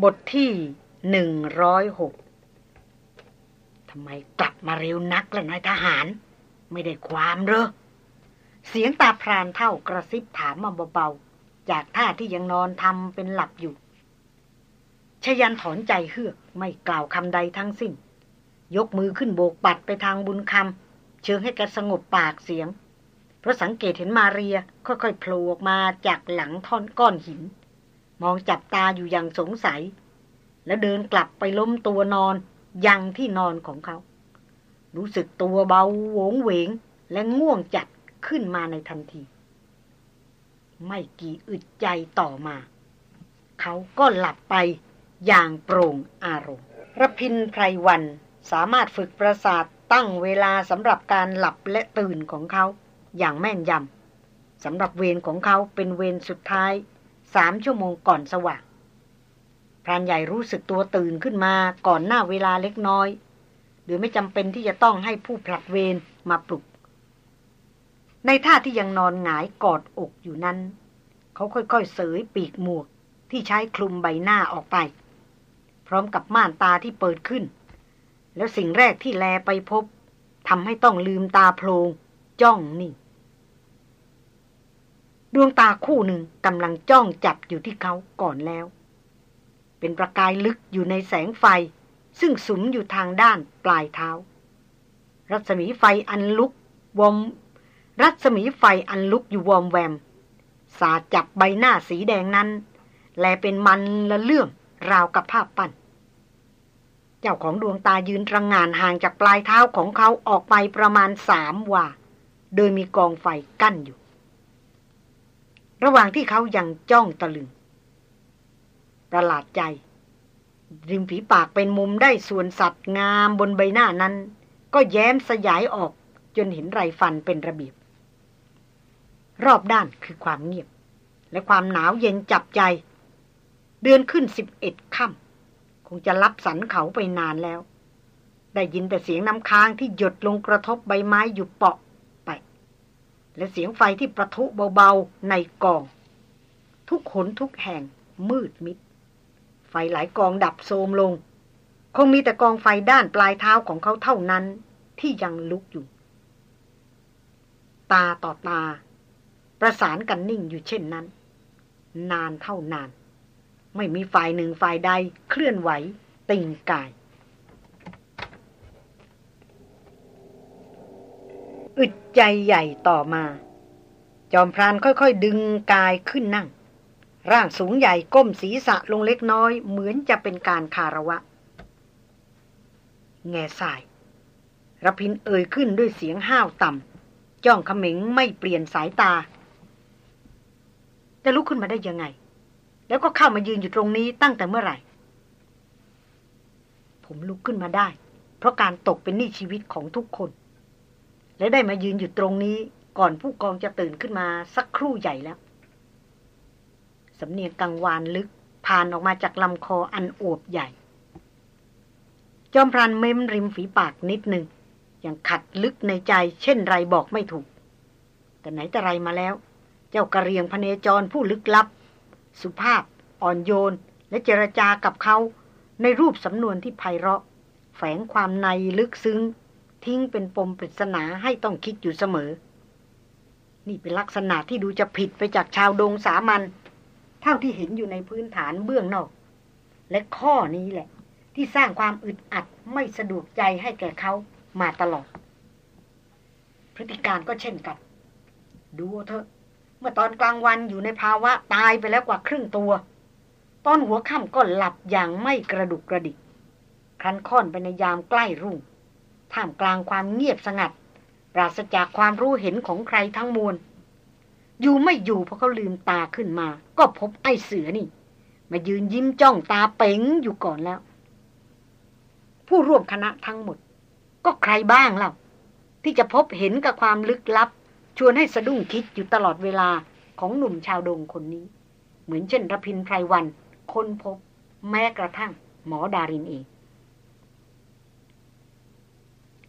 บทที่หนึ่งร้อยหกทำไมกลับมาเร็วนักล่ะนายทหาร ไม่ได้ความเหรอ เสียงตาพรานเท่ากระซิบถามมาเบาๆ จากท่าที่ยังนอนทำเป็นหลับอยู่ชยันถอนใจเฮือกไม่กล่าวคำใดทั้งสิ้น ยกมือขึ้นโบกปัดไปทางบุญคำเชิงให้แกสงบปากเสียง เพราะสังเกตเห็นมาเรียค่อยๆโผล่ออกมาจากหลังท่อนก้อนหิน มองจับตาอยู่อย่างสงสัย แล้วเดินกลับไปล้มตัวนอนยังที่นอนของเขา รู้สึกตัวเบาโวงเหวงและง่วงจัดขึ้นมาในทันที ไม่กี่อึดใจต่อมา เขาก็หลับไปอย่างโปร่งอารมณ์ระพินไพรวันสามารถฝึกประสาทตั้งเวลาสำหรับการหลับและตื่นของเขาอย่างแม่นยำสำหรับเวรของเขาเป็นเวรสุดท้าย สามชั่วโมงก่อนสว่างพรานใหญ่รู้สึกตัวตื่นขึ้นมาก่อนหน้าเวลาเล็กน้อยโดยไม่จำเป็นที่จะต้องให้ผู้ผลัดเวรมาปลุก ในท่าที่ยังนอนหงายกอดอกอยู่นั้น เขาค่อยๆเสยปีกหมวกที่ใช้คลุมใบหน้าออกไป พร้อมกับม่านตาที่เปิดขึ้น แล้วสิ่งแรกที่แลไปพบทำให้ต้องลืมตาโพลงจ้องนี่ง ดวงตาคู่หนึ่งกำลังจ้องจับอยู่ที่เขาก่อนแล้ว เป็นประกายลึกอยู่ในแสงไฟ ซึ่งสุมอยู่ทางด้านปลายเท้า รัศมีไฟอันลุกวอมรัศมีไฟอันลุกอยู่วอมแวม สาจับใบหน้าสีแดงนั้น แลเป็นมันละเลื่อมราวกับภาพปั้น เจ้าของดวงตายืนระงงานห่างจากปลายเท้าของเขาออกไปประมาณสามวาโดยมีกองไฟกั้นอยู่ ระหว่างที่เขายังจ้องตะลึง ประหลาดใจ ริมฝีปากเป็นมุมได้ส่วนสัตว์งามบนใบหน้านั้น ก็แย้มสยายออกจนเห็นไรฟันเป็นระเบียบ รอบด้านคือความเงียบ และความหนาวเย็นจับใจ เดือนขึ้นสิบเอ็ดค่ำคงจะรับสันเขาไปนานแล้ว ได้ยินแต่เสียงน้ำค้างที่หยดลงกระทบใบไม้อยู่เปาะ และเสียงไฟที่ประทุเบาๆในกอง ทุกขนทุกแห่งมืดมิด ไฟหลายกองดับโทมลง คงมีแต่กองไฟด้านปลายเท้าของเขาเท่านั้นที่ยังลุกอยู่ ตาต่อตา ประสานกันนิ่งอยู่เช่นนั้น นานเท่านาน ไม่มีฝ่ายหนึ่งฝ่ายใดเคลื่อนไหวติงกาย อึด ใจใหญ่ต่อมา จอมพรานค่อยๆดึงกายขึ้นนั่ง ร่างสูงใหญ่ก้มศีรษะลงเล็กน้อย เหมือนจะเป็นการคาระวะ แง่สายรพินเอ่ยขึ้นด้วยเสียงห้าวต่ำจ้องเขม็งไม่เปลี่ยนสายตา จะลุกขึ้นมาได้ยังไง แล้วก็เข้ามายืนอยู่ตรงนี้ตั้งแต่เมื่อไหร่ ผมลุกขึ้นมาได้ เพราะการตกเป็นหนี้ชีวิตของทุกคน และได้มายืนอยู่ตรงนี้ก่อนผู้กองจะตื่นขึ้นมาสักครู่ใหญ่แล้ว สำเนียงกังวานลึกผ่านออกมาจากลำคออันอวบใหญ่ จอมพรานเม้มริมฝีปากนิดหนึ่งอย่างขัดลึกในใจ เช่นไรบอกไม่ถูก แต่ไหนแต่ไรมาแล้ว เจ้ากระเรียงพเนจรผู้ลึกลับ สุภาพ อ่อนโยน และเจรจากับเขา ในรูปสำนวนที่ไพเราะ แฝงความในลึกซึ้ง ทิ้งเป็นปมปริศนาให้ต้องคิดอยู่เสมอ นี่เป็นลักษณะที่ดูจะผิดไปจากชาวดงสามัญเท่าที่เห็นอยู่ในพื้นฐานเบื้องนอก และข้อนี้แหละ ที่สร้างความอึดอัดไม่สะดวกใจให้แก่เขามาตลอด พฤติการก็เช่นกัน ดูเถอะ เมื่อตอนกลางวันอยู่ในภาวะตายไปแล้วกว่าครึ่งตัว ตอนหัวค่ำก็หลับอย่างไม่กระดุกกระดิกครันค่อนไปในยามใกล้รุ่ง ท่ามกลางความเงียบสงัด ปราศจากความรู้เห็นของใครทั้งมวล อยู่ไม่อยู่เพอเขาลืมตาขึ้นมา ก็พบไอ้เสือนี่ มายืนยิ้มจ้องตาเป๋งอยู่ก่อนแล้ว ผู้ร่วมคณะทั้งหมด ก็ใครบ้างเล่าที่จะพบเห็นกับความลึกลับ ชวนให้สะดุ้งคิดอยู่ตลอดเวลาของหนุ่มชาวดงคนนี้ เหมือนเช่นรพินไพรวัน คนพบแม้กระทั่งหมอดารินเอง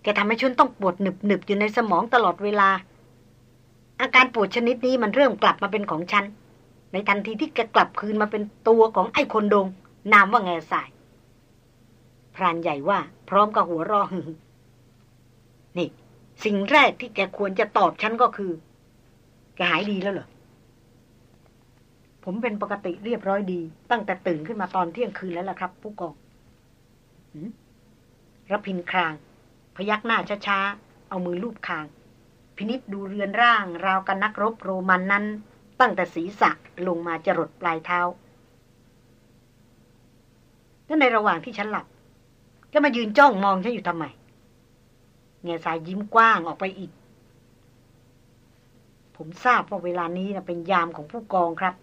แกทำให้ชนต้องปวดหนึบหนึบอยู่ในสมองตลอดเวลา อาการปวดชนิดนี้มันเริ่มกลับมาเป็นของฉัน ในทันทีที่แกกลับคืนมาเป็นตัวของไอ้คนดง นามว่าแง่สาย พรานใหญ่ว่า พร้อมกับหัวรอนี่ สิ่งแรกที่แกควรจะตอบฉันก็คือ แกหายดีแล้วเหรอ ผมเป็นปกติเรียบร้อยดี ตั้งแต่ตื่นขึ้นมาตอนเที่ยงคืนแล้วล่ะครับ ผู้กองรพินคราง พยักหน้าช้าๆ เอามือลูบคาง พินิษดูเรือนร่างราวกันนักรบโรมันนั้น ตั้งแต่ศีรษะลงมาจรดปลายเท้า แล้วในระหว่างที่ฉันหลับก็มายืนจ้องมองฉันอยู่ทำไมเงยสายยิ้มกว้างออกไปอีก ผมทราบว่าเวลานี้นะเป็นยามของผู้กองครับ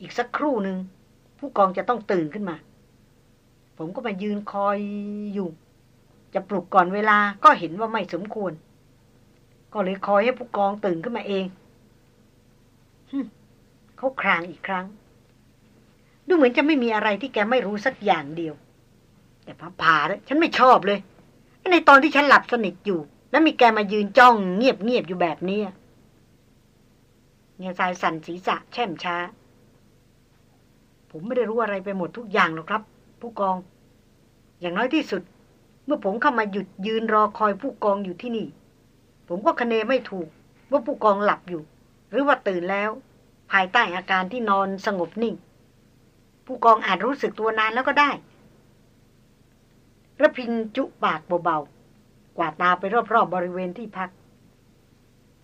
อีกสักครู่หนึ่งผู้กองจะต้องตื่นขึ้นมา ผมก็มายืนคอยอยู่ จะปลุกก่อนเวลาก็เห็นว่าไม่สมควร ก็เลยคอยให้ผู้กองตื่นขึ้นมาเองเขาครางอีกครั้ง ดูเหมือนจะไม่มีอะไรที่แกไม่รู้สักอย่างเดียว แต่พาผาแล้วฉันไม่ชอบเลย ในตอนที่ฉันหลับสนิทอยู่ แล้วมีแกมายืนจ้องเงียบเงียบอยู่แบบนี้เงาสายสั่นศีรษะแช่มช้า ผมไม่ได้รู้อะไรไปหมดทุกอย่างหรอกครับ ผู้กอง อย่างน้อยที่สุด มื่อผมเข้ามาหยุดยืนรอคอยผู้กองอยู่ที่นี่ ผมก็คะเนไม่ถูก ว่าผู้กองหลับอยู่ หรือว่าตื่นแล้ว ภายใต้อาการที่นอนสงบนิ่ง ผู้กองอาจรู้สึกตัวนานแล้วก็ได้ระพินจุปากเบาๆ กวาดตาไปรอบๆบบริเวณที่พัก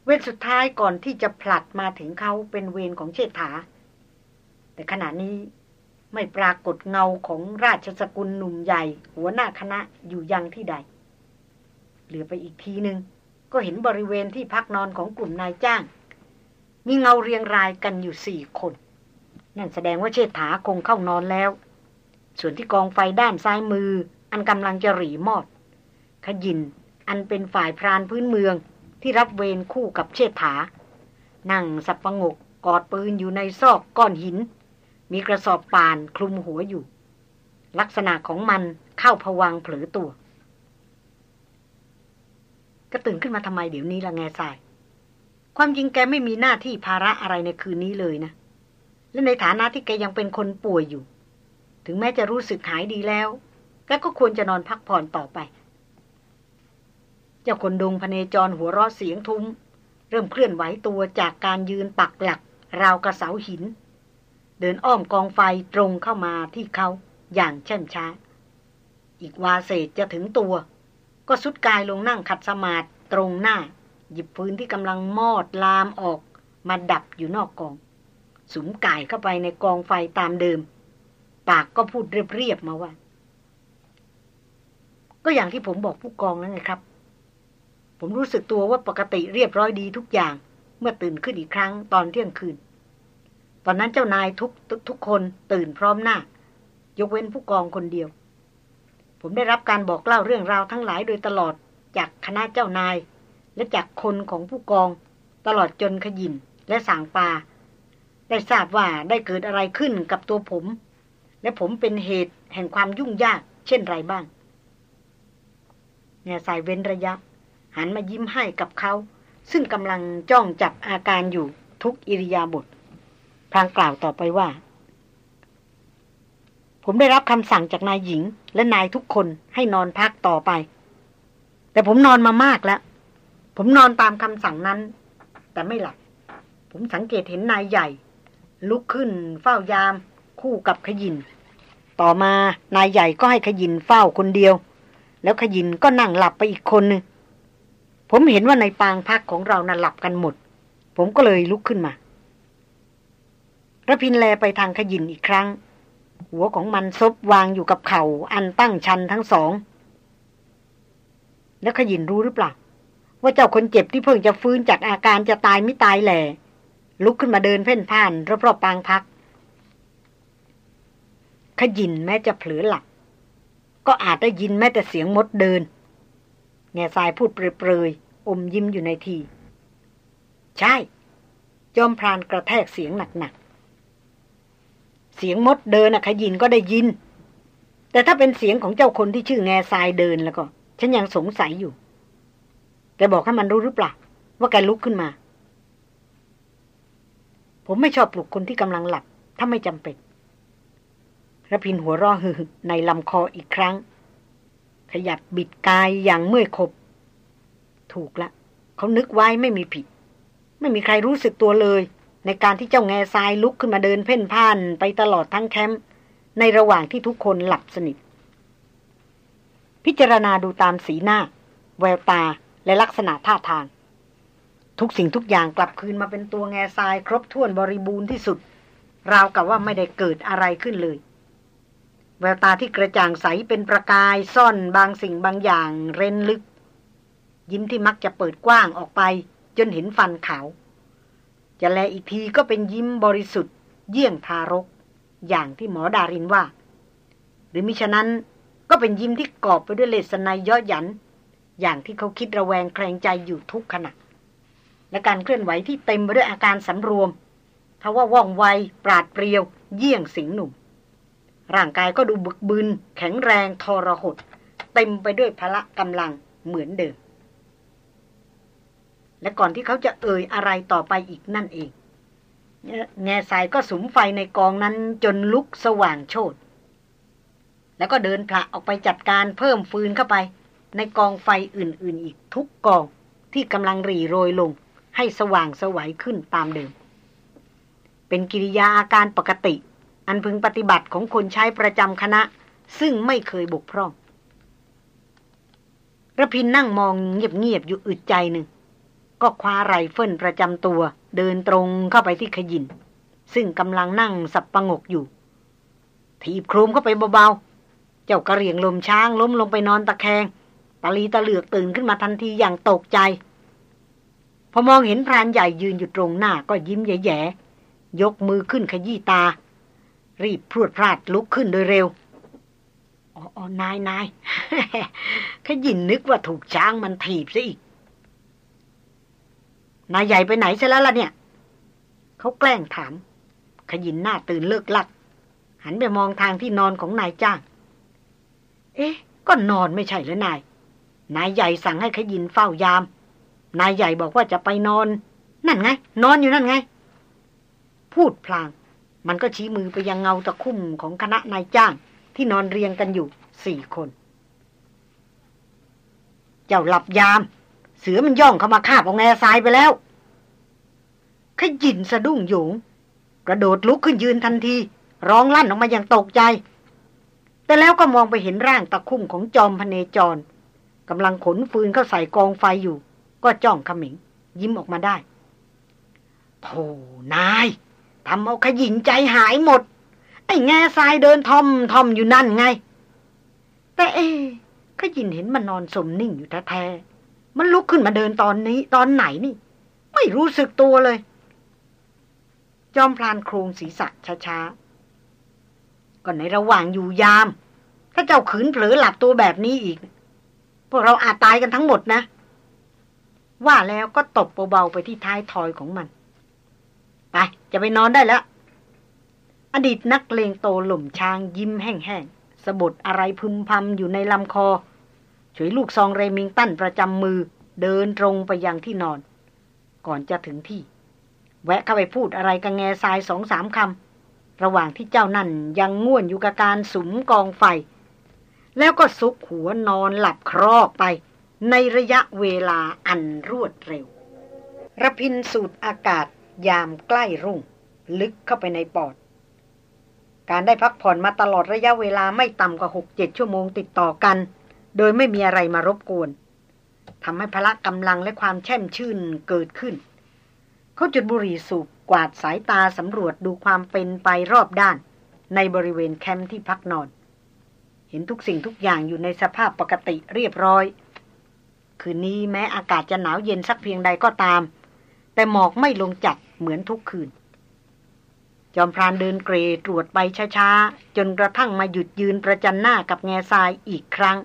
เวรสุดท้ายก่อนที่จะผลัดมาถึงเขาเป็นเวรของเชษฐา แต่ขณะนี้ ไม่ปรากฏเงาของราชสกุลหนุ่มใหญ่ หัวหน้าคณะอยู่ยังที่ใด เหลือไปอีกทีหนึ่งก็เห็นบริเวณที่พักนอนของกลุ่มนายจ้าง มีเงาเรียงรายกันอยู่สี่คน นั่นแสดงว่าเชษฐาคงเข้านอนแล้ว ส่วนที่กองไฟด้านซ้ายมือ อันกำลังจะหรีมอด ขยินอันเป็นฝ่ายพรานพื้นเมืองที่รับเวรคู่กับเชษฐา นั่งสับประงกกอดปืนอยู่ในซอกก้อนหิน มีกระสอบป่านคลุมหัวอยู่ ลักษณะของมันเข้าผวังเผลอตัว ก็ตื่นขึ้นมาทำไมเดี๋ยวนี้ละแง่ทราย ความจริงแกไม่มีหน้าที่ภาระอะไรในคืนนี้เลยนะ และในฐานะที่แกยังเป็นคนป่วยอยู่ ถึงแม้จะรู้สึกหายดีแล้วแล้วก็ควรจะนอนพักผ่อนต่อไป เจ้าคนดงพเนจรหัวรอเสียงทุ้ม เริ่มเคลื่อนไหวตัวจากการยืนปักหลัก ราวกระเสาหิน เดินอ้อมกองไฟตรงเข้ามาที่เขาอย่างเช่นช้า อีกวาเศษจะถึงตัว ก็สุดกายลงนั่งขัดสมาธิตรงหน้า หยิบพื้นที่กำลังมอดลามออก มาดับอยู่นอกกอง สุมก่ายเข้าไปในกองไฟตามเดิม ปากก็พูดเรียบๆมาว่า ก็อย่างที่ผมบอกผู้กองแล้วไงครับ ผมรู้สึกตัวว่าปกติเรียบร้อยดีทุกอย่าง เมื่อตื่นขึ้นอีกครั้งตอนเที่ยงคืน ตอนนั้นเจ้านายทุกทุกคนตื่นพร้อมหน้า ยกเว้นผู้กองคนเดียว ผมได้รับการบอกเล่าเรื่องราวทั้งหลายโดยตลอดจากคณะเจ้านาย และจากคนของผู้กอง ตลอดจนขยินและสางปา ได้ทราบว่าได้เกิดอะไรขึ้นกับตัวผม และผมเป็นเหตุแห่งความยุ่งยาก เช่นไรบ้างเง่สายเว้นระยะ หันมายิ้มให้กับเขา ซึ่งกำลังจ้องจับอาการอยู่ทุกอิริยาบถ พลางกล่าวต่อไปว่า ผมได้รับคำสั่งจากนายหญิง และนายทุกคนให้นอนพักต่อไป แต่ผมนอนมามากแล้ว ผมนอนตามคำสั่งนั้น แต่ไม่หลับ ผมสังเกตเห็นนายใหญ่ ลุกขึ้นเฝ้ายาม คู่กับขยิน ต่อมานายใหญ่ก็ให้ขยินเฝ้าคนเดียว แล้วขยินก็นั่งหลับไปอีกคนนึงผมเห็นว่าในปางพักของเราน่ะหลับกันหมด ผมก็เลยลุกขึ้นมา ระพินแลไปทางขยินอีกครั้ง หัวของมันซบวางอยู่กับเขา่าอันตั้งชันทั้งสอง แล้วขยินรู้หรือเปล่า ว่าเจ้าคนเจ็บที่เพิ่งจะฟื้นจากอาการจะตายไม่ตายแหล่ลุกขึ้นมาเดินเพ่นพ่านรอบๆปางพัก ขยินแม้จะเผลอหลับก็อาจได้ยินแม้แต่เสียงมดเดิน แง่ทรายพูดเปรยๆ อมยิ้มอยู่ในที ใช่ จอมพรานกระแทกเสียงหนักๆ เสียงมดเดินอะขยินก็ได้ยิน แต่ถ้าเป็นเสียงของเจ้าคนที่ชื่อแง่ทรายเดินแล้วก็ ฉันยังสงสัยอยู่ แต่บอกให้มันรู้หรือเปล่าว่าแกลุกขึ้นมา ผมไม่ชอบปลุกคนที่กำลังหลับ ถ้าไม่จำเป็นระพินหัวร่อฮือในลำคออีกครั้ง ขยับบิดกายอย่างเมื่อยขบ ถูกละ เขานึกไว้ไม่มีผิด ไม่มีใครรู้สึกตัวเลย ในการที่เจ้าแง่ทรายลุกขึ้นมาเดินเพ่นพ่านไปตลอดทั้งแคมป์ในระหว่างที่ทุกคนหลับสนิท พิจารณาดูตามสีหน้า แววตาและลักษณะท่าทาง ทุกสิ่งทุกอย่างกลับคืนมาเป็นตัวแง่ทรายครบถ้วนบริบูรณ์ที่สุด ราวกับว่าไม่ได้เกิดอะไรขึ้นเลย แววตาที่กระจ่างใสเป็นประกายซ่อนบางสิ่งบางอย่างเร้นลึก ยิ้มที่มักจะเปิดกว้างออกไปจนเห็นฟันขาว จะแลอีกทีก็เป็นยิ้มบริสุทธิ์ เยี่ยงทารก อย่างที่หมอดารินว่า หรือมิฉะนั้นก็เป็นยิ้มที่กอบไปด้วยเลสนายย่อหยัน อย่างที่เขาคิดระแวงแคลงใจอยู่ทุกขณะและการเคลื่อนไหวที่เต็มไปด้วยอาการสำรวมทว่าว่องไวปราดเปรียว เยี่ยงสิงหนุ่ม ร่างกายก็ดูบึกบึนแข็งแรงทรหด เต็มไปด้วยพละกำลังเหมือนเดิม และก่อนที่เขาจะเอ่ยอะไรต่อไปอีกนั่นเองแง่สายก็สุมไฟในกองนั้นจนลุกสว่างโชดแล้วก็เดินพระออกไปจัดการเพิ่มฟืนเข้าไป ในกองไฟอื่น ๆ อีกทุกกองที่กำลังรีโรยลง ให้สว่างสวัยขึ้นตามเดิม เป็นกิริยาอาการปกติ อันพึงปฏิบัติของคนใช้ประจำคณะ ซึ่งไม่เคยบกพร่องระพินนั่งมองเงียบ ๆ อยู่อึดใจหนึ่ง ก็คว้าไรเฟิลประจำตัว เดินตรงเข้าไปที่ขยิน ซึ่งกำลังนั่งสับประงกอยู่ ถีบโครมเข้าไปเบาๆ เจ้ากะเหรี่ยงร่างช้างล้มลงไปนอนตะแคงตาลีตะเหลือกตื่นขึ้นมาทันทีอย่างตกใจ พอมองเห็นพรานใหญ่ยืนอยู่ตรงหน้าก็ยิ้มแย่ๆยกมือขึ้นขยี้ตา รีบพรวดพลาดลุกขึ้นโดยเร็วอ๋อนายนายขยินนึกว่าถูกช้างมันถีบซะอีก นายใหญ่ไปไหนซะแล้วล่ะเนี่ย เขาแกล้งถาม ขยินหน้าตื่นเลิกลัก หันไปมองทางที่นอนของนายจ้าง เอ๊ะ ก็นอนไม่ใช่หรือนาย นายใหญ่สั่งให้ขยินเฝ้ายาม นายใหญ่บอกว่าจะไปนอน นั่นไง นอนอยู่นั่นไง พูดพลาง มันก็ชี้มือไปยังเงาตะคุ่มของคณะนายจ้าง ที่นอนเรียงกันอยู่สี่คน เจ้าหลับยาม เสือมันย่องเข้ามาคาบเอาแง่ทรายไปแล้วขยินสะดุ้งโยงกระโดดลุกขึ้นยืนทันที ร้องลั่นออกมาอย่างตกใจ แต่แล้วก็มองไปเห็นร่างตะคุ่มของจอมพเนจรกำลังขนฟืนเข้าใส่กองไฟอยู่ ก็จ้องขมิง ยิ้มออกมาได้โธ่นายทำเอาขยินใจหายหมด ไอ้แง่ทรายเดินทอมทอมอยู่นั่นไง แต่เอ๊ขยินเห็นมันนอนสมนิ่งอยู่แท้ๆ มันลุกขึ้นมาเดินตอนนี้ ตอนไหนนี่ ไม่รู้สึกตัวเลย จอมพลานโครงศีรษะช้าๆก็ในระหว่างอยู่ยาม ถ้าเจ้าขืนเผลอหลับตัวแบบนี้อีก พวกเราอาจตายกันทั้งหมดนะ ว่าแล้วก็ตบเบาๆไปที่ท้ายทอยของมัน ไปจะไปนอนได้แล้ว อดีตนักเลงโตหล่มช้างยิ้มแห้งๆสะบดอะไรพึมพำอยู่ในลำคอ ฉวยลูกซองเรมิงตันประจำมือเดินตรงไปยังที่นอน ก่อนจะถึงที่ แวะเข้าไปพูดอะไรกับแง่ทรายสองสามคำ ระหว่างที่เจ้านั่นยังง่วนอยู่กับการสุมกองไฟ แล้วก็ซุกหัวนอนหลับครอกไป ในระยะเวลาอันรวดเร็วระพินสูดอากาศยามใกล้รุ่ง ลึกเข้าไปในปอด การได้พักผ่อนมาตลอดระยะเวลาไม่ต่ำกว่าหกเจ็ดชั่วโมงติดต่อกัน โดยไม่มีอะไรมารบกวนทำให้พละกำลังและความแช่มชื่นเกิดขึ้น เขาจุดบุหรี่สูบกวาดสายตาสำรวจดูความเป็นไปรอบด้าน ในบริเวณแคมป์ที่พักนอน เห็นทุกสิ่งทุกอย่างอยู่ในสภาพปกติเรียบร้อย คืนนี้แม้อากาศจะหนาวเย็นสักเพียงใดก็ตาม แต่หมอกไม่ลงจัดเหมือนทุกคืน จอมพรานเดินเกรตรวจไปช้าๆ จนกระทั่งมาหยุดยืนประจันหน้ากับแง่ทรายอีกครั้ง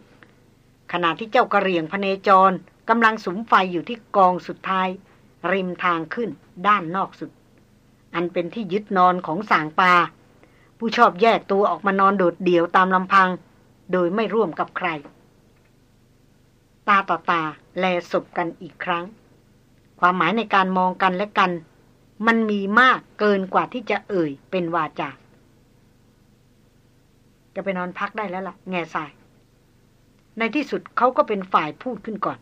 ขณะที่เจ้ากระเรียงพเนจรกำลังสุมไฟอยู่ที่กองสุดท้าย ริมทางขึ้นด้านนอกสุด อันเป็นที่ยึดนอนของสางปา ผู้ชอบแยกตัวออกมานอนโดดเดี่ยวตามลำพัง โดยไม่ร่วมกับใคร ตาต่อตาแลศพกันอีกครั้ง ความหมายในการมองกันและกัน มันมีมากเกินกว่าที่จะเอ่ยเป็นวาจาแกไปนอนพักได้แล้วล่ะ แง่ทราย ในที่สุดเขาก็เป็นฝ่ายพูดขึ้นก่อน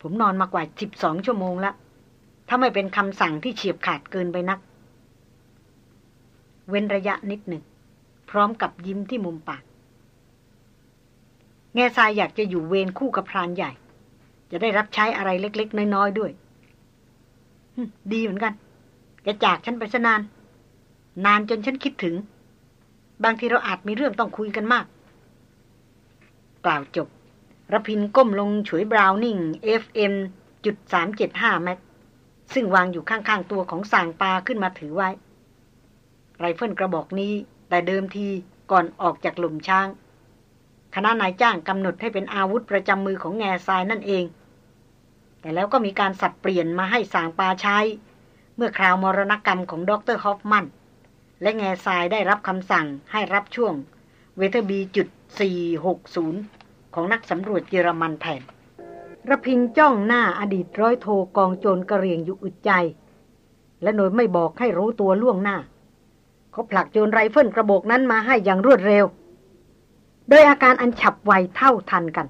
ผมนอนมากว่าสิบสองชั่วโมงแล้ว ถ้าไม่เป็นคำสั่งที่เฉียบขาดเกินไปนัก เว้นระยะนิดหนึ่ง พร้อมกับยิ้มที่มุมปาก แง่ทรายอยากจะอยู่เวรคู่กับพรานใหญ่ จะได้รับใช้อะไรเล็ก ๆ น้อย ๆ ด้วย ดีเหมือนกันแกจากฉันไปซะนาน นานจนฉันคิดถึง บางทีเราอาจมีเรื่องต้องคุยกันมาก กล่าวจบระพินก้มลงฉวยบราวนิ่ง FM จุดสามเจ็ดห้าแม็กซึ่งวางอยู่ข้างๆตัวของสางปาขึ้นมาถือไว้ ไรเฟิลกระบอกนี้แต่เดิมทีก่อนออกจากหลุมช้าง คณะนายจ้างกำหนดให้เป็นอาวุธประจำมือของแง่ทรายนั่นเอง แต่แล้วก็มีการสับเปลี่ยนมาให้สางปาใช้ เมื่อคราวมรณกรรมของดรฮอฟมัน และแง่ทรายได้รับคำสั่งให้รับช่วง Weatherby จุด 460 ของนักสำรวจเยอรมันแทนระพินจ้องหน้าอดีตร้อยโทกองโจรกะเหรี่ยงอยู่อึดใจ และโดยไม่บอกให้รู้ตัวล่วงหน้า เขาผลักโยนไรเฟิลกระบอกนั้นมาให้อย่างรวดเร็ว โดยอาการอันฉับไวเท่าทันกัน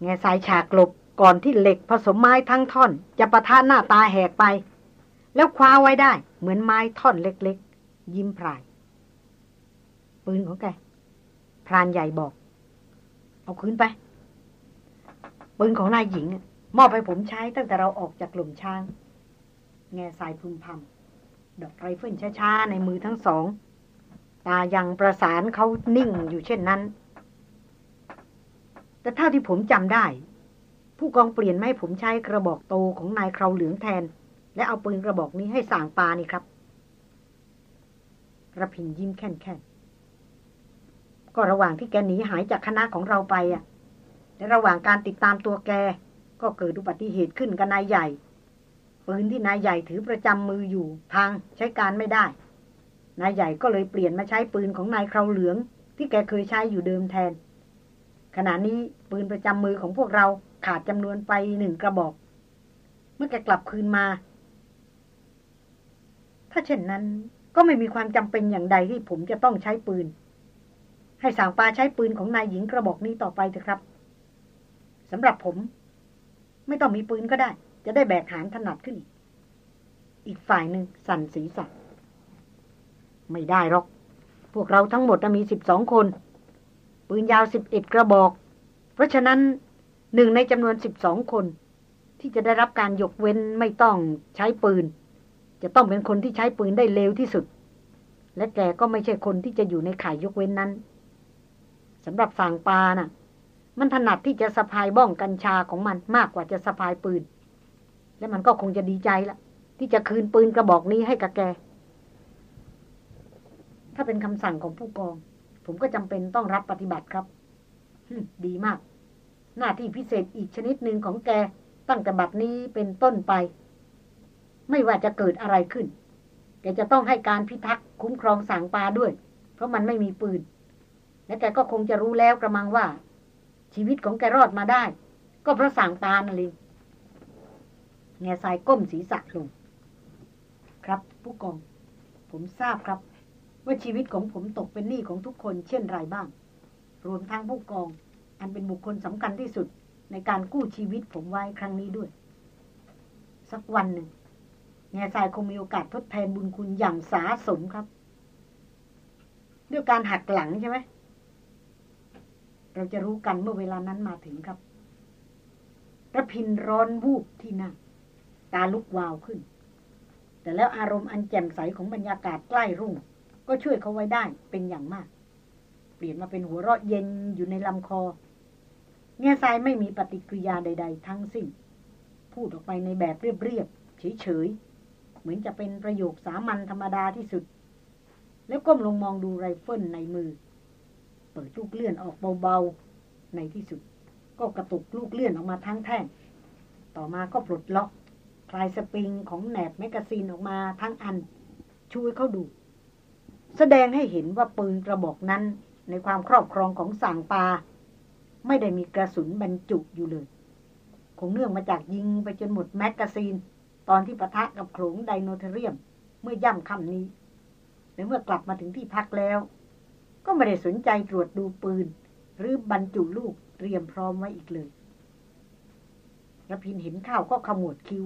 แง่สายฉากหลบก่อนที่เหล็กผสมไม้ทั้งท่อน จะประทะหน้าตาแหกไป แล้วคว้าไว้ได้เหมือนไม้ท่อนเล็กๆ ยิ้มพราย ปืนของแก พรานใหญ่บอก เอาคืนไปปืนของนายหญิง มอบให้ผมใช้ตั้งแต่เราออกจากหลุมช้าง แง่สายพึมพำดอกไรเฟิลช้าๆ ในมือทั้งสอง ตายังประสานเขานิ่งอยู่เช่นนั้น แต่เท่าที่ผมจำได้ ผู้กองเปลี่ยนไม่ให้ผมใช้กระบอกโตของนายคราวเหลืองแทน และเอาปืนกระบอกนี้ให้สางปานี่ครับระพินยิ้มแค่นๆ ก็ระหว่างที่แกหนีหายจากคณะของเราไปอะและระหว่างการติดตามตัวแก ก็เกิดอุบัติเหตุขึ้นกับนายใหญ่ปืนที่นายใหญ่ถือประจำมืออยู่ พังใช้การไม่ได้ นายใหญ่ก็เลยเปลี่ยนมาใช้ปืนของนายคราวเหลือง ที่แกเคยใช้อยู่เดิมแทน ขณะนี้ปืนประจำมือของพวกเราขาดจำนวนไปหนึ่งกระบอก เมื่อแกกลับคืนมา ถ้าเช่นนั้นก็ไม่มีความจำเป็นอย่างใดที่ผมจะต้องใช้ปืน ให้สางปาใช้ปืนของนายหญิงกระบอกนี้ต่อไปเถอะครับสำหรับผม ไม่ต้องมีปืนก็ได้ จะได้แบกหานถนัดขึ้นอีกอีกฝ่ายหนึ่งสั่นสีสันไม่ได้หรอก พวกเราทั้งหมดมีสิบสองคน ปืนยาวสิบเอ็ดกระบอก เพราะฉะนั้นหนึ่งในจำนวนสิบสองคน ที่จะได้รับการยกเว้นไม่ต้องใช้ปืน จะต้องเป็นคนที่ใช้ปืนได้เร็วที่สุด และแกก็ไม่ใช่คนที่จะอยู่ในข่ายยกเว้นนั้น สำหรับสั่งปานะ่ะ มันถนัดที่จะสะพายบ้องกัญชาของมันมากกว่าจะสะพายปืน และมันก็คงจะดีใจละที่จะคืนปืนกระบอกนี้ให้กับแก ถ้าเป็นคำสั่งของผู้กอง ผมก็จำเป็นต้องรับปฏิบัติครับดีมาก หน้าที่พิเศษอีกชนิดหนึ่งของแก ตั้งแต่บัดนี้เป็นต้นไป ไม่ว่าจะเกิดอะไรขึ้น แกจะต้องให้การพิทักษ์คุ้มครองสางปลาด้วย เพราะมันไม่มีปืน และแกก็คงจะรู้แล้วกระมังว่า ชีวิตของแกรอดมาได้ ก็เพราะสั่งตานั่นเองแง่สายก้มศีรษะลง ครับผู้กอง ผมทราบครับ ว่าชีวิตของผมตกเป็นหนี้ของทุกคนเช่นไรบ้าง รวมทั้งผู้กอง อันเป็นบุคคลสำคัญที่สุดในการกู้ชีวิตผมไว้ครั้งนี้ด้วย สักวันหนึ่งแง่สายคงมีโอกาสทดแทนบุญคุณอย่างสาสมครับ ด้วยการหักหลังใช่ไหม เราจะรู้กันเมื่อเวลานั้นมาถึงครับระพินร้อนวูบที่หน้าตาลุกวาวขึ้น แต่แล้วอารมณ์อันแจ่มใสของบรรยากาศใกล้รุ่ง ก็ช่วยเขาไว้ได้เป็นอย่างมาก เปลี่ยนมาเป็นหัวเราะเย็นอยู่ในลำคอแง่ทรายไม่มีปฏิกิริยาใด ๆ ทั้งสิ้น พูดออกไปในแบบเรียบๆเฉยๆเหมือนจะเป็นประโยคสามัญธรรมดาที่สุด แล้วก้มลงมองดูไรเฟิลในมือ เปิดลูกเลื่อนออกเบาๆ ในที่สุด ก็กระตุกลูกเลื่อนออกมาทั้งแท่ง ต่อมาก็ปลดล็อกคลายสปริงของแหนบแมกกาซีนออกมาทั้งอันชูให้เขาดู แสดงให้เห็นว่าปืนกระบอกนั้นในความครอบครองของสางปา ไม่ได้มีกระสุนบรรจุอยู่เลย คงเนื่องมาจากยิงไปจนหมดแมกกาซีน ตอนที่ปะทะกับโขลง Deinotherium เมื่อย่ำค่ำนี้และเมื่อกลับมาถึงที่พักแล้ว ก็ไม่ได้สนใจตรวจดูปืน หรือบรรจุลูกเตรียมพร้อมไว้อีกเลยระพินเห็นเข้าก็ขมวดคิ้ว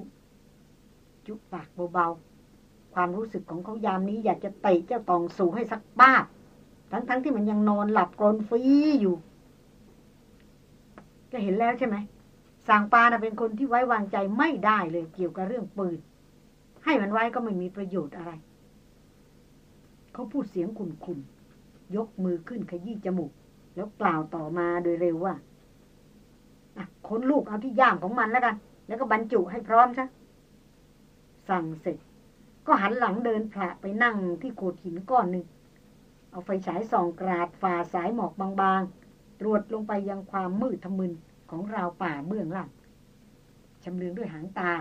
จุ๊ปากเบาๆ ความรู้สึกของเขายามนี้อยากจะเตะเจ้าตองสูให้สักป้าบทั้งๆทที่มันยังนอนหลับกรนฟรีอยู่ก็เห็นแล้วใช่ไหมสางปานะเป็นคนที่ไว้วางใจไม่ได้เลยเกี่ยวกับเรื่องปืน ให้มันไว้ก็ไม่มีประโยชน์อะไร เขาพูดเสียงขุ่นๆ ยกมือขึ้นขยี้จมูก แล้วกล่าวต่อมาโดยเร็วว่าอะคนลูกเอาที่ย่ามของมันแล้วกัน แล้วก็บรรจุให้พร้อมซะสั่งเสร็จ ก็หันหลังเดินพระไปนั่งที่โขดหินก้อนหนึ่ง เอาไฟฉายส่องกราดฝ่าสายหมอกบางๆ ตรวจลงไปยังความมืดทะมึนของราวป่าเบื้องล่างชำเลืองด้วยหางตา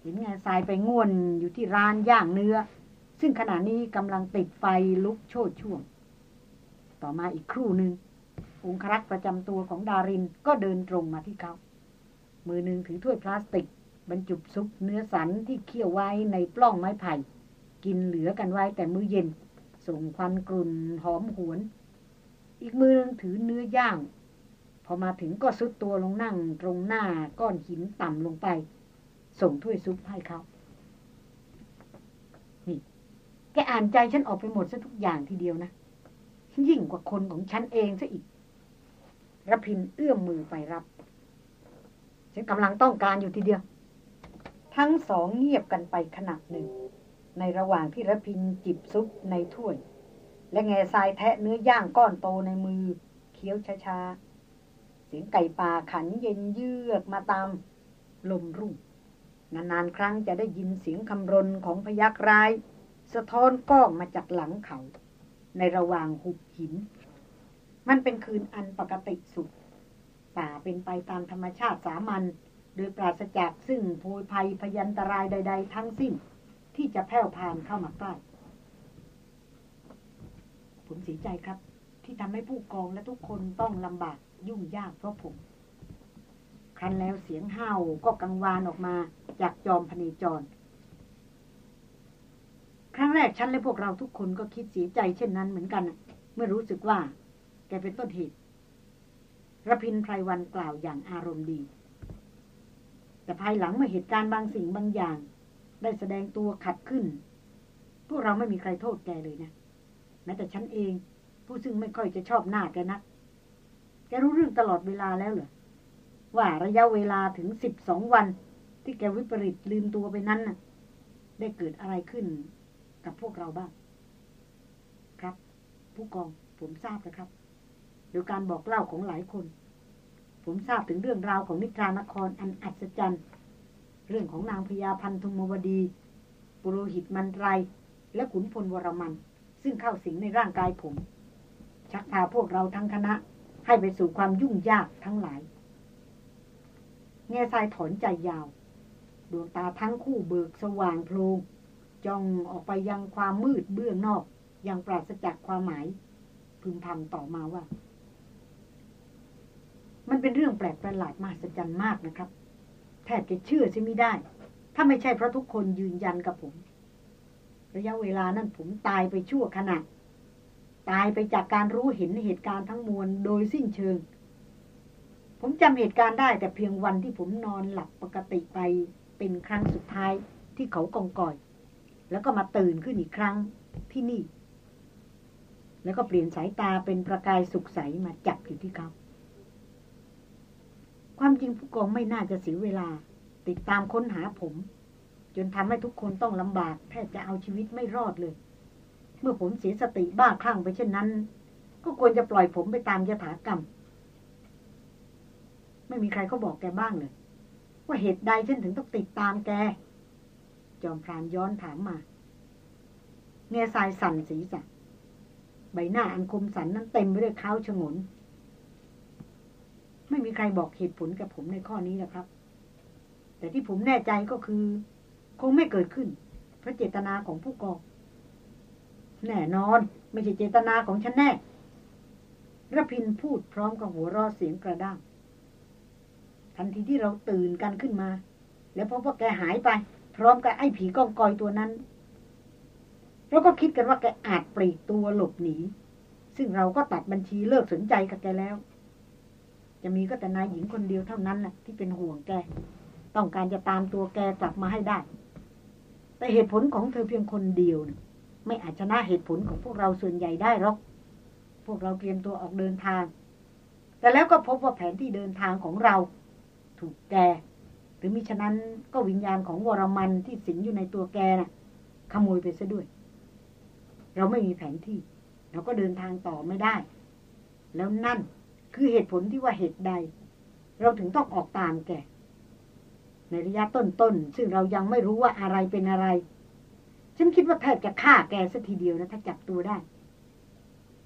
เห็นไงทรายไปง่วนอยู่ที่ร้านย่างเนื้อ ซึ่งขณะนี้กำลังติดไฟลุกโชดช่วง ต่อมาอีกครู่หนึ่งองครักษ์ประจำตัวของดารินก็เดินตรงมาที่เขา มือหนึ่งถือถ้วยพลาสติก บรรจุซุปเนื้อสันที่เคี่ยวไว้ในปล้องไม้ไผ่ กินเหลือกันไว้แต่มื้อเย็น ส่งควันกรุ่นหอมหวน อีกมือนึงถือเนื้อย่าง พอมาถึงก็ซุดตัวลงนั่งตรงหน้าก้อนหินต่ำลงไป ส่งถ้วยซุปให้เขานี่แกอ่านใจฉันออกไปหมดซะทุกอย่างทีเดียวนะ ยิ่งกว่าคนของฉันเองซะอีกระพินเอื้อมมือไปรับ ฉันกำลังต้องการอยู่ทีเดียว ทั้งสองเงียบกันไปขณะหนึ่ง ในระหว่างที่ระพินจิบซุปในถ้วย และแง่ทรายแทะเนื้อย่างก้อนโตในมือ เคี้ยวช้าๆ เสียงไก่ป่าขันเย็นเยือกมาตาม ลมรุ่ง นานๆ ครั้งจะได้ยินเสียงคำรนของพยักร้าย สะท้อนก้องมาจากหลังเขา ในระหว่างหุบหิน มันเป็นคืนอันปกติสุด ป่าเป็นไปตามธรรมชาติสามัญโดยปราศจากซึ่งโพยภัยพยันตรายใด ๆ ทั้งสิ้น ที่จะแผ่วพานเข้ามาใกล้ ผมเสียใจครับ ที่ทำให้ผู้กองและทุกคนต้องลำบากยุ่งยากเพราะผม ครั้นแล้วเสียงห้าก็กังวานออกมาจากจอมพเนจร ครั้งแรกฉันและพวกเราทุกคนก็คิดเสียใจเช่นนั้นเหมือนกัน เมื่อรู้สึกว่า แกเป็นต้นเหตุระพินไพรวันกล่าวอย่างอารมณ์ดี แต่ภายหลังเมื่อเหตุการณ์บางสิ่งบางอย่าง ได้แสดงตัวขัดขึ้น พวกเราไม่มีใครโทษแกเลยนะแม้แต่ฉันเอง ผู้ซึ่งไม่ค่อยจะชอบหน้าแกนัก แกรู้เรื่องตลอดเวลาแล้วเหรอว่าระยะเวลาถึงสิบสองวัน ที่แกวิปริตลืมตัวไปนั้นน่ะ ได้เกิดอะไรขึ้น กับพวกเราบ้าง ครับ ผู้กองผมทราบนะครับโดยการบอกเล่าของหลายคน ผมทราบถึงเรื่องราวของนิทรานครอันอัศจรรย์ เรื่องของนางพญาพันธุมวดี ปุโรหิตมันไร และขุนพลวรมัน ซึ่งเข้าสิงในร่างกายผม ชักพาพวกเราทั้งคณะ ให้ไปสู่ความยุ่งยากทั้งหลายแง่ทรายถอนใจยาว ดวงตาทั้งคู่เบิกสว่างโพลง จ้องออกไปยังความมืดเบื้องนอก ยังปราศจากความหมาย พึมพำต่อมาว่า มันเป็นเรื่องแปลกประหลาดมหัศจรรย์มากนะครับ แทบจะเชื่อใช่ไม่ได้ ถ้าไม่ใช่เพราะทุกคนยืนยันกับผม ระยะเวลานั้นผมตายไปชั่วขณะตายไปจากการรู้เห็นเหตุการณ์ทั้งมวลโดยสิ้นเชิง ผมจำเหตุการณ์ได้แต่เพียงวันที่ผมนอนหลับปกติไปเป็นครั้งสุดท้ายที่เขากองก่อย แล้วก็มาตื่นขึ้นอีกครั้งที่นี่ แล้วก็เปลี่ยนสายตาเป็นประกายสุขใสมาจับอยู่ที่เขา ความจริงผู้กองไม่น่าจะเสียเวลา ติดตามค้นหาผม จนทำให้ทุกคนต้องลำบากแทบจะเอาชีวิตไม่รอดเลย เมื่อผมเสียสติบ้าคลั่งไปเช่นนั้น ก็ควรจะปล่อยผมไปตามยถากรรม ไม่มีใครเขาบอกแกบ้างเลยว่าเหตุใดฉันถึงต้องติดตามแก จอมพรานย้อนถามมาเงยสายสั่นสีสันใบหน้าอันคมสันนั้นเต็มไปด้วยข้าวฉงน ไม่มีใครบอกเหตุผลกับผมในข้อนี้นะครับ แต่ที่ผมแน่ใจก็คือ คงไม่เกิดขึ้น เพราะเจตนาของผู้กอง แน่นอน ไม่ใช่เจตนาของฉันแน่ระพินพูดพร้อมกับหัวรอเสียงกระด้าง ทันทีที่เราตื่นกันขึ้นมา แล้วพบว่าแกหายไป พร้อมกับไอ้ผีกองกอยตัวนั้นเราก็คิดกันว่าแกอาจปลีกตัวหลบหนี ซึ่งเราก็ตัดบัญชีเลิกสนใจกับแกแล้ว จะมีก็แต่นายหญิงคนเดียวเท่านั้นแหละที่เป็นห่วงแก ต้องการจะตามตัวแกกลับมาให้ได้ แต่เหตุผลของเธอเพียงคนเดียวนะไม่อาจชนะเหตุผลของพวกเราส่วนใหญ่ได้หรอก พวกเราเตรียมตัวออกเดินทาง แต่แล้วก็พบว่าแผนที่เดินทางของเรา ถูกแก รือมิฉะนั้นก็วิญญาณของวรมันที่สิงอยู่ในตัวแกนะ่ะ ขโมยไปซะด้วย เราไม่มีแผนที่ เราก็เดินทางต่อไม่ได้ แล้วนั่นคือเหตุผลที่ว่าเหตุใด เราถึงต้องออกตามแก ในระยะต้นๆซึ่งเรายังไม่รู้ว่าอะไรเป็นอะไร ฉันคิดว่าแทบจะฆ่าแกสัทีเดียวนะถ้าจับตัวได้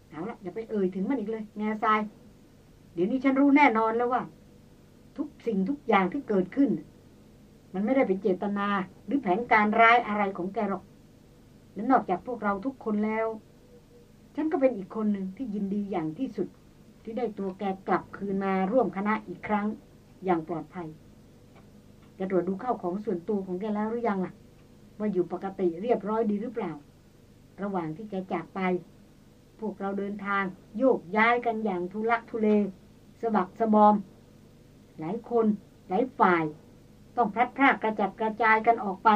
เอาละอย่าไปเอ่ยถึงมันอีกเลย แง่ทราย เดี๋ยวนี้ฉันรู้แน่นอนแล้วว่า ทุกสิ่งทุกอย่างที่เกิดขึ้น มันไม่ได้เป็นเจตนาหรือแผนการร้ายอะไรของแกหรอก และนอกจากพวกเราทุกคนแล้ว ฉันก็เป็นอีกคนหนึ่งที่ยินดีอย่างที่สุด ที่ได้ตัวแกกลับคืนมาร่วมคณะอีกครั้งอย่างปลอดภัยแกตรวจดูเข้าของส่วนตัวของแกแล้วหรือยังล่ะ ว่าอยู่ปกติเรียบร้อยดีหรือเปล่า ระหว่างที่แกจากไป พวกเราเดินทาง โยกย้ายกันอย่างทุลักทุเลสะบักสะบอม หลายคน หลายฝ่าย ต้องพลัดพรากกระจัดกระจายกันออกไป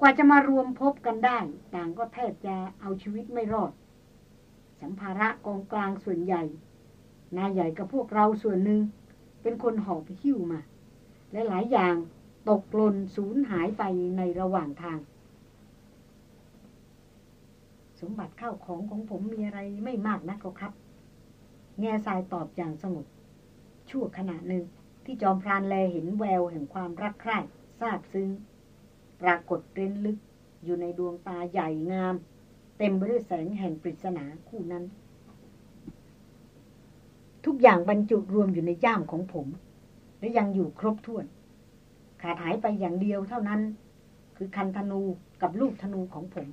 กว่าจะมารวมพบกันได้ ต่างก็แทบจะเอาชีวิตไม่รอด สัมภาระกองกลางส่วนใหญ่ นายใหญ่กับพวกเราส่วนหนึ่ง เป็นคนหอบหิ้วมา และหลายอย่างตกหล่นสูญหายไปในระหว่างทาง สมบัติเข้าของของผมมีอะไรไม่มากนักก็ครับ แง่ทรายตอบอย่างสงบชั่วขณะหนึ่ง ที่จอมพรานแลเห็นแววแห่งความรักใคร่ซาบซึ้ง ปรากฏเร้นลึกอยู่ในดวงตาใหญ่งาม เต็มไปด้วยแสงแห่งปริศนาคู่นั้น ทุกอย่างบรรจุรวมอยู่ในย่ามของผม และยังอยู่ครบถ้วน ขาดหายไปอย่างเดียวเท่านั้น คือคันธนูกับลูกธนูของผม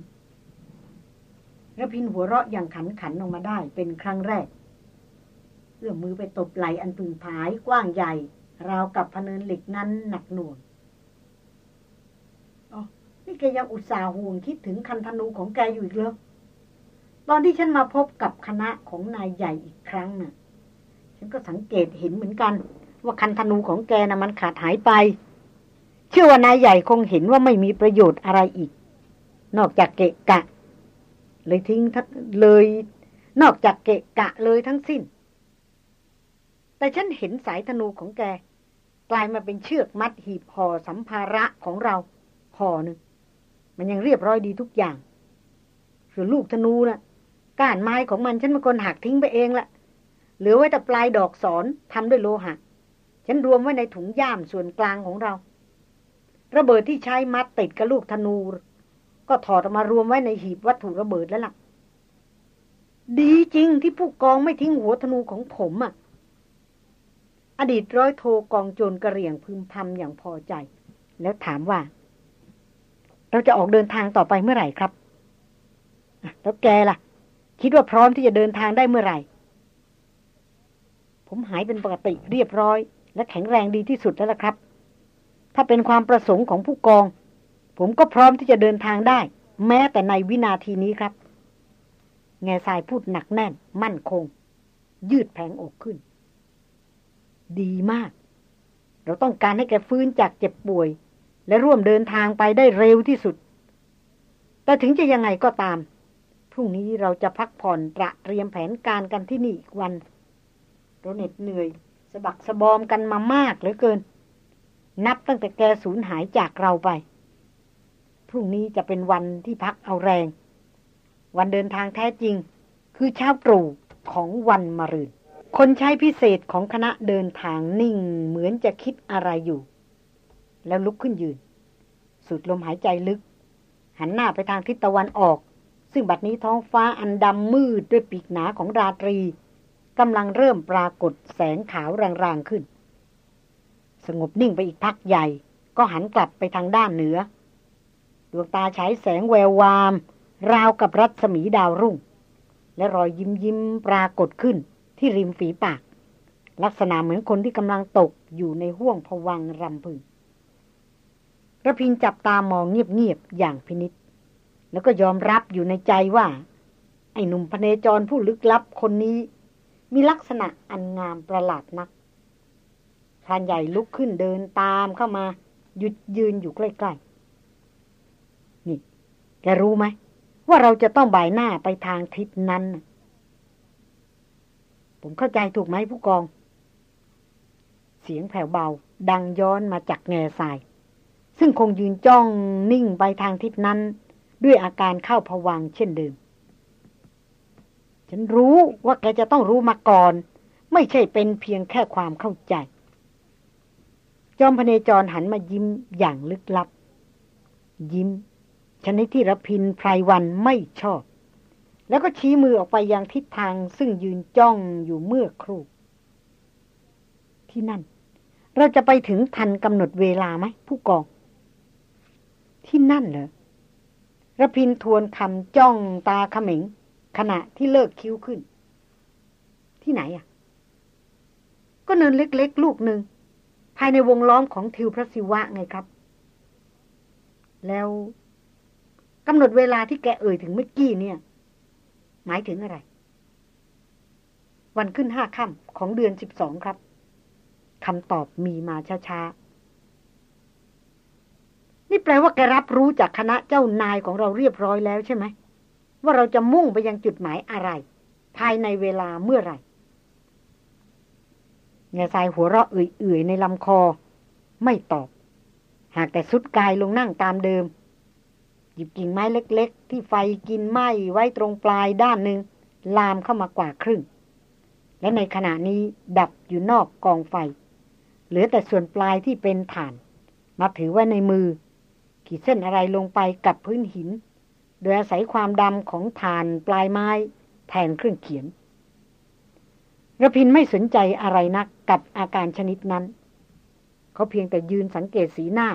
ระพินหัวเราะอย่างขันขันออกมาได้เป็นครั้งแรก เอื้อมมือไปตบไหลอันพึงผายกว้างใหญ่ ราวกับพเนินเหล็กนั้นหนักหน่วงอ๋อนี่แกยังอุตส่าห์ห่วงคิดถึงคันธนูของแกอยู่อีกเหรอตอนที่ฉันมาพบกับคณะของนายใหญ่อีกครั้งน่ะ ฉันก็สังเกตเห็นเหมือนกัน ว่าคันธนูของแกน่ะมันขาดหายไป เชื่อว่านายใหญ่คงเห็นว่าไม่มีประโยชน์อะไรอีก นอกจากเกะกะ เลยทิ้งเลย นอกจากเกะกะเลยทั้งสิ้น แต่ฉันเห็นสายธนูของแก กลายมาเป็นเชือกมัดหีบห่อสัมภาระของเราห่อหนึ่ง มันยังเรียบร้อยดีทุกอย่าง ส่วนลูกธนูนะ่ะก้านไม้ของมันฉันเป็นคนหักทิ้งไปเองละเหลือไว้แต่ปลายดอกสอนทำด้วยโลหะ ฉันรวมไว้ในถุงย่ามส่วนกลางของเรา ระเบิดที่ใช้มัดติดกับลูกธนู ก็ถอดออกมารวมไว้ในหีบวัตถุระเบิดแล้วล่ะ ดีจริงที่ผู้กองไม่ทิ้งหัวธนูของผมอะ่ะ อดีตร้อยโทกองโจรกระเรียงพึมพำอย่างพอใจ แล้วถามว่า เราจะออกเดินทางต่อไปเมื่อไหร่ครับแล้วแกล่ะ คิดว่าพร้อมที่จะเดินทางได้เมื่อไหร่ ผมหายเป็นปกติเรียบร้อย และแข็งแรงดีที่สุดแล้วล่ะครับ ถ้าเป็นความประสงค์ของผู้กอง ผมก็พร้อมที่จะเดินทางได้ แม้แต่ในวินาทีนี้ครับ แง่ทรายพูดหนักแน่น มั่นคง ยืดแผงอกขึ้น ดีมาก เราต้องการให้แกฟื้นจากเจ็บป่วย และร่วมเดินทางไปได้เร็วที่สุด แต่ถึงจะยังไงก็ตาม พรุ่งนี้เราจะพักผ่อนตระเตรียมแผนการกันที่นี่อีกวันเราเหน็ดเหนื่อยสะบักสะบอมกันมามากเหลือเกิน นับตั้งแต่แกสูญหายจากเราไป พรุ่งนี้จะเป็นวันที่พักเอาแรง วันเดินทางแท้จริง คือเช้าตรู่ของวันมะรืน คนใช้พิเศษของคณะเดินทางนิ่งเหมือนจะคิดอะไรอยู่ แล้วลุกขึ้นยืน สูดลมหายใจลึก หันหน้าไปทางทิศตะวันออก ซึ่งบัดนี้ท้องฟ้าอันดำมืดด้วยปีกหนาของราตรีกำลังเริ่มปรากฏแสงขาวรางๆขึ้น สงบนิ่งไปอีกพักใหญ่ ก็หันกลับไปทางด้านเหนือ ดวงตาฉายแสงแวววาม ราวกับรัศมีดาวรุ่ง และรอยยิ้มยิ้มปรากฏขึ้น ที่ริมฝีปาก ลักษณะเหมือนคนที่กำลังตกอยู่ในห้วงผวังรำพึงระพินจับตามองเงียบๆอย่างพินิษแล้วก็ยอมรับอยู่ในใจว่า ไอ้หนุ่มพเนจรผู้ลึกลับคนนี้ มีลักษณะอันงามประหลาดนักพรานใหญ่ลุกขึ้นเดินตามเข้ามา หยุดยืนอยู่ใกล้ๆ นี่ แกรู้ไหม ว่าเราจะต้องบ่ายหน้าไปทางทิศนั้น ผมเข้าใจถูกไหมผู้กอง เสียงแผ่วเบา ดังย้อนมาจากแง่ทราย ซึ่งคงยืนจ้องนิ่งไปทางทิศนั้น ด้วยอาการเข้าผวังเช่นเดิม ฉันรู้ว่าแกจะต้องรู้มาก่อน ไม่ใช่เป็นเพียงแค่ความเข้าใจ จอมพเนจรหันมายิ้มอย่างลึกลับ ยิ้มชนิดที่รพินไพรวันไม่ชอบ แล้วก็ชี้มือออกไปยังทิศทางซึ่งยืนจ้องอยู่เมื่อครู่ ที่นั่น เราจะไปถึงทันกำหนดเวลาไหมผู้กอง ที่นั่นเหรอระพินทวนคำจ้องตาขมิง ขณะที่เลิกคิ้วขึ้น ที่ไหนอะ ก็เนินเล็กๆ ลูกหนึ่ง ภายในวงล้อมของทิวพระศิวะไงครับ แล้วกำหนดเวลาที่แกเอ่ยถึงเมื่อกี้เนี่ย หมายถึงอะไร วันขึ้นห้าค่ำของเดือนสิบสองครับคำตอบมีมาช้าๆ นี่แปลว่าแกรับรู้จากคณะเจ้านายของเราเรียบร้อยแล้วใช่ไหม ว่าเราจะมุ่งไปยังจุดหมายอะไร ภายในเวลาเมื่อไหร่เงาทรายหัวเราะเอื่อยๆในลำคอ ไม่ตอบ หากแต่สุดกายลงนั่งตามเดิม หยิบกิ่งไม้เล็ก ๆ ที่ไฟกินไหม้ไว้ตรงปลายด้านหนึ่งลามเข้ามากว่าครึ่ง และในขณะนี้ดับอยู่นอกกองไฟ เหลือแต่ส่วนปลายที่เป็นฐาน มาถือไว้ในมือ ขีดเส้นอะไรลงไปกับพื้นหิน โดยอาศัยความดำของฐานปลายไม้ แทนเครื่องเขียนระพินไม่สนใจอะไรนักกับอาการชนิดนั้น เขาเพียงแต่ยืนสังเกตสีหน้า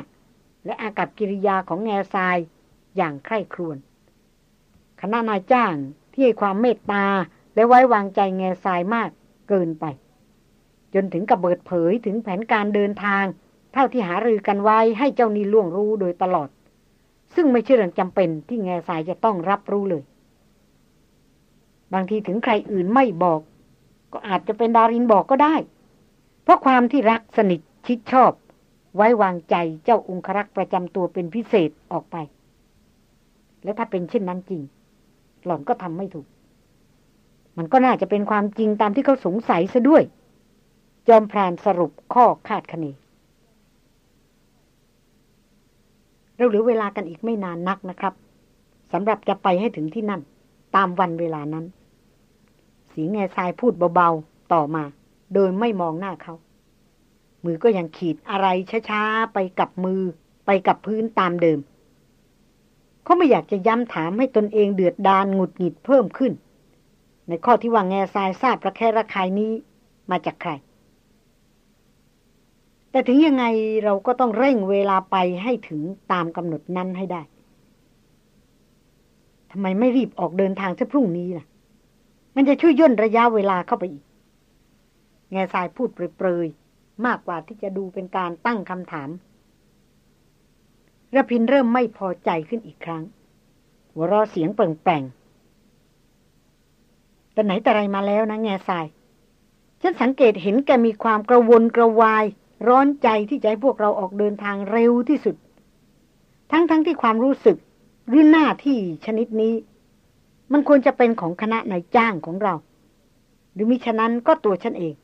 และอากับกิริยาของแง่ทราย อย่างใคร่ครวญคณะนายจ้างที่ให้ความเมตตาและไว้วางใจแง่ทรายมากเกินไป จนถึงกับเบิดเผยถึงแผนการเดินทาง เท่าที่หารือกันไว้ให้เจ้านี่ล่วงรู้โดยตลอด ซึ่งไม่ใช่เรื่องจำเป็นที่แง่ทรายจะต้องรับรู้เลย บางทีถึงใครอื่นไม่บอก ก็อาจจะเป็นดารินบอกก็ได้ เพราะความที่รักสนิทชิดชอบ ไว้วางใจเจ้าองครักษ์ประจำตัวเป็นพิเศษออกไป และถ้าเป็นเช่นนั้นจริง หล่อนก็ทำไม่ถูก มันก็น่าจะเป็นความจริงตามที่เขาสงสัยซะด้วย จอมพรานสรุปข้อคาดคะเนเราเหลือเวลากันอีกไม่นานนักนะครับสำหรับจะไปให้ถึงที่นั่น ตามวันเวลานั้น สีแง่ทรายพูดเบาๆ ต่อมา โดยไม่มองหน้าเขา มือก็ยังขีดอะไรช้าๆ ไปกับมือ ไปกับพื้นตามเดิม เขาไม่อยากจะย้ำถามให้ตนเองเดือดดานหงุดหงิดเพิ่มขึ้น ในข้อที่ว่าแง่ทรายทราบระแคะระคายนี้มาจากใคร แต่ถึงยังไงเราก็ต้องเร่งเวลาไปให้ถึงตามกำหนดนั้นให้ได้ทำไมไม่รีบออกเดินทางเช่พรุ่งนี้ล่ะ มันจะช่วยย่นระยะเวลาเข้าไปอีก แง่ทรายพูดเปรยๆ มากกว่าที่จะดูเป็นการตั้งคำถาม ระพินเริ่มไม่พอใจขึ้นอีกครั้ง หัวรอเสียงเป่งแป่งแต่ไหนแต่ไรมาแล้วนะแง่ทราย ฉันสังเกตเห็นแกมีความกระวนกระวาย ร้อนใจที่จะให้พวกเราออกเดินทางเร็วที่สุด ทั้งๆทที่ความรู้สึกหรือหน้าที่ชนิดนี้ มันควรจะเป็นของคณะนายจ้างของเรา หรือมิฉะนั้นก็ตัวฉันเอง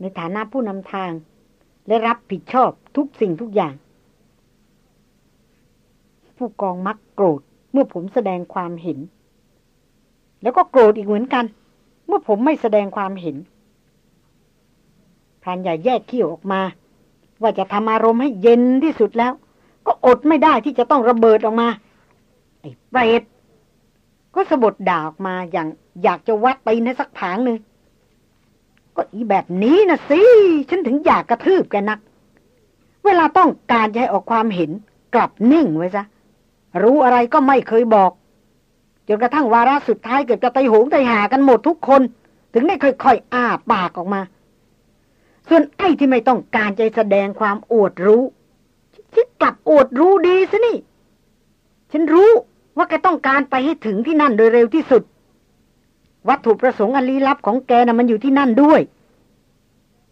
ในฐานะผู้นำทาง และรับผิดชอบทุกสิ่งทุกอย่าง ผู้กองมักโกรธ เมื่อผมแสดงความเห็น แล้วก็โกรธอีกเหมือนกัน เมื่อผมไม่แสดงความเห็นพรานใหญ่แยกเขี้ยวออกมา ว่าจะทำอารมณ์ให้เย็นที่สุดแล้ว ก็อดไม่ได้ที่จะต้องระเบิดออกมา ไอ้เปรตก็สะบดด่าออกมาอย่างอยากจะวัดไปในสักผางหนึ่งก็อีแบบนี้นะสิ ฉันถึงอยากกระทืบแกนัก เวลาต้องการจะให้ออกความเห็นกลับนิ่งไว้ซะ รู้อะไรก็ไม่เคยบอก จนกระทั่งวาระสุดท้ายเกิดจะไตหงไตหากันหมดทุกคน ถึงได้ค่อยๆอ้าปากออกมา ส่วนไอ้ที่ไม่ต้องการจะแสดงความอวดรู้ชิดกลับอวดรู้ดีซะนี่ ฉันรู้ว่าแกต้องการไปให้ถึงที่นั่นโดยเร็วที่สุด วัตถุประสงค์อันลี้ลับของแกนะ่ะมันอยู่ที่นั่นด้วย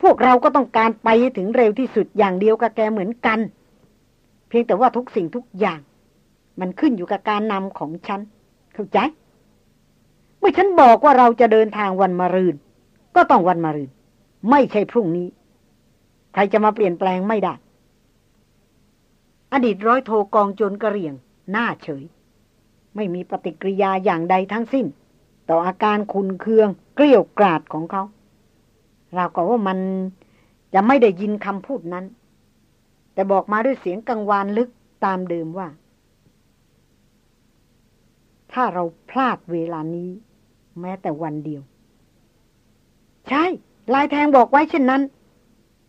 พวกเราก็ต้องการไปถึงเร็วที่สุดอย่างเดียวกับแกเหมือนกัน เพียงแต่ว่าทุกสิ่งทุกอย่าง มันขึ้นอยู่กับการนำของฉัน เข้าใจ เมื่อฉันบอกว่าเราจะเดินทางวันมะรืน ก็ต้องวันมะรืน ไม่ใช่พรุ่งนี้ ใครจะมาเปลี่ยนแปลงไม่ได้ อดีตร้อยโทกองโจรกระเรียง หน้าเฉย ไม่มีปฏิกิริยาอย่างใดทั้งสิ้น ต่ออาการคุนเคือง เกลียวกราดของเขา เราก็ว่ามันจะไม่ได้ยินคำพูดนั้น แต่บอกมาด้วยเสียงกังวานลึกตามเดิมว่า ถ้าเราพลาดเวลานี้ แม้แต่วันเดียว ใช่ ลายแทงบอกไว้เช่นนั้น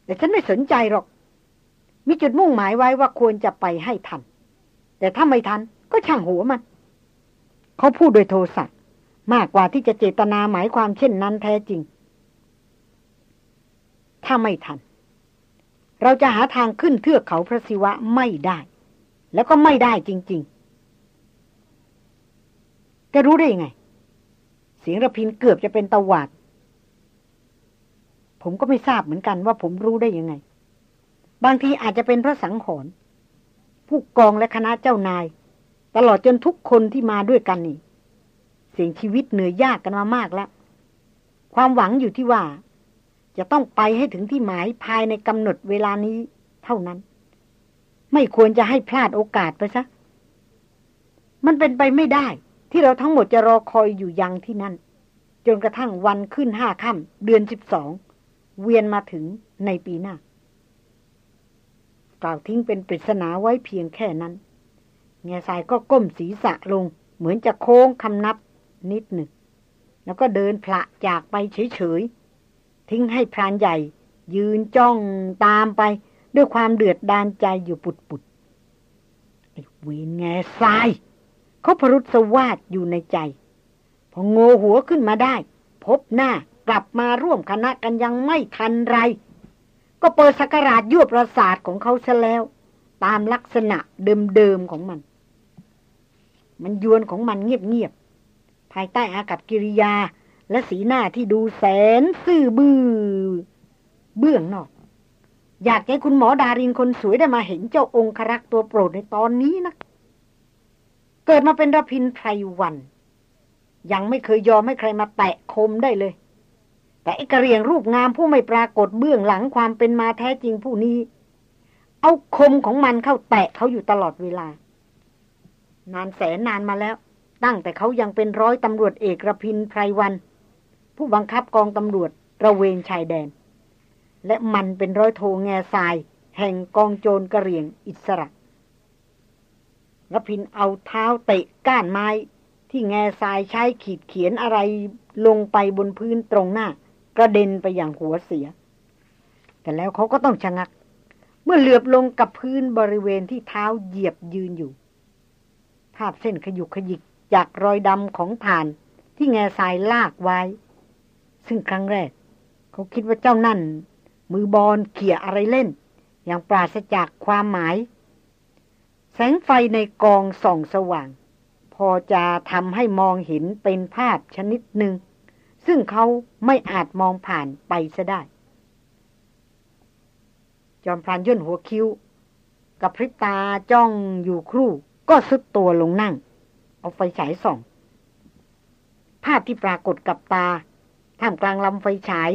แต่ฉันไม่สนใจหรอก มีจุดมุ่งหมายไว้ว่าควรจะไปให้ทัน แต่ถ้าไม่ทัน ก็ช่างหัวมัน เขาพูดโดยโทสะมากกว่าที่จะเจตนาหมายความเช่นนั้นแท้จริง ถ้าไม่ทัน เราจะหาทางขึ้นเทือกเขาพระศิวะไม่ได้ แล้วก็ไม่ได้จริง ๆ แกรู้ได้ยังไง เสียงระพินเกือบจะเป็นตะวาด ผมก็ไม่ทราบเหมือนกันว่าผมรู้ได้ยังไง บางทีอาจจะเป็นพระสังหรณ์ผู้กองและคณะเจ้านาย ตลอดจนทุกคนที่มาด้วยกันนี่ เสียงชีวิตเหนื่อยยากกันมามากแล้ว ความหวังอยู่ที่ว่า จะต้องไปให้ถึงที่หมายภายในกำหนดเวลานี้เท่านั้น ไม่ควรจะให้พลาดโอกาสไปซะมันเป็นไปไม่ได้ ที่เราทั้งหมดจะรอคอยอยู่ยังที่นั่น จนกระทั่งวันขึ้นห้าค่ำเดือนสิบสองเวียนมาถึงในปีหน้ากล่าวทิ้งเป็นปริศนาไว้เพียงแค่นั้น แง่สายก็ก้มศีรษะลง เหมือนจะโค้งคำนับนิดหนึ่ง แล้วก็เดินพละจากไปเฉยๆ ทิ้งให้พรานใหญ่ ยืนจ้องตามไป ด้วยความเดือดดานใจอยู่ปุดๆไอ้เวนแง่ทราย เขาพรุษสวาดอยู่ในใจ พอโงหัวขึ้นมาได้ พบหน้ากลับมาร่วมคณะกันยังไม่ทันไร ก็เปิดสกราชยั่วประสาทของเขาซะแล้ว ตามลักษณะเดิมๆของมัน มันยวนของมันเงียบๆภายใต้อากับกิริยาและสีหน้าที่ดูแสนซื่อบือ้อเบื้องนอก อยากให้คุณหมอดารินคนสวยได้มาเห็นเจ้าองครักษ์ตัวโปรดในตอนนี้นะ เกิดมาเป็นระพินไพรวัน ยังไม่เคยยอมให้ใครมาแตะคมได้เลย แต่ไอ้กระเรียงรูปงามผู้ไม่ปรากฏเบื้องหลังความเป็นมาแท้จริงผู้นี้ เอาคมของมันเข้าแตะเขาอยู่ตลอดเวลา นานแสนนานมาแล้ว ตั้งแต่เขายังเป็นร้อยตำรวจเอกระพินไพรวัน ผู้บังคับกองตำรวจระเวนชายแดน และมันเป็นร้อยโทแง่ทราย แห่งกองโจรกระเรียงอิสระ รพินเอาเท้าเตะก้านไม้ ที่แง่ทรายใช้ขีดเขียนอะไรลงไปบนพื้นตรงหน้า กระเด็นไปอย่างหัวเสีย แต่แล้วเขาก็ต้องชะงัก เมื่อเหลือบลงกับพื้นบริเวณที่เท้าเหยียบยืนอยู่ ภาพเส้นขยุกขยิกจากรอยดำของฐานที่แง่ทรายลากไว้ ซึ่งครั้งแรก เขาคิดว่าเจ้านั่น มือบอลเขี่ยอะไรเล่น อย่างปราศจากความหมาย แสงไฟในกองส่องสว่าง พอจะทำให้มองเห็นเป็นภาพชนิดหนึ่ง ซึ่งเขาไม่อาจมองผ่านไปซะได้ จอมพรานย่นหัวคิ้ว กับพริบตาจ้องอยู่ครู่ก็สุดตัวลงนั่ง เอาไฟฉายส่อง ภาพที่ปรากฏกับตา ท่ามกลางลำไฟฉาย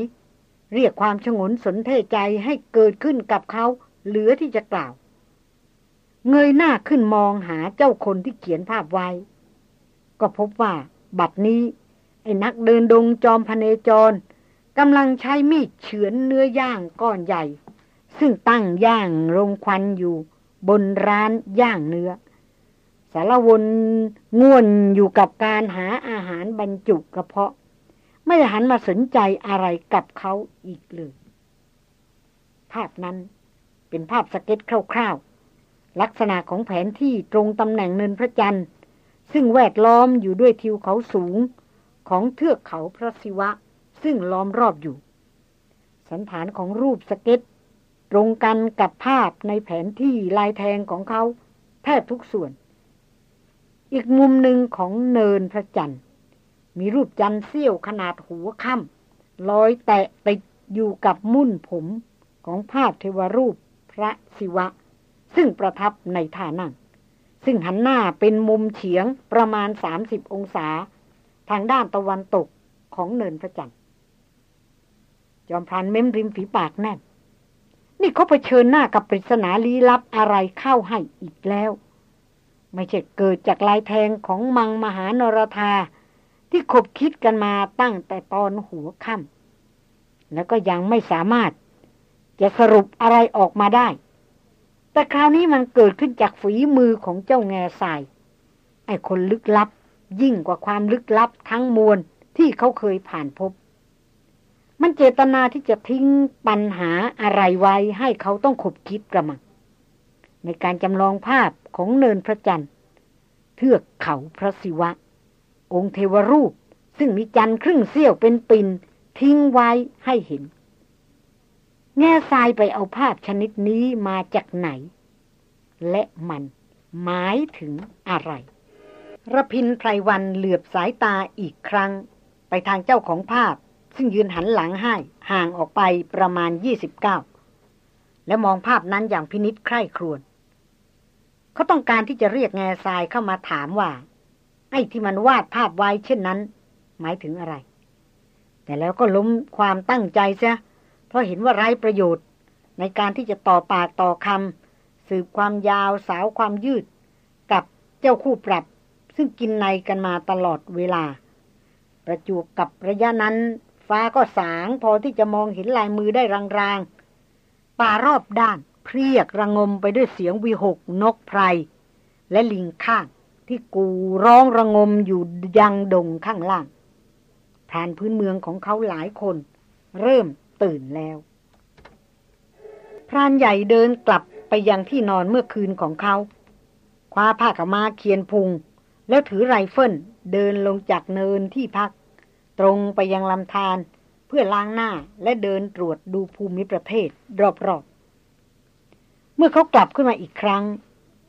เรียกความชงนสนเทใจให้เกิดขึ้นกับเขาเหลือที่จะกล่าว เงยหน้าขึ้นมองหาเจ้าคนที่เขียนภาพไว้ ก็พบว่าบัดนี้ ไอ้นักเดินดงจอมพเนจรกำลังใช้มีดเฉือนเนื้อย่างก้อนใหญ่ ซึ่งตั้งย่างรงควันอยู่ บนร้านย่างเนื้อ สารวนง่วนอยู่กับการหาอาหารบรรจุกระเพาะ ไม่หันมาสนใจอะไรกับเขาอีกเลย ภาพนั้นเป็นภาพสเก็ตคร่าวๆ ลักษณะของแผนที่ตรงตำแหน่งเนินพระจันทร์ ซึ่งแวดล้อมอยู่ด้วยทิวเขาสูงของเทือกเขาพระศิวะ ซึ่งล้อมรอบอยู่ สันฐานของรูปสเก็ต ตรงกันกับภาพในแผนที่ลายแทงของเขา แทบทุกส่วน อีกมุมหนึ่งของเนินพระจันทร์ มีรูปจันทร์เสี้ยวขนาดหัวค่ำลอยแตะติดอยู่กับมุ่นผมของภาพเทวรูปพระศิวะ ซึ่งประทับในท่านั่ง ซึ่งหันหน้าเป็นมุมเฉียงประมาณ 30 องศา ทางด้านตะวันตกของเนินพระจันทร์จอมพรานเม้มริมฝีปากแน่น นี่เขาเผชิญหน้ากับปริศนาลี้ลับอะไรเข้าให้อีกแล้ว ไม่ใช่เกิดจากลายแทงของมังมหานรธาที่คบคิดกันมาตั้งแต่ตอนหัวค่ำแล้วก็ยังไม่สามารถ จะสรุปอะไรออกมาได้ แต่คราวนี้มันเกิดขึ้นจากฝีมือของเจ้าแง่ทราย ไอ้คนลึกลับ ยิ่งกว่าความลึกลับทั้งมวลที่เขาเคยผ่านพบ มันเจตนาที่จะทิ้งปัญหาอะไรไว้ให้เขาต้องขบคิดกระมัง ในการจำลองภาพของเนินพระจันทร์เทือกเขาพระศิวะ องค์เทวรูป ซึ่งมีจันทร์ครึ่งเสี้ยวเป็นปินทิ้งไว้ให้เห็น แง่ทรายไปเอาภาพชนิดนี้มาจากไหน และมันหมายถึงอะไรระพินไพรวันเหลือบสายตาอีกครั้ง ไปทางเจ้าของภาพ ซึ่งยืนหันหลังให้ห่างออกไปประมาณ 29 และมองภาพนั้นอย่างพินิษใคร่ครวญเขาต้องการที่จะเรียกแง่ทรายเข้ามาถามว่า ไอ้ที่มันวาดภาพไว้เช่นนั้น หมายถึงอะไร แต่แล้วก็ล้มความตั้งใจเสีย เพราะเห็นว่าไร้ประโยชน์ ในการที่จะต่อปากต่อคำสืบความยาวสาวความยืด กับเจ้าคู่ปรับ ซึ่งกินในกันมาตลอดเวลา ประจวบกับระยะนั้น ฟ้าก็สางพอที่จะมองเห็นลายมือได้รางๆ ป่ารอบด้านเพรียกระงมไปด้วยเสียงวิหกนกไพร และลิงข้างที่กูร้องระงมอยู่ยังดงข้างล่างพรานพื้นเมืองของเขาหลายคน เริ่ม ตื่นแล้ว พรานใหญ่เดินกลับไปยังที่นอนเมื่อคืนของเขา คว้าผ้าขาวม้าเคียนพุง แล้วถือไรเฟิลเดินลงจากเนินที่พัก ตรงไปยังลำธารเพื่อล้างหน้าและเดินตรวจดูภูมิประเทศรอบๆ เมื่อเขากลับขึ้นมาอีกครั้ง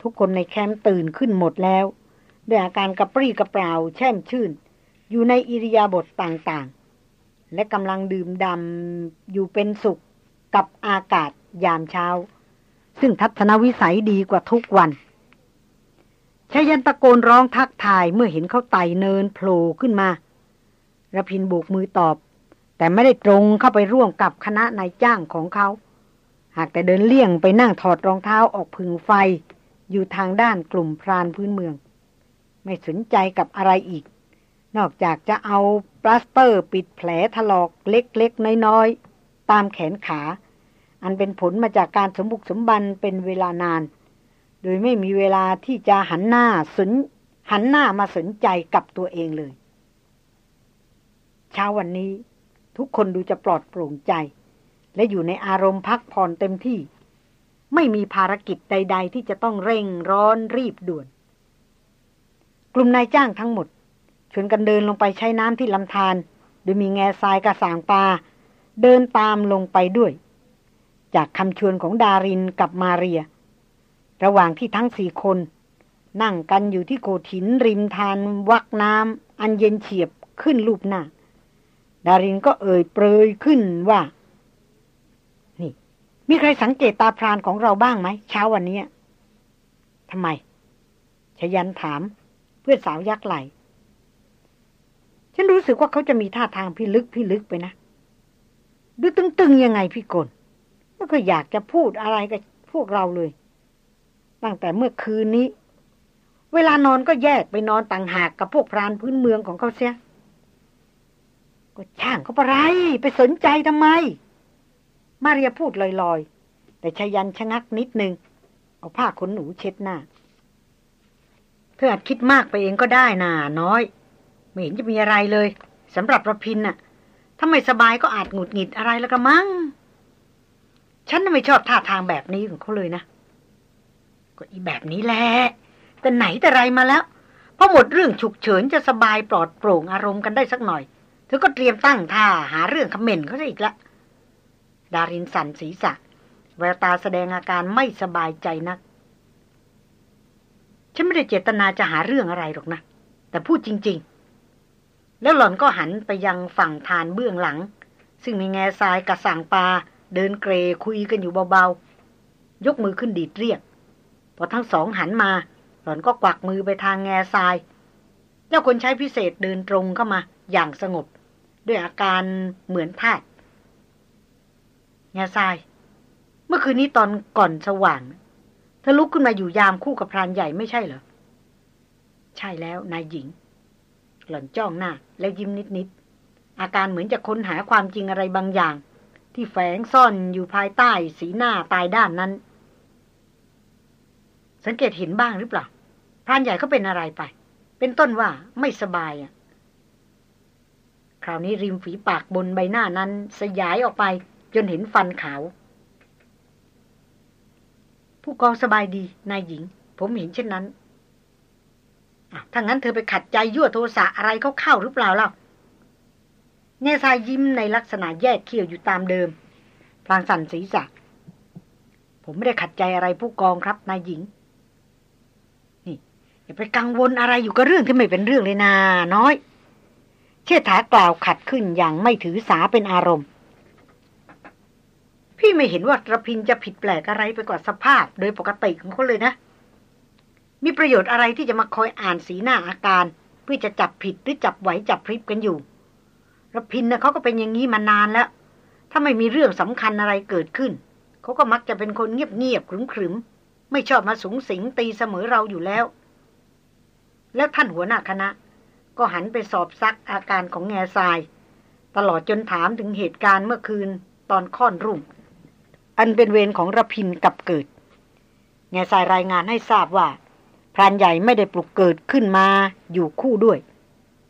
ทุกคนในแคมป์ตื่นขึ้นหมดแล้วด้วยอาการกระปรี้กระเปร่าแช่มชื่น อยู่ในอิริยาบถต่างๆ และกำลังดื่มดำอยู่เป็นสุขกับอากาศยามเช้า ซึ่งทัศนวิสัยดีกว่าทุกวันชายันตะโกนร้องทักทายเมื่อเห็นเขาไต่เนินโผล่ขึ้นมาระพินโบกมือตอบ แต่ไม่ได้ตรงเข้าไปร่วมกับคณะนายจ้างของเขา หากแต่เดินเลี่ยงไปนั่งถอดรองเท้าออกพึงไฟ อยู่ทางด้านกลุ่มพรานพื้นเมือง ไม่สนใจกับอะไรอีก นอกจากจะเอา ปลาสเตอร์ปิดแผลถลอกเล็กๆ น้อยๆ ตามแขนขา อันเป็นผลมาจากการสมบุกสมบันเป็นเวลานาน โดยไม่มีเวลาที่จะหันหน้าสนหันหน้ามาสนใจกับตัวเองเลย เช้าวันนี้ทุกคนดูจะปลอดโปร่งใจ และอยู่ในอารมณ์พักผ่อนเต็มที่ ไม่มีภารกิจใด ๆ ที่จะต้องเร่งร้อนรีบด่วน กลุ่มนายจ้างทั้งหมด ชวนกันเดินลงไปใช้น้ำที่ลำธารโดยมีแง่ทรายกระสางปลาเดินตามลงไปด้วย จากคำชวนของดารินกับมาเรีย ระหว่างที่ทั้งสี่คน นั่งกันอยู่ที่โขดหินริมทานวักน้ำอันเย็นเฉียบขึ้นรูปหน้า ดารินก็เอ่ยเปรยขึ้นว่า นี่ มีใครสังเกตตาพรานของเราบ้างไหมเช้าวันนี้ทำไมชยันถาม เพื่อสาวยักษ์ไหล ฉันรู้สึกว่าเขาจะมีท่าทางพิลึกพิลึกไปนะ ดูตึงๆยังไงพี่กลแล้วก็อยากจะพูดอะไรกับพวกเราเลย ตั้งแต่เมื่อคืนนี้ เวลานอนก็แยกไปนอนต่างหากกับพวกพรานพื้นเมืองของเขาเสีย ก็ช่างเขาไปไรไปสนใจทำไม มาเรียพูดลอยๆ แต่ชยันชะงักนิดนึง เอาผ้าขนหนูเช็ดหน้า เธออาจคิดมากไปเองก็ได้น่าน้อย ไม่เห็นจะมีอะไรเลยสำหรับระพินน่ะถ้าไม่สบายก็อาจหงุดหงิดอะไรแล้วก็มั้ง ฉันไม่ชอบท่าทางแบบนี้ของเขาเลยนะ ก็อีแบบนี้แหละ แต่ไหนแต่ไรมาแล้วพอหมดเรื่องฉุกเฉินจะสบายปลอดโปร่งอารมณ์กันได้สักหน่อย เธอก็เตรียมตั้งท่าหาเรื่องคอมเมนต์เขาอีกละ ดารินสันศีรษะ แววตาแสดงอาการไม่สบายใจนัก ฉันไม่ได้เจตนาจะหาเรื่องอะไรหรอกนะ แต่พูดจริง ๆ แล้วหล่อนก็หันไปยังฝั่งทานเบื้องหลัง ซึ่งมีแง่ทรายกับสั่งปลาเดินเกรคุยกันอยู่เบาๆ ยกมือขึ้นดีดเรียก พอทั้งสองหันมา หล่อนก็กวักมือไปทางแง่ทรายเจ้าคนใช้พิเศษเดินตรงเข้ามาอย่างสงบ ด้วยอาการเหมือนทาสแง่ทราย เมื่อคืนนี้ตอนก่อนสว่างเธอลุกขึ้นมาอยู่ยามคู่กับพรานใหญ่ไม่ใช่เหรอ ใช่แล้วนายหญิง หล่อนจ้องหน้า แล้วยิ้มนิดๆ อาการเหมือนจะค้นหาความจริงอะไรบางอย่าง ที่แฝงซ่อนอยู่ภายใต้สีหน้าตายด้านนั้น สังเกตเห็นบ้างหรือเปล่าพรานใหญ่เขาเป็นอะไรไป เป็นต้นว่าไม่สบายอะ คราวนี้ริมฝีปากบนใบหน้านั้น สยายออกไปจนเห็นฟันขาว ผู้กองสบายดีนายหญิง ผมเห็นเช่นนั้น ถ้างั้นเธอไปขัดใจยั่วโทสะอะไรเขาเข้าหรือเปล่าเล่าเนซายยิ้มในลักษณะแยกเขี้ยวอยู่ตามเดิม พลางสั่นศีรษะ ผมไม่ได้ขัดใจอะไรผู้กองครับนายหญิง นี่อย่าไปกังวลอะไรอยู่กับเรื่องที่ไม่เป็นเรื่องเลยนาน้อย เชิดถากล่าวขัดขึ้นอย่างไม่ถือสาเป็นอารมณ์ พี่ไม่เห็นว่าระพินจะผิดแปลกอะไรไปกว่าสภาพ โดยปกติของเขาเลยนะ มีประโยชน์อะไรที่จะมาคอยอ่านสีหน้าอาการ เพื่อจะจับผิดหรือจับไหวจับพริบกันอยู่รพินนะเขาก็เป็นอย่างนี้มานานแล้ว ถ้าไม่มีเรื่องสำคัญอะไรเกิดขึ้น เขาก็มักจะเป็นคนเงียบเงียบขรึมขรึมไม่ชอบมาสูงสิงตีเสมอเราอยู่แล้ว แล้วท่านหัวหน้าคณะ ก็หันไปสอบซักอาการของแง่ทราย ตลอดจนถามถึงเหตุการณ์เมื่อคืนตอนค่อนรุ่ง อันเป็นเวรของรพินกับเกิด แง่ทรายรายงานให้ทราบว่า พรานใหญ่ไม่ได้ปลุกเกิดขึ้นมาอยู่คู่ด้วย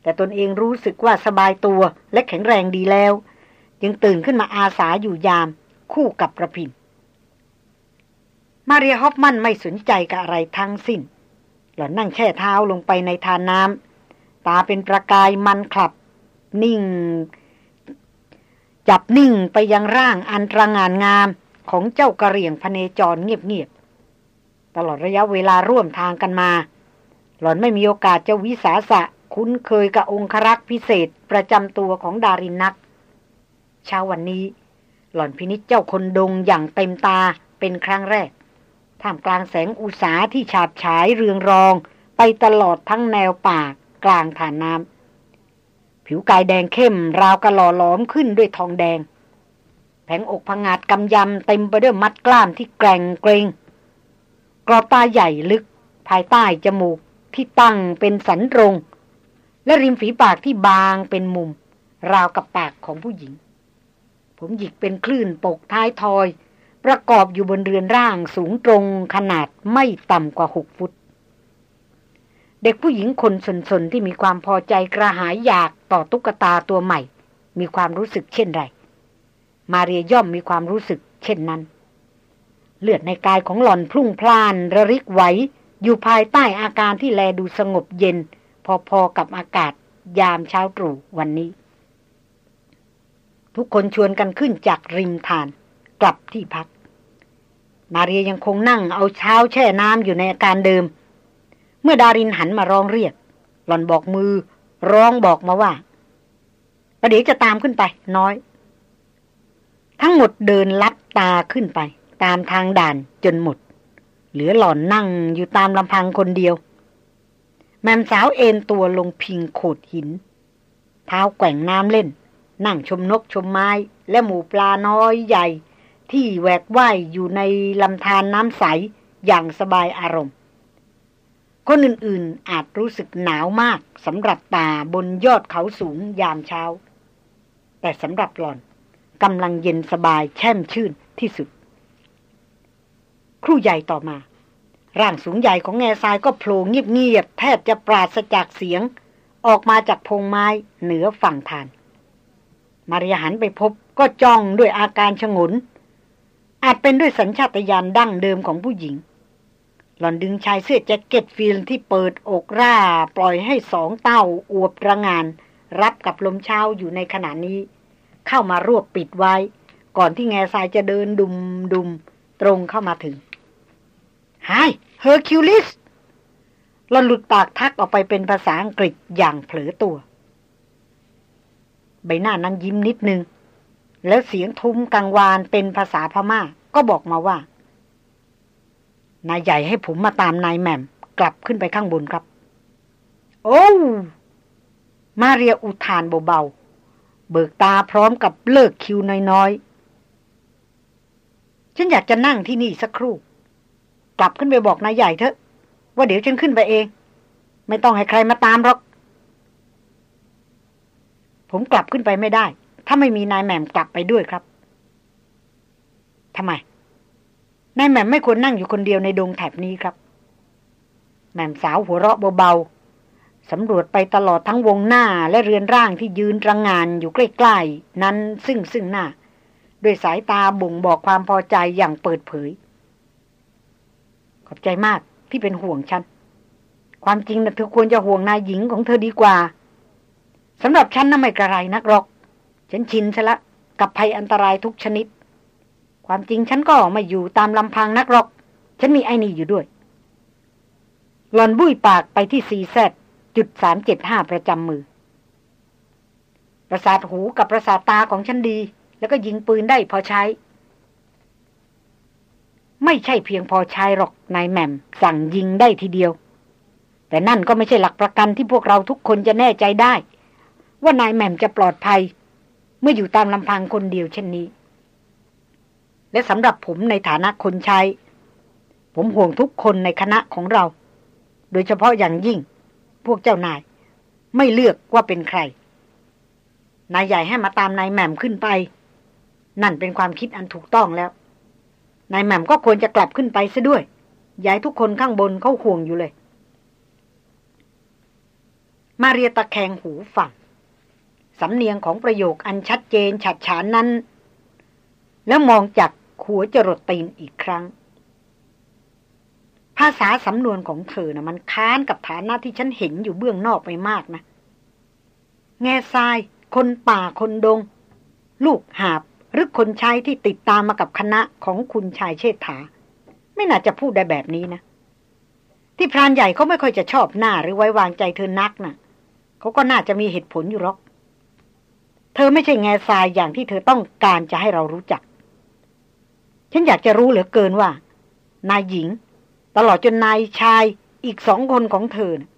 แต่ตนเองรู้สึกว่าสบายตัวและแข็งแรงดีแล้ว จึงตื่นขึ้นมาอาสาอยู่ยามคู่กับประพิน มาเรียฮอฟมันไม่สนใจกับอะไรทั้งสิ้น หล่อนนั่งแช่เท้าลงไปในทานน้ำตาเป็นประกายมันขลับ นิ่ง จับนิ่งไปยังร่างอันตรงานงามของเจ้ากระเหรี่ยงพเนจรเงียบ ตลอดระยะเวลาร่วมทางกันมา หล่อนไม่มีโอกาสจะวิสาสะคุ้นเคยกับองครักษ์พิเศษประจำตัวของดารินนัก เช้าวันนี้ หล่อนพินิจเจ้าคนดงอย่างเต็มตาเป็นครั้งแรก ท่ามกลางแสงอุสาที่ฉาบฉายเรืองรอง ไปตลอดทั้งแนวป่ากลางฐานน้ำผิวกายแดงเข้มราวกระหล่อหลอมขึ้นด้วยทองแดง แผงอกพังอาดกำยำเต็มไปด้วยมัดกล้ามที่แกร่งเกรง กรอบตาใหญ่ลึก ภายใต้จมูกที่ตั้งเป็นสันตรง และริมฝีปากที่บางเป็นมุม ราวกับปากของผู้หญิง ผมหยิกเป็นคลื่นปกท้ายทอย ประกอบอยู่บนเรือนร่างสูงตรงขนาดไม่ต่ำกว่าหกฟุต เด็กผู้หญิงคนสนๆ ที่มีความพอใจกระหายอยากต่อตุ๊กตาตัวใหม่ มีความรู้สึกเช่นไร มาเรียย่อมมีความรู้สึกเช่นนั้น เลือดในกายของหล่อนพุ่งพล่านระริกไหว อยู่ภายใต้อาการที่แลดูสงบเย็น พอๆกับอากาศยามเช้าตรู่วันนี้ ทุกคนชวนกันขึ้นจากริมทาน กลับที่พัก มาเรียยังคงนั่งเอาเช้าแช่น้ำอยู่ในอาการเดิม เมื่อดารินหันมาร้องเรียก หล่อนบอกมือ ร้องบอกมาว่าประเดี๋ยวจะตามขึ้นไป น้อย ทั้งหมดเดินลัดตาขึ้นไป ตามทางด่านจนหมด เหลือหล่อนนั่งอยู่ตามลำพังคนเดียว แม่สาวเอนตัวลงพิงโขดหิน เท้าแกว่งน้ำเล่น นั่งชมนกชมไม้ และหมูปลาน้อยใหญ่ ที่แหวกว่ายอยู่ในลำธารนน้ำใสอย่างสบายอารมณ์ คนอื่นๆอาจรู้สึกหนาวมากสำหรับตาบนยอดเขาสูงยามเช้า แต่สำหรับหล่อนกำลังเย็นสบายแช่มชื่นที่สุด ครู่ใหญ่ต่อมา ร่างสูงใหญ่ของแง่ทรายก็โผล่เงียบๆแทบจะปราศจากเสียง ออกมาจากพงไม้เหนือฝั่งทาน มาริยหันไปพบก็จ้องด้วยอาการชงน อาจเป็นด้วยสัญชาตญาณดั้งเดิมของผู้หญิง หล่อนดึงชายเสื้อแจ็คเก็ตฟิลที่เปิดอกร่า ปล่อยให้สองเต้าอวบระงาน รับกับลมเช้าอยู่ในขณะนี้ เข้ามารวบปิดไว้ ก่อนที่แง่ทรายจะเดินดุมดุมตรงเข้ามาถึง Hi Hercules หล่อนหลุดปากทักออกไปเป็นภาษาอังกฤษอย่างเผลอตัว ใบหน้านั้นยิ้มนิดนึง แล้วเสียงทุ้มกังวานเป็นภาษาพม่า ก็บอกมาว่า นายใหญ่ให้ผมมาตามนายแหม่ม กลับขึ้นไปข้างบนครับ โอ้มาเรียอุทานเบาๆ เบิกตาพร้อมกับเลิกคิ้วน้อยๆ ฉันอยากจะนั่งที่นี่สักครู่ กลับขึ้นไปบอกนายใหญ่เถอะ ว่าเดี๋ยวฉันขึ้นไปเอง ไม่ต้องให้ใครมาตามหรอก ผมกลับขึ้นไปไม่ได้ ถ้าไม่มีนายแหม่มกลับไปด้วยครับทำไมนายแหม่มไม่ควรนั่งอยู่คนเดียวในดงแถบนี้ครับ แหม่มสาวหัวเราะเบาๆสำรวจไปตลอดทั้งวงหน้าและเรือนร่างที่ยืนรังงานอยู่ใกล้ๆนั้นซึ่งซึ่งหน้า ด้วยสายตาบ่งบอกความพอใจอย่างเปิดเผย อบใจมากที่เป็นห่วงฉัน ความจริงนะเธอควรจะห่วงนายหญิงของเธอดีกว่าสำหรับฉันน่ะไม่กระไรนักหรอก ฉันชินซะละกับภัยอันตรายทุกชนิด ความจริงฉันก็ไม่อยู่ตามลำพังนักหรอก ฉันมีไอ้นี่อยู่ด้วย หลอนบุ้ยปากไปที่ซีแซดจุดสามเจ็ดห้าประจำมือ ประสาทหูกับประสาทตาของฉันดี แล้วก็ยิงปืนได้พอใช้ ไม่ใช่เพียงพอใช้หรอกนายแหม่ม สั่งยิงได้ทีเดียว แต่นั่นก็ไม่ใช่หลักประกันที่พวกเราทุกคนจะแน่ใจได้ ว่านายแหม่มจะปลอดภัย เมื่ออยู่ตามลำพังคนเดียวเช่นนี้ และสำหรับผมในฐานะคนใช้ ผมห่วงทุกคนในคณะของเรา โดยเฉพาะอย่างยิ่ง พวกเจ้านาย ไม่เลือกว่าเป็นใคร นายใหญ่ให้มาตามนายแหม่มขึ้นไป นั่นเป็นความคิดอันถูกต้องแล้ว นายแหม่มก็ควรจะกลับขึ้นไปซะด้วยยายทุกคนข้างบนเขาห่วงอยู่เลย มาเรียตะแคงหูฟังสำเนียงของประโยคอันชัดเจนฉัดฉานนั้น แล้วมองจากหัวจรดตีนอีกครั้ง ภาษาสำนวนของเธอนะ่ะมันค้านกับฐานะที่ฉันเห็นอยู่เบื้องนอกไปมากนะ แง่ทราย คนป่าคนดง ลูกหาบ หรือคนใช้ที่ติดตามมากับคณะของคุณชายเชษฐา ไม่น่าจะพูดได้แบบนี้นะ ที่พรานใหญ่เขาไม่ค่อยจะชอบหน้าหรือไว้วางใจเธอนักนะ่ะเขาก็น่าจะมีเหตุผลอยู่หรอก เธอไม่ใช่แง่ทรายอย่างที่เธอต้องการจะให้เรารู้จัก ฉันอยากจะรู้เหลือเกินว่า นายหญิง ตลอดจนนายชายอีกสองคนของเธอนะ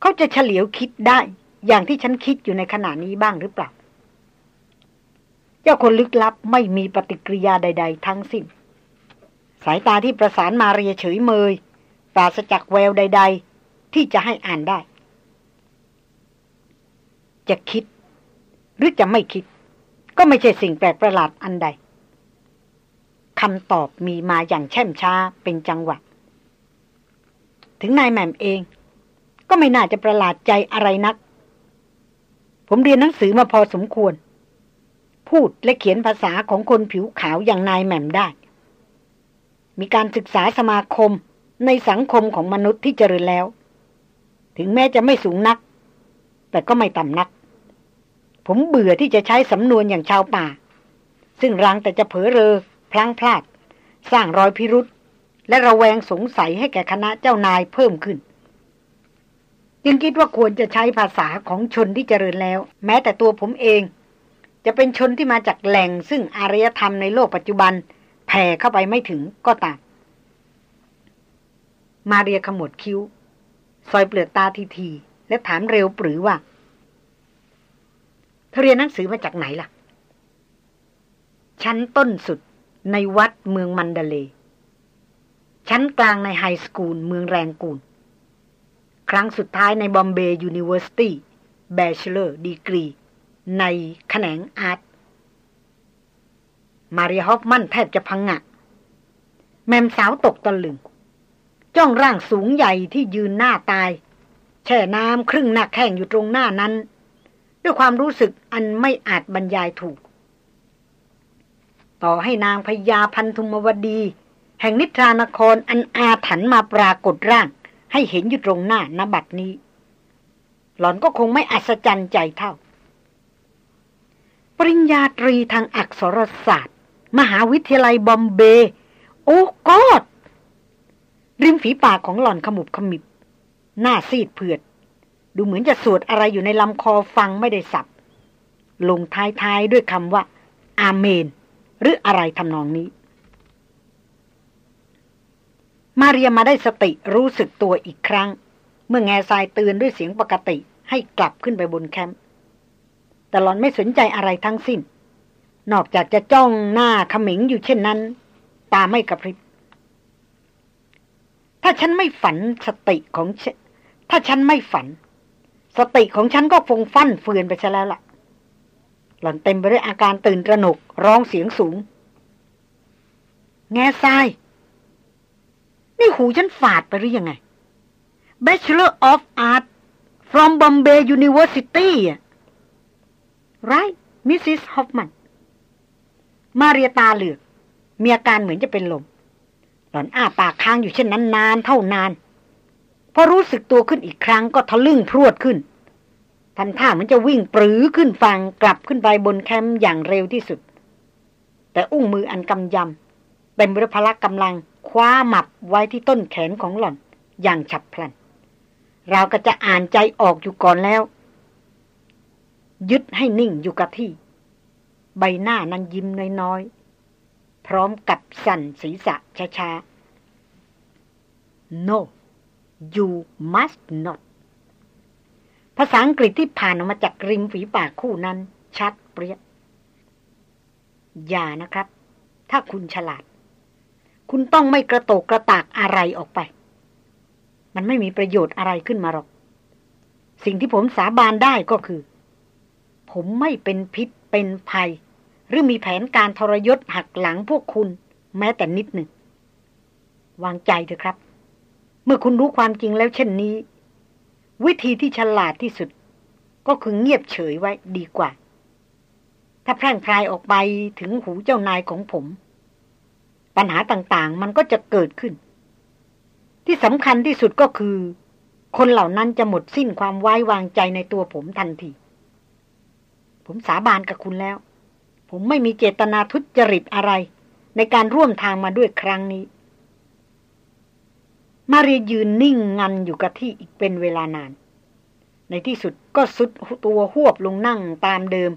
เขาจะเฉลียวคิดได้ อย่างที่ฉันคิดอยู่ในขณะนี้บ้างหรือเปล่า เจ้าคนลึกลับไม่มีปฏิกิริยาใด ๆ ทั้งสิ้น สายตาที่ประสานมาเรียเฉยเมยปราศจากแววใด ๆ ที่จะให้อ่านได้ จะคิด หรือจะไม่คิด ก็ไม่ใช่สิ่งแปลกประหลาดอันใดคำตอบมีมาอย่างแช่มช้าเป็นจังหวะ ถึงนายแหม่มเอง ก็ไม่น่าจะประหลาดใจอะไรนัก ผมเรียนหนังสือมาพอสมควร พูดและเขียนภาษาของคนผิวขาวอย่างนายแหม่มได้ มีการศึกษาสมาคมในสังคมของมนุษย์ที่เจริญแล้ว ถึงแม้จะไม่สูงนัก แต่ก็ไม่ต่ำนัก ผมเบื่อที่จะใช้สำนวนอย่างชาวป่า ซึ่งรังแต่จะเผลอเรอ พลังพลาด สร้างรอยพิรุษและระแวงสงสัยให้แก่คณะเจ้านายเพิ่มขึ้นยังคิดว่าควรจะใช้ภาษาของชนที่เจริญแล้ว แม้แต่ตัวผมเอง จะเป็นชนที่มาจากแหล่งซึ่งอารยธรรมในโลกปัจจุบัน แผ่เข้าไปไม่ถึงก็ตามมาเรียขมวดคิ้ว ซอยเปลือกตาถี่ๆ และถามเร็วปรื๋อว่าเธอเรียนหนังสือมาจากไหนล่ะ ชั้นต้นสุดในวัดเมืองมัณฑะเลย์ ชั้นกลางใน high school เมือง Rangoon ครั้งสุดท้ายใน Bombay University bachelor degree ในแขนง art มาเรียฮอฟมันแทบจะพังงะ แมมสาวตกตะลึง จ้องร่างสูงใหญ่ที่ยืนหน้าตาย แช่น้ำครึ่งหนักแข่งอยู่ตรงหน้านั้น ด้วยความรู้สึกอันไม่อาจบรรยายถูก ต่อให้นางพญาพันธุมวดี แห่งนิทรานครอันอาถรรพ์มาปรากฏร่าง ให้เห็นอยู่ตรงหน้านบัดนี้ หล่อนก็คงไม่อัศจรรย์ใจเท่า ปริญญาตรีทางอักษรศาสตร์ มหาวิทยาลัยบอมเบย์โอ้กอด ริมฝีปากของหล่อนขมุบขมิบ หน้าซีดเผือด ดูเหมือนจะสวดอะไรอยู่ในลำคอฟังไม่ได้สับ ลงท้ายๆด้วยคำว่า อาเมน หรืออะไรทำนองนี้ มาเรียมาได้สติรู้สึกตัวอีกครั้ง เมื่อแง่ทรายเตือนด้วยเสียงปกติให้กลับขึ้นไปบนแคมป์ แต่หลอนไม่สนใจอะไรทั้งสิ้น นอกจากจะจ้องหน้าขมิงอยู่เช่นนั้น ตาไม่กระพริบ ถ้าฉันไม่ฝันสติของถ้าฉันไม่ฝัน สติของฉันก็ฟงฟั่นเฟือนไปซะแล้วล่ะ หล่อนเต็มไปด้วยอาการตื่นตระหนกร้องเสียงสูง แง่ทราย นี่หูฉันฝาดไปหรือยังไง Bachelor of Art from Bombay University right Mrs. Hoffman มาเรียตาเหลือก มีอาการเหมือนจะเป็นลม หล่อนอ้าปากค้างอยู่เช่นนั้นนานเท่านาน พอรู้สึกตัวขึ้นอีกครั้งก็ทะลึ่งพรวดขึ้นทำท่ามันจะวิ่งปรือขึ้นฟังกลับขึ้นไปบนแคมป์อย่างเร็วที่สุด แต่อุ้งมืออันกำยำเต็มไปด้วยพละกำลังคว้าหมับไว้ที่ต้นแขนของหล่อนอย่างฉับพลัน เราก็จะอ่านใจออกอยู่ก่อนแล้ว ยึดให้นิ่งอยู่กับที่ ใบหน้านั้นยิ้มน้อยๆ พร้อมกับสั่นศีรษะช้าๆ no you must not ภาษาอังกฤษที่ผ่านออกมาจากริมฝีปากคู่นั้น ชัดเปรี้ยอย่านะครับ ถ้าคุณฉลาด คุณต้องไม่กระโตกกระตากอะไรออกไป มันไม่มีประโยชน์อะไรขึ้นมาหรอก สิ่งที่ผมสาบานได้ก็คือ ผมไม่เป็นพิษเป็นภัย หรือมีแผนการทรยศหักหลังพวกคุณ แม้แต่นิดหนึ่ง วางใจเถอะครับ เมื่อคุณรู้ความจริงแล้วเช่นนี้ วิธีที่ฉลาดที่สุด ก็คือเงียบเฉยไว้ดีกว่า ถ้าแพร่งพรายออกไปถึงหูเจ้านายของผม ปัญหาต่างๆ มันก็จะเกิดขึ้น ที่สำคัญที่สุดก็คือ คนเหล่านั้นจะหมดสิ้นความไว้วางใจในตัวผมทันที ผมสาบานกับคุณแล้ว ผมไม่มีเจตนาทุจริตอะไร ในการร่วมทางมาด้วยครั้งนี้ มาเรียยืนนิ่งงันอยู่กับที่อีกเป็นเวลานาน ในที่สุดก็สุดตัวหวบลงนั่งตามเดิม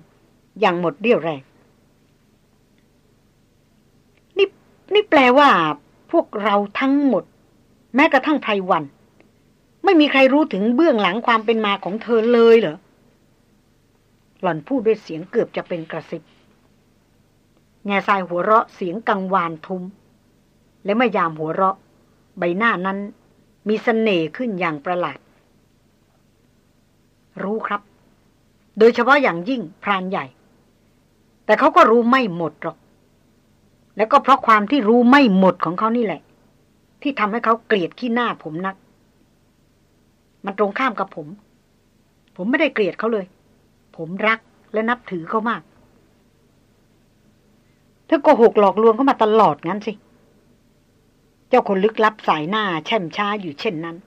อย่างหมดเรี่ยวแรง นี่นี่แปลว่าพวกเราทั้งหมด แม้กระทั่งไพรวัน ไม่มีใครรู้ถึงเบื้องหลังความเป็นมาของเธอเลยเหรอ หล่อนพูดด้วยเสียงเกือบจะเป็นกระซิบแง่ทรายหัวเราะเสียงกังวานทุ้ม และไม่ยามหัวเราะ ใบหน้านั้นมีสเสน่ห์ขึ้นอย่างประหลาด รู้ครับ โดยเฉพาะอย่างยิ่งพรานใหญ่ แต่เขาก็รู้ไม่หมดหรอก แล้วก็เพราะความที่รู้ไม่หมดของเขานี่แหละ ที่ทำให้เขาเกลียดขี้หน้าผมนัก มันตรงข้ามกับผม ผมไม่ได้เกลียดเขาเลย ผมรักและนับถือเขามาก เธอโกหกหลอกลวงเขามาตลอดงั้นสิ เจ้าคนลึกลับสายหน้าแช่มช้าอยู่เช่นนั้น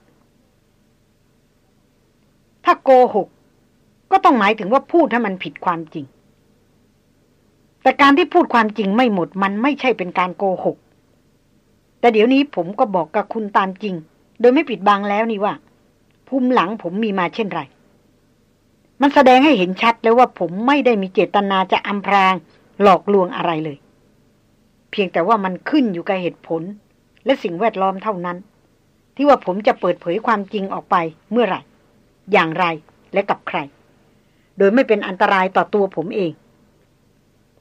ถ้าโกหก ก็ต้องหมายถึงว่าพูดให้มันผิดความจริง แต่การที่พูดความจริงไม่หมดมันไม่ใช่เป็นการโกหก แต่เดี๋ยวนี้ผมก็บอกกับคุณตามจริง โดยไม่ปิดบังแล้วนี่ว่าภูมิหลังผมมีมาเช่นไร มันแสดงให้เห็นชัดแล้วว่าผมไม่ได้มีเจตนาจะอำพราง หลอกลวงอะไรเลย เพียงแต่ว่ามันขึ้นอยู่กับเหตุผล และสิ่งแวดล้อมเท่านั้น ที่ว่าผมจะเปิดเผยความจริงออกไปเมื่อไหร่ อย่างไรและกับใคร โดยไม่เป็นอันตรายต่อตัวผมเอง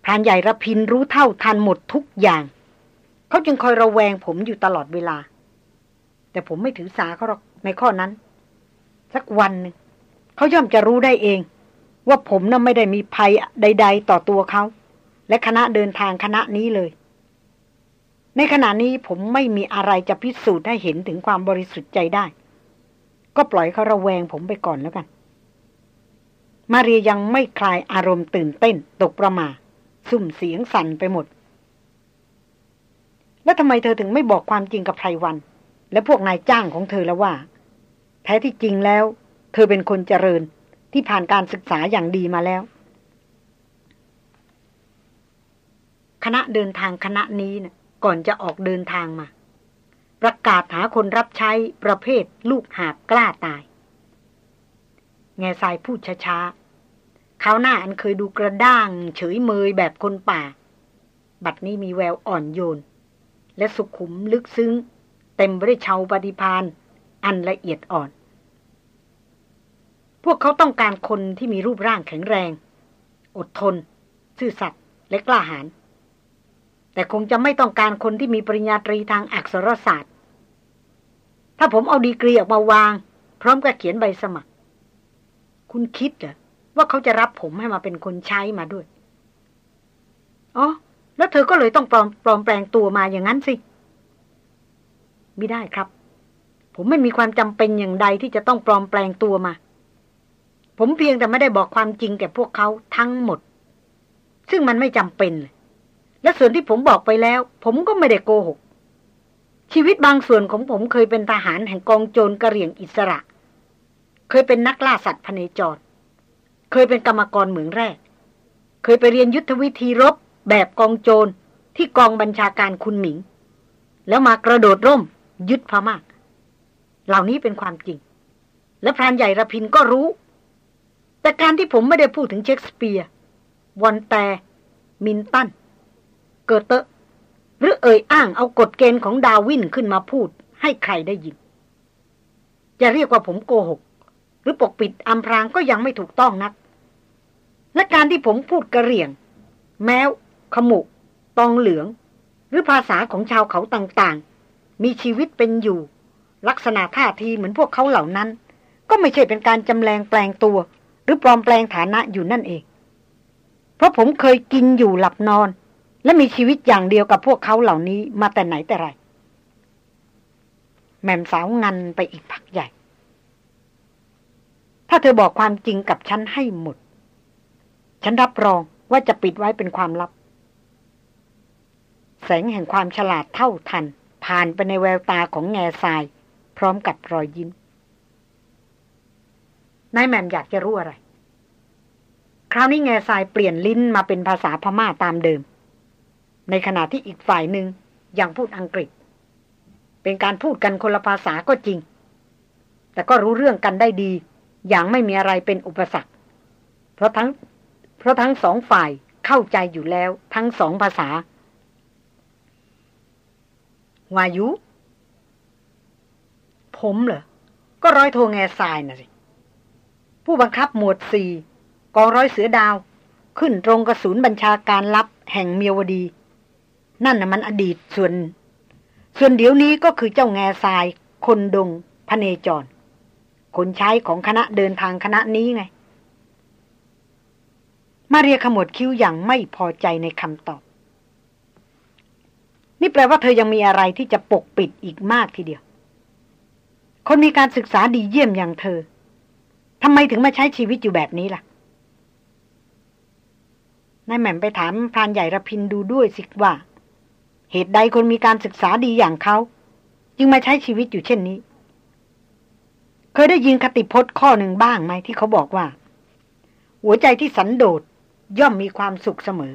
พรานใหญ่ระพินรู้เท่าทันหมดทุกอย่าง เขาจึงคอยระแวงผมอยู่ตลอดเวลา แต่ผมไม่ถือสาเขาหรอกในข้อนั้น สักวันหนึ่ง เขาย่อมจะรู้ได้เอง ว่าผมน่ะไม่ได้มีภัยใด ๆ ต่อตัวเขา และคณะเดินทางคณะนี้เลย ในขณะนี้ผมไม่มีอะไรจะพิสูจน์ให้เห็นถึงความบริสุทธิ์ใจได้ ก็ปล่อยเขาระแวงผมไปก่อนแล้วกัน มาเรียยังไม่คลายอารมณ์ตื่นเต้น ตกประมาซุ่มเสียงสั่นไปหมด แล้วทำไมเธอถึงไม่บอกความจริงกับไพรวัน และพวกนายจ้างของเธอแล้วว่า แท้ที่จริงแล้ว เธอเป็นคนเจริญที่ผ่านการศึกษาอย่างดีมาแล้ว คณะเดินทางคณะนี้นะก่อนจะออกเดินทางมา ประกาศหาคนรับใช้ประเภทลูกหาบกล้าตาย แง่ทรายพูดช้าๆเขาหน้าอันเคยดูกระด้าง เฉยเมยแบบคนป่า บัดนี้มีแววอ่อนโยน และสุขุมลึกซึ้ง เต็มไปด้วยชาวปฏิพานอันละเอียดอ่อน พวกเขาต้องการคนที่มีรูปร่างแข็งแรง อดทน ซื่อสัตย์และกล้าหาญแต่คงจะไม่ต้องการคนที่มีปริญญาตรีทางอักษรศาสตร์ ถ้าผมเอาดีกรีออกมาวาง พร้อมกับเขียนใบสมัคร คุณคิดเหรอว่าเขาจะรับผมให้มาเป็นคนใช้มาด้วย อ๋อ แล้วเธอก็เลยต้องปลอมปลอมแปลงตัวมาอย่างนั้นสิ ไม่ได้ครับ ผมไม่มีความจำเป็นอย่างใดที่จะต้องปลอมแปลงตัวมา ผมเพียงแต่ไม่ได้บอกความจริงแก่พวกเขาทั้งหมด ซึ่งมันไม่จำเป็น และส่วนที่ผมบอกไปแล้ว ผมก็ไม่ได้โกหก ชีวิตบางส่วนของผมเคยเป็นทหารแห่งกองโจรกระเหรี่ยงอิสระ เคยเป็นนักล่าสัตว์พเนจร เคยเป็นกรรมกรเหมืองแร่เคยไปเรียนยุทธวิธีรบ แบบกองโจรที่กองบัญชาการคุณหมิง แล้วมากระโดดร่ม ยึดพม่าเหล่านี้เป็นความจริง และพรานใหญ่ระพินก็รู้ แต่การที่ผมไม่ได้พูดถึงเชคสเปียร์วอนแตมินตัน เกิดเตอหรือเอ่ยอ้างเอากฎเกณฑ์ของดาวินขึ้นมาพูด ให้ใครได้ยิน จะเรียกว่าผมโกหก หรือปกปิดอำพรางก็ยังไม่ถูกต้องนัก และการที่ผมพูดกระเรียง แมว ขมุตองเหลือง หรือภาษาของชาวเขาต่างๆ มีชีวิตเป็นอยู่ ลักษณะท่าทีเหมือนพวกเขาเหล่านั้น ก็ไม่ใช่เป็นการจำแรงแปลงตัว หรือปลอมแปลงฐานะอยู่นั่นเอง เพราะผมเคยกินอยู่หลับนอน และมีชีวิตอย่างเดียวกับพวกเขาเหล่านี้มาแต่ไหนแต่ไร แม่มสาวงันไปอีกพักใหญ่ ถ้าเธอบอกความจริงกับฉันให้หมด ฉันรับรองว่าจะปิดไว้เป็นความลับ แสงแห่งความฉลาดเท่าทัน ผ่านไปในแววตาของแง่ทราย พร้อมกับรอยยิ้ม นายแมมอยากจะรู้อะไร คราวนี้แง่ทรายเปลี่ยนลิ้นมาเป็นภาษาพม่าตามเดิม ในขณะที่อีกฝ่ายหนึ่งยังพูดอังกฤษ เป็นการพูดกันคนละภาษาก็จริง แต่ก็รู้เรื่องกันได้ดี อย่างไม่มีอะไรเป็นอุปสรรค เพราะทั้ง เพราะทั้งสองฝ่ายเข้าใจอยู่แล้วทั้งสองภาษาวายุ ผมเหรอ ก็ร้อยโทแงซายน่ะสิ ผู้บังคับหมวดสี่กองร้อยเสือดาว ขึ้นตรงกระสุนบัญชาการลับแห่งเมียวดี นั่นน่ะมันอดีตส่วน ส่วนเดี๋ยวนี้ก็คือเจ้าแง่ทราย คนดงพเนจร คนใช้ของคณะเดินทางคณะนี้ไง มาเรียขมวดคิ้วอย่างไม่พอใจในคำตอบ นี่แปลว่าเธอยังมีอะไรที่จะปกปิดอีกมากทีเดียว คนมีการศึกษาดีเยี่ยมอย่างเธอ ทำไมถึงมาใช้ชีวิตอยู่แบบนี้ล่ะนายแหม่มไปถามพรานใหญ่ระพินดูด้วยสิว่า เหตุใดคนมีการศึกษาดีอย่างเขาจึงมาใช้ชีวิตอยู่เช่นนี้ เคยได้ยินคติพจน์ข้อหนึ่งบ้างไหมที่เขาบอกว่า หัวใจที่สันโดษย่อมมีความสุขเสมอ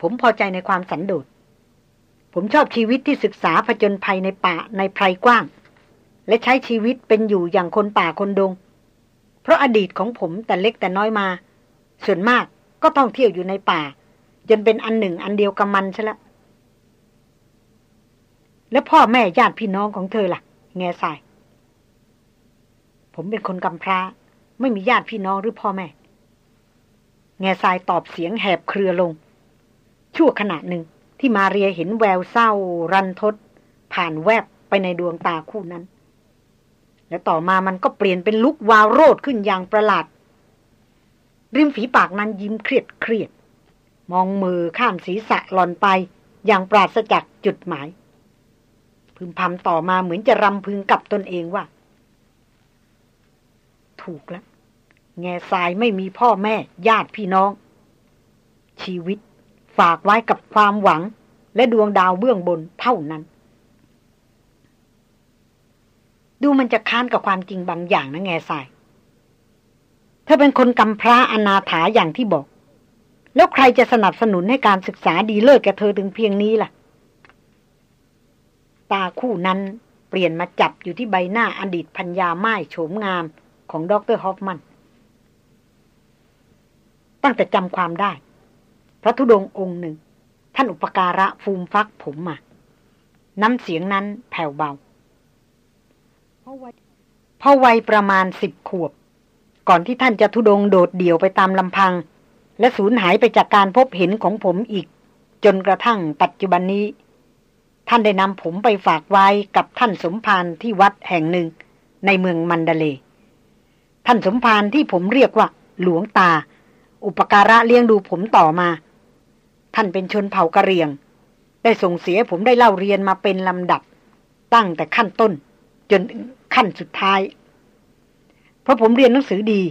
ผมพอใจในความสันโดษผมชอบชีวิตที่ศึกษาผจญภัยในป่าในไพรกว้าง และใช้ชีวิตเป็นอยู่อย่างคนป่าคนดง เพราะอดีตของผมแต่เล็กแต่น้อยมา ส่วนมากก็ต้องเที่ยวอยู่ในป่า จนเป็นอันหนึ่งอันเดียวกับมันใช่ล้วแล้วพ่อแม่ญาติพี่น้องของเธอล่ะ แง่ทราย ผมเป็นคนกำพร้า ไม่มีญาติพี่น้องหรือพ่อแม่ แง่ทรายตอบเสียงแหบเครือลง ชั่วขณะหนึ่งที่มาเรียเห็นแววเศร้า รันทด ผ่านแวบไปในดวงตาคู่นั้น แล้วต่อมามันก็เปลี่ยนเป็นลุกวาวโรดขึ้นอย่างประหลาด ริมฝีปากนั้นยิ้มเครียดเครียด มองมือข้ามศีรษะหลอนไป อย่างปราศจากจุดหมาย พึมพำต่อมาเหมือนจะรำพึงกับตนเองว่า ถูกแล้ว แง่ทรายไม่มีพ่อแม่ญาติพี่น้อง ชีวิตฝากไว้กับความหวัง และดวงดาวเบื้องบนเท่านั้น ดูมันจะค้านกับความจริงบางอย่างนะแง่ทรายเธอเป็นคนกำพร้าอนาถาอย่างที่บอก แล้วใครจะสนับสนุนให้การศึกษาดีเลิศแกเธอถึงเพียงนี้ล่ะ ตาคู่นั้นเปลี่ยนมาจับอยู่ที่ใบหน้าอดีตพัญญาไม้โฉมงามของดรฮอฟมัน ตั้งแต่จำความได้ พระธุดงค์องค์หนึ่ง ท่านอุปการะฟูมฟักผมมา น้ำเสียงนั้นแผ่วเบา พอวัยประมาณสิบขวบ ก่อนที่ท่านจะทุดงโดดเดี่ยวไปตามลำพัง และสูญหายไปจากการพบเห็นของผมอีก จนกระทั่งปัจจุบันนี้ ท่านได้นำผมไปฝากไว้กับท่านสมภารที่วัดแห่งหนึ่ง ในเมืองมันดาเล ท่านสมภารที่ผมเรียกว่า หลวงตา อุปการะเลี้ยงดูผมต่อมา ท่านเป็นชนเผ่ากะเหรี่ยง ได้ส่งเสียผมได้เล่าเรียนมาเป็นลำดับ ตั้งแต่ขั้นต้น จนขั้นสุดท้าย เพราะผมเรียนหนังสือดี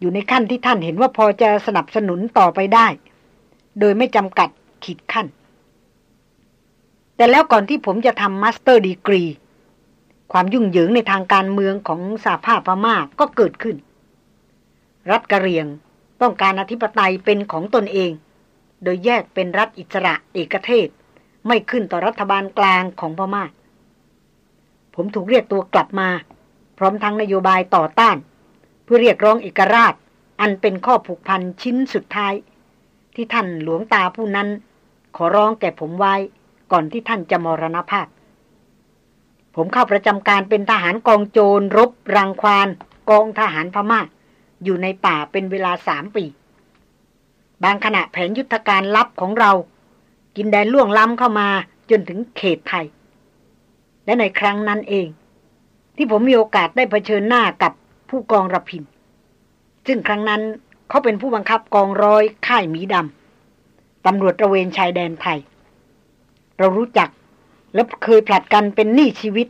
อยู่ในขั้นที่ท่านเห็นว่าพอจะสนับสนุนต่อไปได้ โดยไม่จำกัดขีดขั้น แต่แล้วก่อนที่ผมจะทำ master degree ความยุ่งเหยิงในทางการเมืองของสหภาพพม่าก็เกิดขึ้น รัฐกะเหรี่ยงต้องการอธิปไตยเป็นของตนเอง โดยแยกเป็นรัฐอิสระเอกเทศ ไม่ขึ้นต่อรัฐบาลกลางของพม่า ผมถูกเรียกตัวกลับมา พร้อมทั้งนโยบายต่อต้าน เพื่อเรียกร้องเอกราช อันเป็นข้อผูกพันชิ้นสุดท้าย ที่ท่านหลวงตาผู้นั้น ขอร้องแก่ผมไว้ก่อนที่ท่านจะมรณภาพ ผมเข้าประจำการเป็นทหารกองโจรรบ รังควานกองทหารพมา่า อยู่ในป่าเป็นเวลาสามปี บางขณะแผนยุทธการลับของเรา กินแดนล่วงล้ำเข้ามาจนถึงเขตไทย และในครั้งนั้นเอง ที่ผมมีโอกาสได้เผชิญหน้ากับผู้กองรพิน ซึ่งครั้งนั้นเขาเป็นผู้บังคับกองร้อยค่ายหมีดำตำรวจระเวนชายแดนไทย เรารู้จักและเคยผลัดกันเป็นหนี้ชีวิต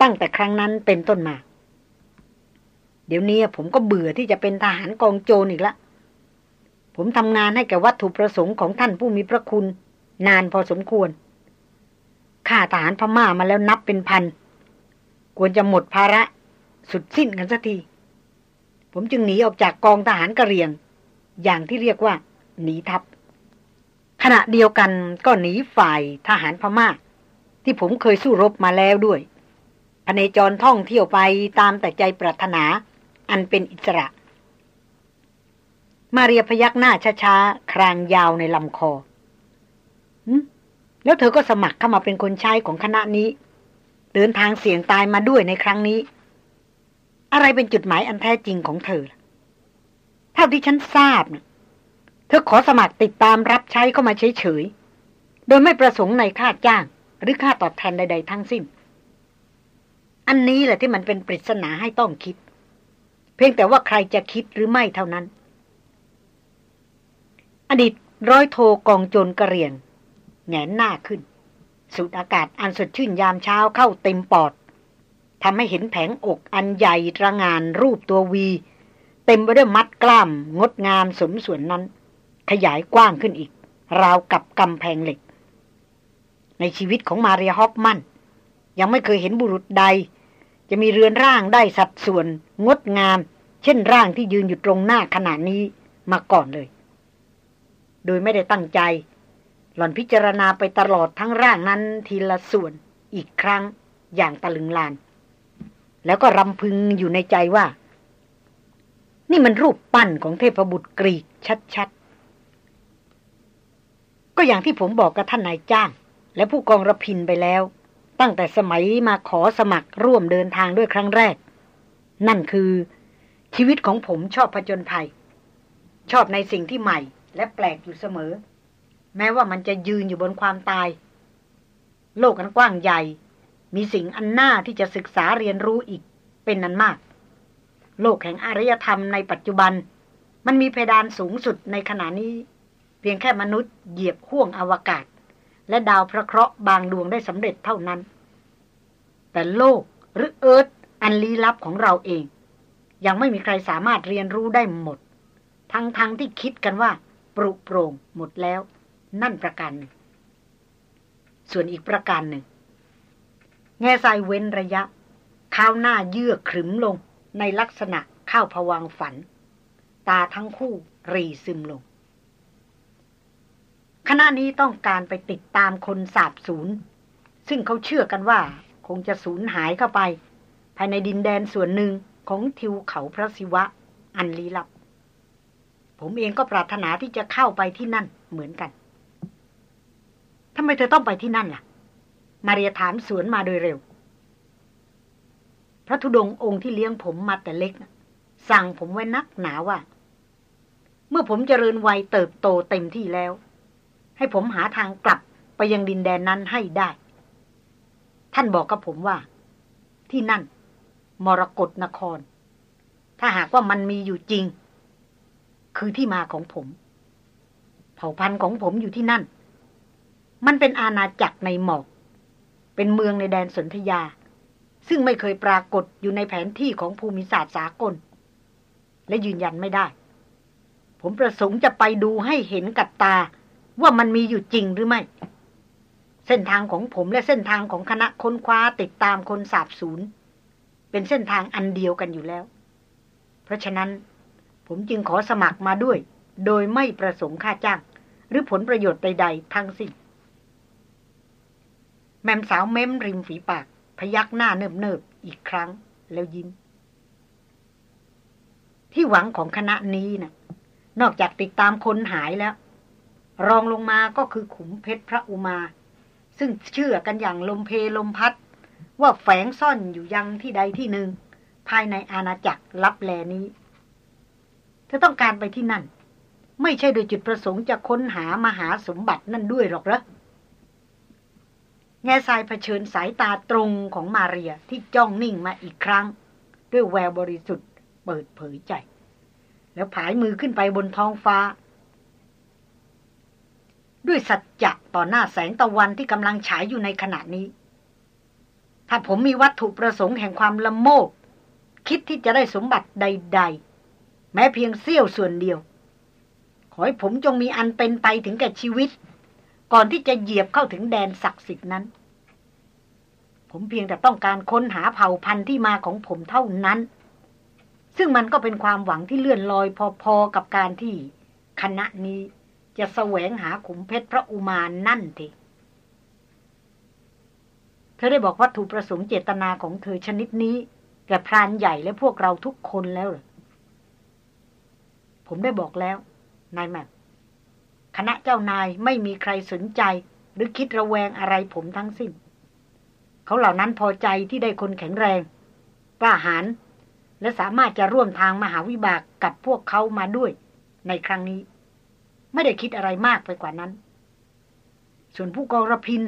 ตั้งแต่ครั้งนั้นเป็นต้นมา เดี๋ยวนี้ผมก็เบื่อที่จะเป็นทหารกองโจรอีกละ ผมทำงานให้แก่วัตถุประสงค์ของท่านผู้มีพระคุณ นานพอสมควร ฆ่าทหารพม่ามาแล้วนับเป็นพัน ควรจะหมดภาระสุดสิ้นกันสักที ผมจึงหนีออกจากกองทหารกระเรียง อย่างที่เรียกว่า หนีทัพ ขณะเดียวกันก็หนีฝ่ายทหารพม่า ที่ผมเคยสู้รบมาแล้วด้วยพเนจรท่องเที่ยวไปตามแต่ใจปรารถนา อันเป็นอิสระ มาเรียพยักหน้าช้าๆ ครางยาวในลำคอ แล้วเธอก็สมัครเข้ามาเป็นคนใช้ของคณะนี้ เดินทางเสี่ยงตายมาด้วยในครั้งนี้ อะไรเป็นจุดหมายอันแท้จริงของเธอ เท่าที่ฉันทราบนะเธอขอสมัครติดตามรับใช้เข้ามาเฉยๆ โดยไม่ประสงค์ในค่าจ้าง หรือค่าตอบแทนใด ๆ ทั้งสิ้น อันนี้แหละที่มันเป็นปริศนาให้ต้องคิด เพียงแต่ว่าใครจะคิดหรือไม่เท่านั้น อดีตร้อยโทกองโจรกระเรียง แงนหน้าขึ้น สูดอากาศอันสดชื่นยามเช้าเข้าเต็มปอดทำให้เห็นแผงอกอันใหญ่ระงานรูปตัววี เต็มไปด้วยมัดกล้าม งดงามสมส่วนนั้น ขยายกว้างขึ้นอีก ราวกับกำแพงเหล็ก ในชีวิตของมาเรียฮอปมัน ยังไม่เคยเห็นบุรุษใด จะมีเรือนร่างได้สัดส่วน งดงาม เช่นร่างที่ยืนอยู่ตรงหน้าขณะนี้มาก่อนเลย โดยไม่ได้ตั้งใจ หล่อนพิจารณาไปตลอดทั้งร่างนั้นทีละส่วนอีกครั้งอย่างตะลึงลาน แล้วก็รำพึงอยู่ในใจว่า นี่มันรูปปั้นของเทพบุตรกรีกชัดๆ ก็อย่างที่ผมบอกกับท่านนายจ้าง และผู้กองระพินไปแล้ว ตั้งแต่สมัยมาขอสมัครร่วมเดินทางด้วยครั้งแรก นั่นคือชีวิตของผมชอบผจญภัย ชอบในสิ่งที่ใหม่และแปลกอยู่เสมอ แม้ว่ามันจะยืนอยู่บนความตาย โลกอันกว้างใหญ่ มีสิ่งอันน่าที่จะศึกษาเรียนรู้อีกเป็นนั้นมาก โลกแห่งอารยธรรมในปัจจุบัน มันมีเพดานสูงสุดในขณะนี้ เพียงแค่มนุษย์เหยียบห่วงอวกาศ และดาวพระเคราะห์บางดวงได้สำเร็จเท่านั้น แต่โลกหรือเอิร์ธอันลี้ลับของเราเอง ยังไม่มีใครสามารถเรียนรู้ได้หมด ทั้งๆทที่คิดกันว่า ปรุโปร่งหมดแล้ว นั่นประการหนึ่ง ส่วนอีกประการหนึ่ง แง่ทรายเว้นระยะข้าวหน้าเยื่อขรึมลงในลักษณะข้าวผวังฝัน ตาทั้งคู่รีซึมลง คณะนี้ต้องการไปติดตามคนสาบสูญซึ่งเขาเชื่อกันว่าคงจะสูญหายเข้าไป ภายในดินแดนส่วนหนึ่งของทิวเขาพระศิวะ อันลี้ลับ ผมเองก็ปรารถนาที่จะเข้าไปที่นั่นเหมือนกัน ทำไมเธอต้องไปที่นั่นล่ะ มาเรียถามสวนมาโดยเร็ว พระธุดงองค์ที่เลี้ยงผมมาแต่เล็กนะสั่งผมไว้นักหนาว่า เมื่อผมเจริญวัยเติบโตเต็มที่แล้ว ให้ผมหาทางกลับไปยังดินแดนนั้นให้ได้ ท่านบอกกับผมว่า ที่นั่น มรกรนคร ถ้าหากว่ามันมีอยู่จริง คือที่มาของผม เผ่าพันธุ์ของผมอยู่ที่นั่น มันเป็นอาณาจักรในหมอก เป็นเมืองในแดนสนธยา ซึ่งไม่เคยปรากฏอยู่ในแผนที่ของภูมิศาสตร์สากล และยืนยันไม่ได้ ผมประสงค์จะไปดูให้เห็นกับตา ว่ามันมีอยู่จริงหรือไม่ เส้นทางของผมและเส้นทางของคณะค้นคว้าติดตามคนสาบสูญเป็นเส้นทางอันเดียวกันอยู่แล้ว เพราะฉะนั้น ผมจึงขอสมัครมาด้วย โดยไม่ประสงค์ค่าจ้าง หรือผลประโยชน์ใด ๆ ทั้งสิ้น แม่สาวเม้มริมฝีปาก พยักหน้าเนิบๆอีกครั้ง แล้วยิ้ม ที่หวังของคณะนี้นะ่ะ นอกจากติดตามคนหายแล้ว รองลงมาก็คือขุมเพชรพระอุมา ซึ่งเชื่อกันอย่างลมเพลมพัด ว่าแฝงซ่อนอยู่ยังที่ใดที่หนึ่ง ภายในอาณาจักรลับแลนี้ เธอต้องการไปที่นั่น ไม่ใช่โดยจุดประสงค์จะค้นหามหาสมบัตินั่นด้วยหรอกเหรอ แง่ทรายเผชิญสายตาตรงของมาเรียที่จ้องนิ่งมาอีกครั้ง ด้วยแววบริสุทธิ์เปิดเผยใจ แล้วผายมือขึ้นไปบนท้องฟ้า ด้วยสัจจะต่อหน้าแสงตะวันที่กำลังฉายอยู่ในขณะนี้ ถ้าผมมีวัตถุประสงค์แห่งความละโมบคิดที่จะได้สมบัติใด ๆ แม้เพียงเสี้ยวส่วนเดียว ขอให้ผมจงมีอันเป็นไปถึงแก่ชีวิต ก่อนที่จะเหยียบเข้าถึงแดนศักดิ์สิทธิ์นั้น ผมเพียงแต่ต้องการค้นหาเผ่าพันธุ์ที่มาของผมเท่านั้น ซึ่งมันก็เป็นความหวังที่เลื่อนลอยพอๆกับการที่คณะนี้จะแสวงหาขุมเพชรพระอุมานั่นทีเธอได้บอกวัตถุประสงค์เจตนาของเธอชนิดนี้แก่พรานใหญ่และพวกเราทุกคนแล้วหรอผมได้บอกแล้ว นายแมพ คณะเจ้านายไม่มีใครสนใจ หรือคิดระแวงอะไรผมทั้งสิ้น เขาเหล่านั้นพอใจที่ได้คนแข็งแรงกล้าหาญและสามารถจะร่วมทางมหาวิบากกับพวกเขามาด้วย ในครั้งนี้ ไม่ได้คิดอะไรมากไปกว่านั้น ส่วนผู้กองรพิน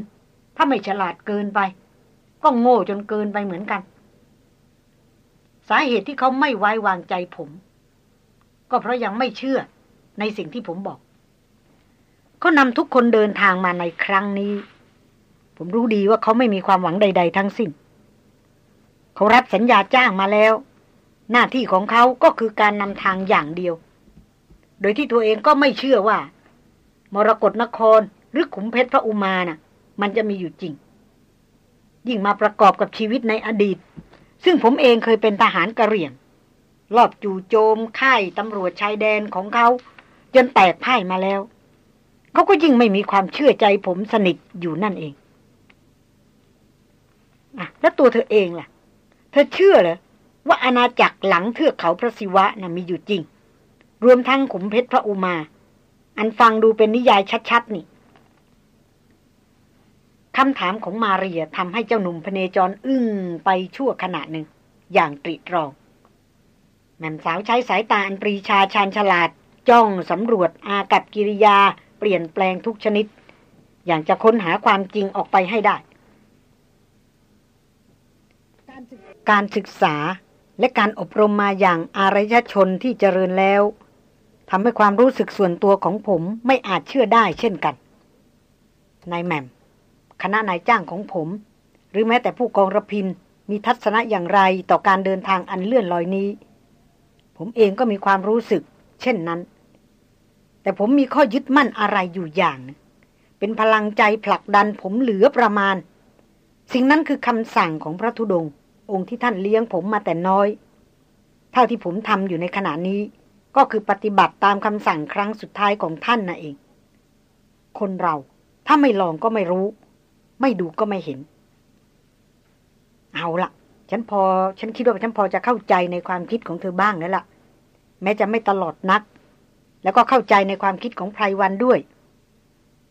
ถ้าไม่ฉลาดเกินไป ก็โง่จนเกินไปเหมือนกัน สาเหตุที่เขาไม่ไว้วางใจผม ก็เพราะยังไม่เชื่อในสิ่งที่ผมบอก เขานำทุกคนเดินทางมาในครั้งนี้ ผมรู้ดีว่าเขาไม่มีความหวังใด ๆ ทั้งสิ้น เขารับสัญญาจ้างมาแล้ว หน้าที่ของเขาก็คือการนำทางอย่างเดียว โดยที่ตัวเองก็ไม่เชื่อว่า มรกรนครหรือขุมเพชรพระอุมานะ่ะ มันจะมีอยู่จริง ยิ่งมาประกอบกับชีวิตในอดีต ซึ่งผมเองเคยเป็นทหารกระเหรี่ยงรอบจู่โจมค่ายตำรวจชายแดนของเขา จนแตกพ่ายมาแล้ว เขาก็ยิ่งไม่มีความเชื่อใจผมสนิทอยู่นั่นเองอะแล้วตัวเธอเองล่ะ เธอเชื่อเหรอว่าอาณาจักรหลังเทือกเขาพระศิวะนะ่ะมีอยู่จริง รวมทั้งขุมเพชรพระอุมา อันฟังดูเป็นนิยายชัดๆนี่คำถามของมาเรียทำให้เจ้าหนุ่มพเนจรอึ้งไปชั่วขณะหนึ่ง อย่างตรีตรองแม่สาวใช้สายตาอันปรีชาชาญฉลาด จ้องสำรวจอากับกิริยา เปลี่ยนแปลงทุกชนิด อย่างจะค้นหาความจริงออกไปให้ได้ การศึกษาและการอบรมมาอย่างอารยชนที่เจริญแล้วทำให้ความรู้สึกส่วนตัวของผมไม่อาจเชื่อได้เช่นกัน นายแมมคณะนายจ้างของผม หรือแม้แต่ผู้กองระพินมีทัศนะอย่างไรต่อการเดินทางอันเลื่อนลอยนี้ ผมเองก็มีความรู้สึก เช่นนั้น แต่ผมมีข้อยึดมั่นอะไรอยู่อย่าง เป็นพลังใจผลักดันผมเหลือประมาณ สิ่งนั้นคือคำสั่งของพระธุดงค์องค์ที่ท่านเลี้ยงผมมาแต่น้อย เท่าที่ผมทำอยู่ในขณะนี้ ก็คือปฏิบัติตามคำสั่งครั้งสุดท้ายของท่านน่ะเอง คนเราถ้าไม่ลองก็ไม่รู้ ไม่ดูก็ไม่เห็น เอาละฉันพอ ฉันคิดว่าฉันพอจะเข้าใจในความคิดของเธอบ้างแล้วล่ะ แม้จะไม่ตลอดนัก แล้วก็เข้าใจในความคิดของไพรวันด้วย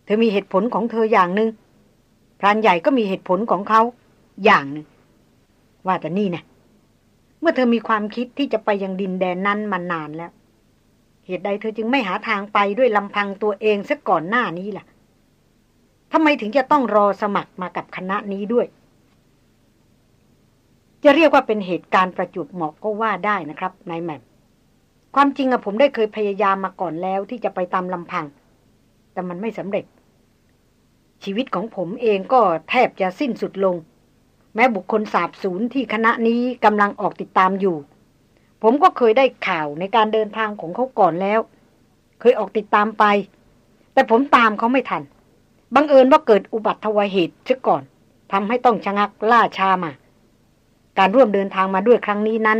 เธอมีเหตุผลของเธออย่างหนึง่งพรานใหญ่ก็มีเหตุผลของเขาอย่างหนึ่งว่าแต่นี่นะเมื่อเธอมีความคิดที่จะไปยังดินแดนนั้นมานานแล้ว เหตุใดเธอจึงไม่หาทางไปด้วยลำพังตัวเองซะก่อนหน้านี้ล่ะทำไมถึงจะต้องรอสมัครมากับคณะนี้ด้วย จะเรียกว่าเป็นเหตุการณ์ประจุเหมาะก็ว่าได้นะครับนายแมม ความจริงอะผมได้เคยพยายามมาก่อนแล้วที่จะไปตามลำพัง แต่มันไม่สำเร็จ ชีวิตของผมเองก็แทบจะสิ้นสุดลง แม้บุคคลสาบสูญที่คณะนี้กำลังออกติดตามอยู่ ผมก็เคยได้ข่าวในการเดินทางของเขาก่อนแล้ว เคยออกติดตามไป แต่ผมตามเขาไม่ทัน บังเอิญว่าเกิดอุบัติวเหตุซะก่อนทำให้ต้องชะงักล่าช้ามา การร่วมเดินทางมาด้วยครั้งนี้นั้น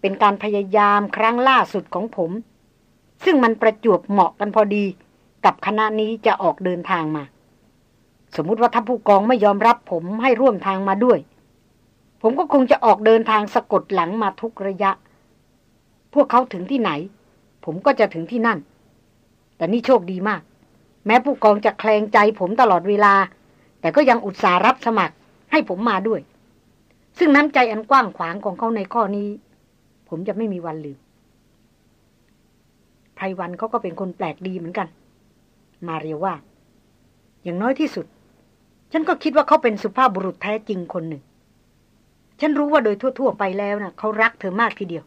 เป็นการพยายามครั้งล่าสุดของผม ซึ่งมันประจวบเหมาะกันพอดี กับคณะนี้จะออกเดินทางมา สมมุติว่าถ้าผู้กองไม่ยอมรับผมให้ร่วมทางมาด้วย ผมก็คงจะออกเดินทางสะกดหลังมาทุกระยะ พวกเขาถึงที่ไหน ผมก็จะถึงที่นั่น แต่นี่โชคดีมาก แม้ผู้กองจะแคลงใจผมตลอดเวลา แต่ก็ยังอุตส่าห์รับสมัครให้ผมมาด้วย ซึ่งน้ำใจอันกว้างขวางของเขาในข้อนี้ ผมจะไม่มีวันลืมไพรวันเขาก็เป็นคนแปลกดีเหมือนกัน มาเรียว่า อย่างน้อยที่สุด ฉันก็คิดว่าเขาเป็นสุภาพบุรุษแท้จริงคนหนึ่ง ฉันรู้ว่าโดยทั่ว ๆ ไปแล้วนะ่ะเขารักเธอมากทีเดียว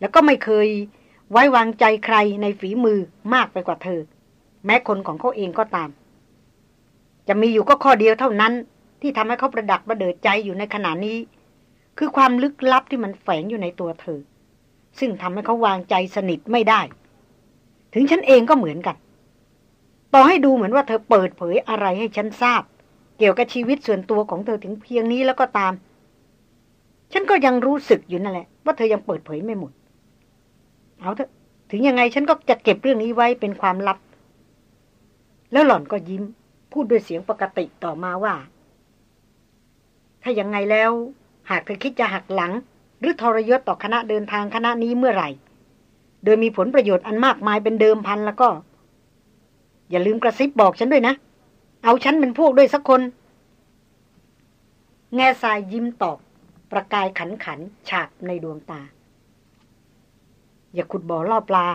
แล้วก็ไม่เคยไว้วางใจใครในฝีมือมากไปกว่าเธอ แม้คนของเขาเองก็ตาม จะมีอยู่ก็ข้อเดียวเท่านั้น ที่ทำให้เขาประดักประเดิดใจอยู่ในขณะนี้ คือความลึกลับที่มันแฝงอยู่ในตัวเธอ ซึ่งทำให้เขาวางใจสนิทไม่ได้ ถึงฉันเองก็เหมือนกัน ต่อให้ดูเหมือนว่าเธอเปิดเผยอะไรให้ฉันทราบ เกี่ยวกับชีวิตส่วนตัวของเธอถึงเพียงนี้แล้วก็ตาม ฉันก็ยังรู้สึกอยู่นั่นแหละ ว่าเธอยังเปิดเผยไม่หมด เอาเถอะ ถึงยังไงฉันก็จะเก็บเรื่องนี้ไว้เป็นความลับ แล้วหล่อนก็ยิ้ม พูดด้วยเสียงปกติต่อมาว่า ถ้ายังไงแล้ว หากเธอคิดจะหักหลัง หรือทรยศต่อคณะเดินทางคณะนี้เมื่อไหร่ โดยมีผลประโยชน์อันมากมายเป็นเดิมพันแล้วก็ อย่าลืมกระซิบบอกฉันด้วยนะ เอาฉันเป็นพวกด้วยสักคน แง่ทรายยิ้มตอบ ประกายขันขันฉากในดวงตา อย่าขุดบ่อล่อปลา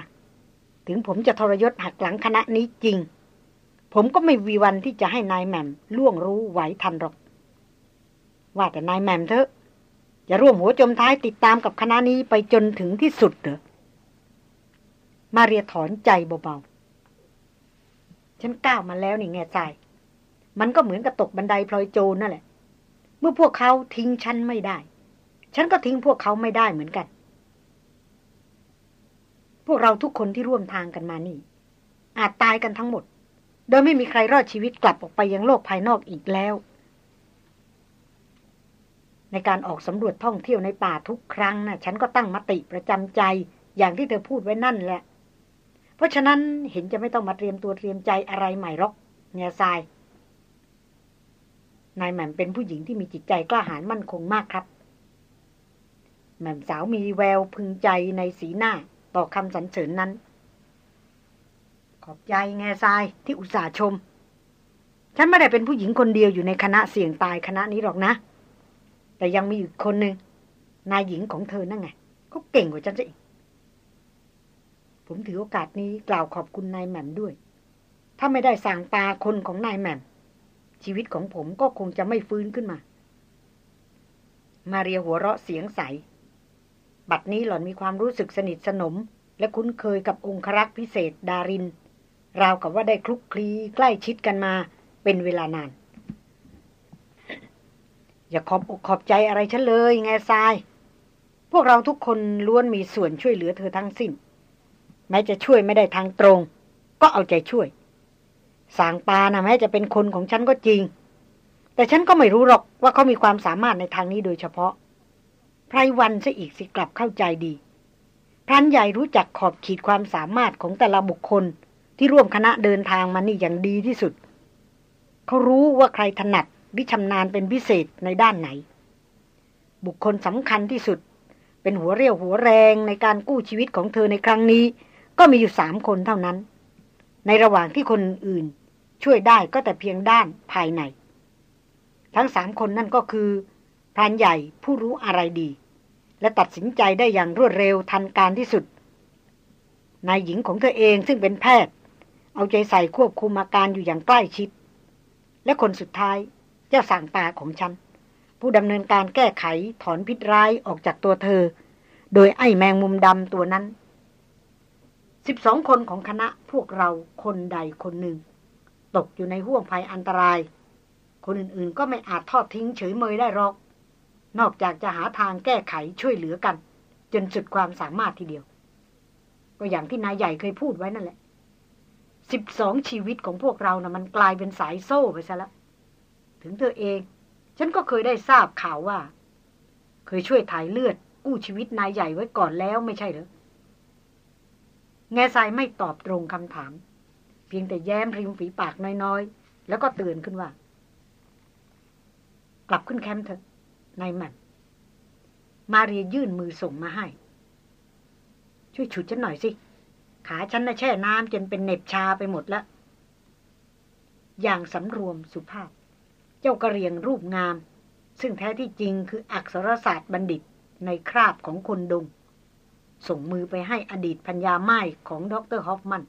ถึงผมจะทรยศหักหลังคณะนี้จริง ผมก็ไม่วีวันที่จะให้นายแหม่มล่วงรู้ไหวทันหรอก ว่าแต่นายแหม่มเถอะ จะร่วมหัวจมท้ายติดตามกับคณะนี้ไปจนถึงที่สุดเหรอ มาเรียถอนใจเบาๆ ฉันก้าวมาแล้วนี่แง่ใจ มันก็เหมือนกับตกบันไดพลอยโจรนั่นแหละ เมื่อพวกเขาทิ้งฉันไม่ได้ ฉันก็ทิ้งพวกเขาไม่ได้เหมือนกัน พวกเราทุกคนที่ร่วมทางกันมานี่ อาจตายกันทั้งหมด โดยไม่มีใครรอดชีวิตกลับออกไปยังโลกภายนอกอีกแล้ว ในการออกสำรวจท่องเที่ยวในป่าทุกครั้งนะฉันก็ตั้งมติประจำใจ อย่างที่เธอพูดไว้นั่นแหละ เพราะฉะนั้นเห็นจะไม่ต้องมาเตรียมตัวเตรียมใจอะไรใหม่หรอกเงียทรายนายแหม่มเป็นผู้หญิงที่มีจิตใจกล้าหาญมั่นคงมากครับ แหม่มสาวมีแววพึงใจในสีหน้าต่อคำสรรเสริญนั้น ขอบใจแง่ทรายที่อุตส่าห์ชม ฉันไม่ได้เป็นผู้หญิงคนเดียวอยู่ในคณะเสี่ยงตายคณะนี้หรอกนะ แต่ยังมีอีกคนหนึ่งนายหญิงของเธอนั่นไงเขาเก่งกว่าฉันซะอีก ผมถือโอกาสนี้กล่าวขอบคุณนายแหม่มด้วย ถ้าไม่ได้สั่งตาคนของนายแหม่ม ชีวิตของผมก็คงจะไม่ฟื้นขึ้นมา มาเรียหัวเราะเสียงใส บัดนี้หล่อนมีความรู้สึกสนิทสนม และคุ้นเคยกับองครักษ์พิเศษดาริน ราวกับว่าได้คลุกคลีใกล้ชิดกันมาเป็นเวลานาน อย่าขอบอกขอบใจอะไรฉันเลยไงทราย พวกเราทุกคนล้วนมีส่วนช่วยเหลือเธอทั้งสิ้น แม้จะช่วยไม่ได้ทางตรง ก็เอาใจช่วย สางปานะแม้จะเป็นคนของฉันก็จริง แต่ฉันก็ไม่รู้หรอกว่าเขามีความสามารถในทางนี้โดยเฉพาะไพรวันซะอีกสิกลับเข้าใจดีพรันใหญ่รู้จักขอบขีดความสามารถของแต่ละบุคคลที่ร่วมคณะเดินทางมานี่อย่างดีที่สุด เขารู้ว่าใครถนัด วิชำนาญเป็นพิเศษในด้านไหน บุคคลสำคัญที่สุด เป็นหัวเรี่ยวหัวแรงในการกู้ชีวิตของเธอในครั้งนี้ ก็มีอยู่สามคนเท่านั้น ในระหว่างที่คนอื่นช่วยได้ก็แต่เพียงด้านภายใน ทั้งสามคนนั่นก็คือพรานใหญ่ผู้รู้อะไรดี และตัดสินใจได้อย่างรวดเร็วทันการที่สุดนายหญิงของเธอเองซึ่งเป็นแพทย์ เอาใจใส่ควบคุมอาการอยู่อย่างใกล้ชิด และคนสุดท้าย เจ้าสังตาของฉัน ผู้ดำเนินการแก้ไขถอนพิษร้ายออกจากตัวเธอ โดยไอ้แมงมุมดำตัวนั้นสิบสองคนของคณะพวกเราคนใดคนหนึ่ง ตกอยู่ในห่วงภัยอันตราย คนอื่นๆก็ไม่อาจทอดทิ้งเฉยเมยได้หรอก นอกจากจะหาทางแก้ไขช่วยเหลือกัน จนสุดความสามารถทีเดียว ก็อย่างที่นายใหญ่เคยพูดไว้นั่นแหละสิบสองชีวิตของพวกเรานะ่ะมันกลายเป็นสายโซ่ไปซะแล้ว ถึงเธอเอง ฉันก็เคยได้ทราบข่าวว่า เคยช่วยถ่ายเลือด กู้ชีวิตนายใหญ่ไว้ก่อนแล้วไม่ใช่หรอแง่ทรายไม่ตอบตรงคำถาม เพียงแต่แย้มริมฝีปากน้อยๆ แล้วก็เตือนขึ้นว่า กลับขึ้นแคมป์เถอะนายมัน มาเรียยื่นมือส่งมาให้ ช่วยฉุดฉันหน่อยสิขาฉันน่ะแช่น้ำจนเป็นเน็บชาไปหมดแล้ว อย่างสำรวมสุภาพ เจ้ากระเรียงรูปงาม ซึ่งแท้ที่จริงคืออักษรศาสตร์บัณฑิตในคราบของคนดง ส่งมือไปให้อดีตพัญญาไม้ของดรฮอฟมัน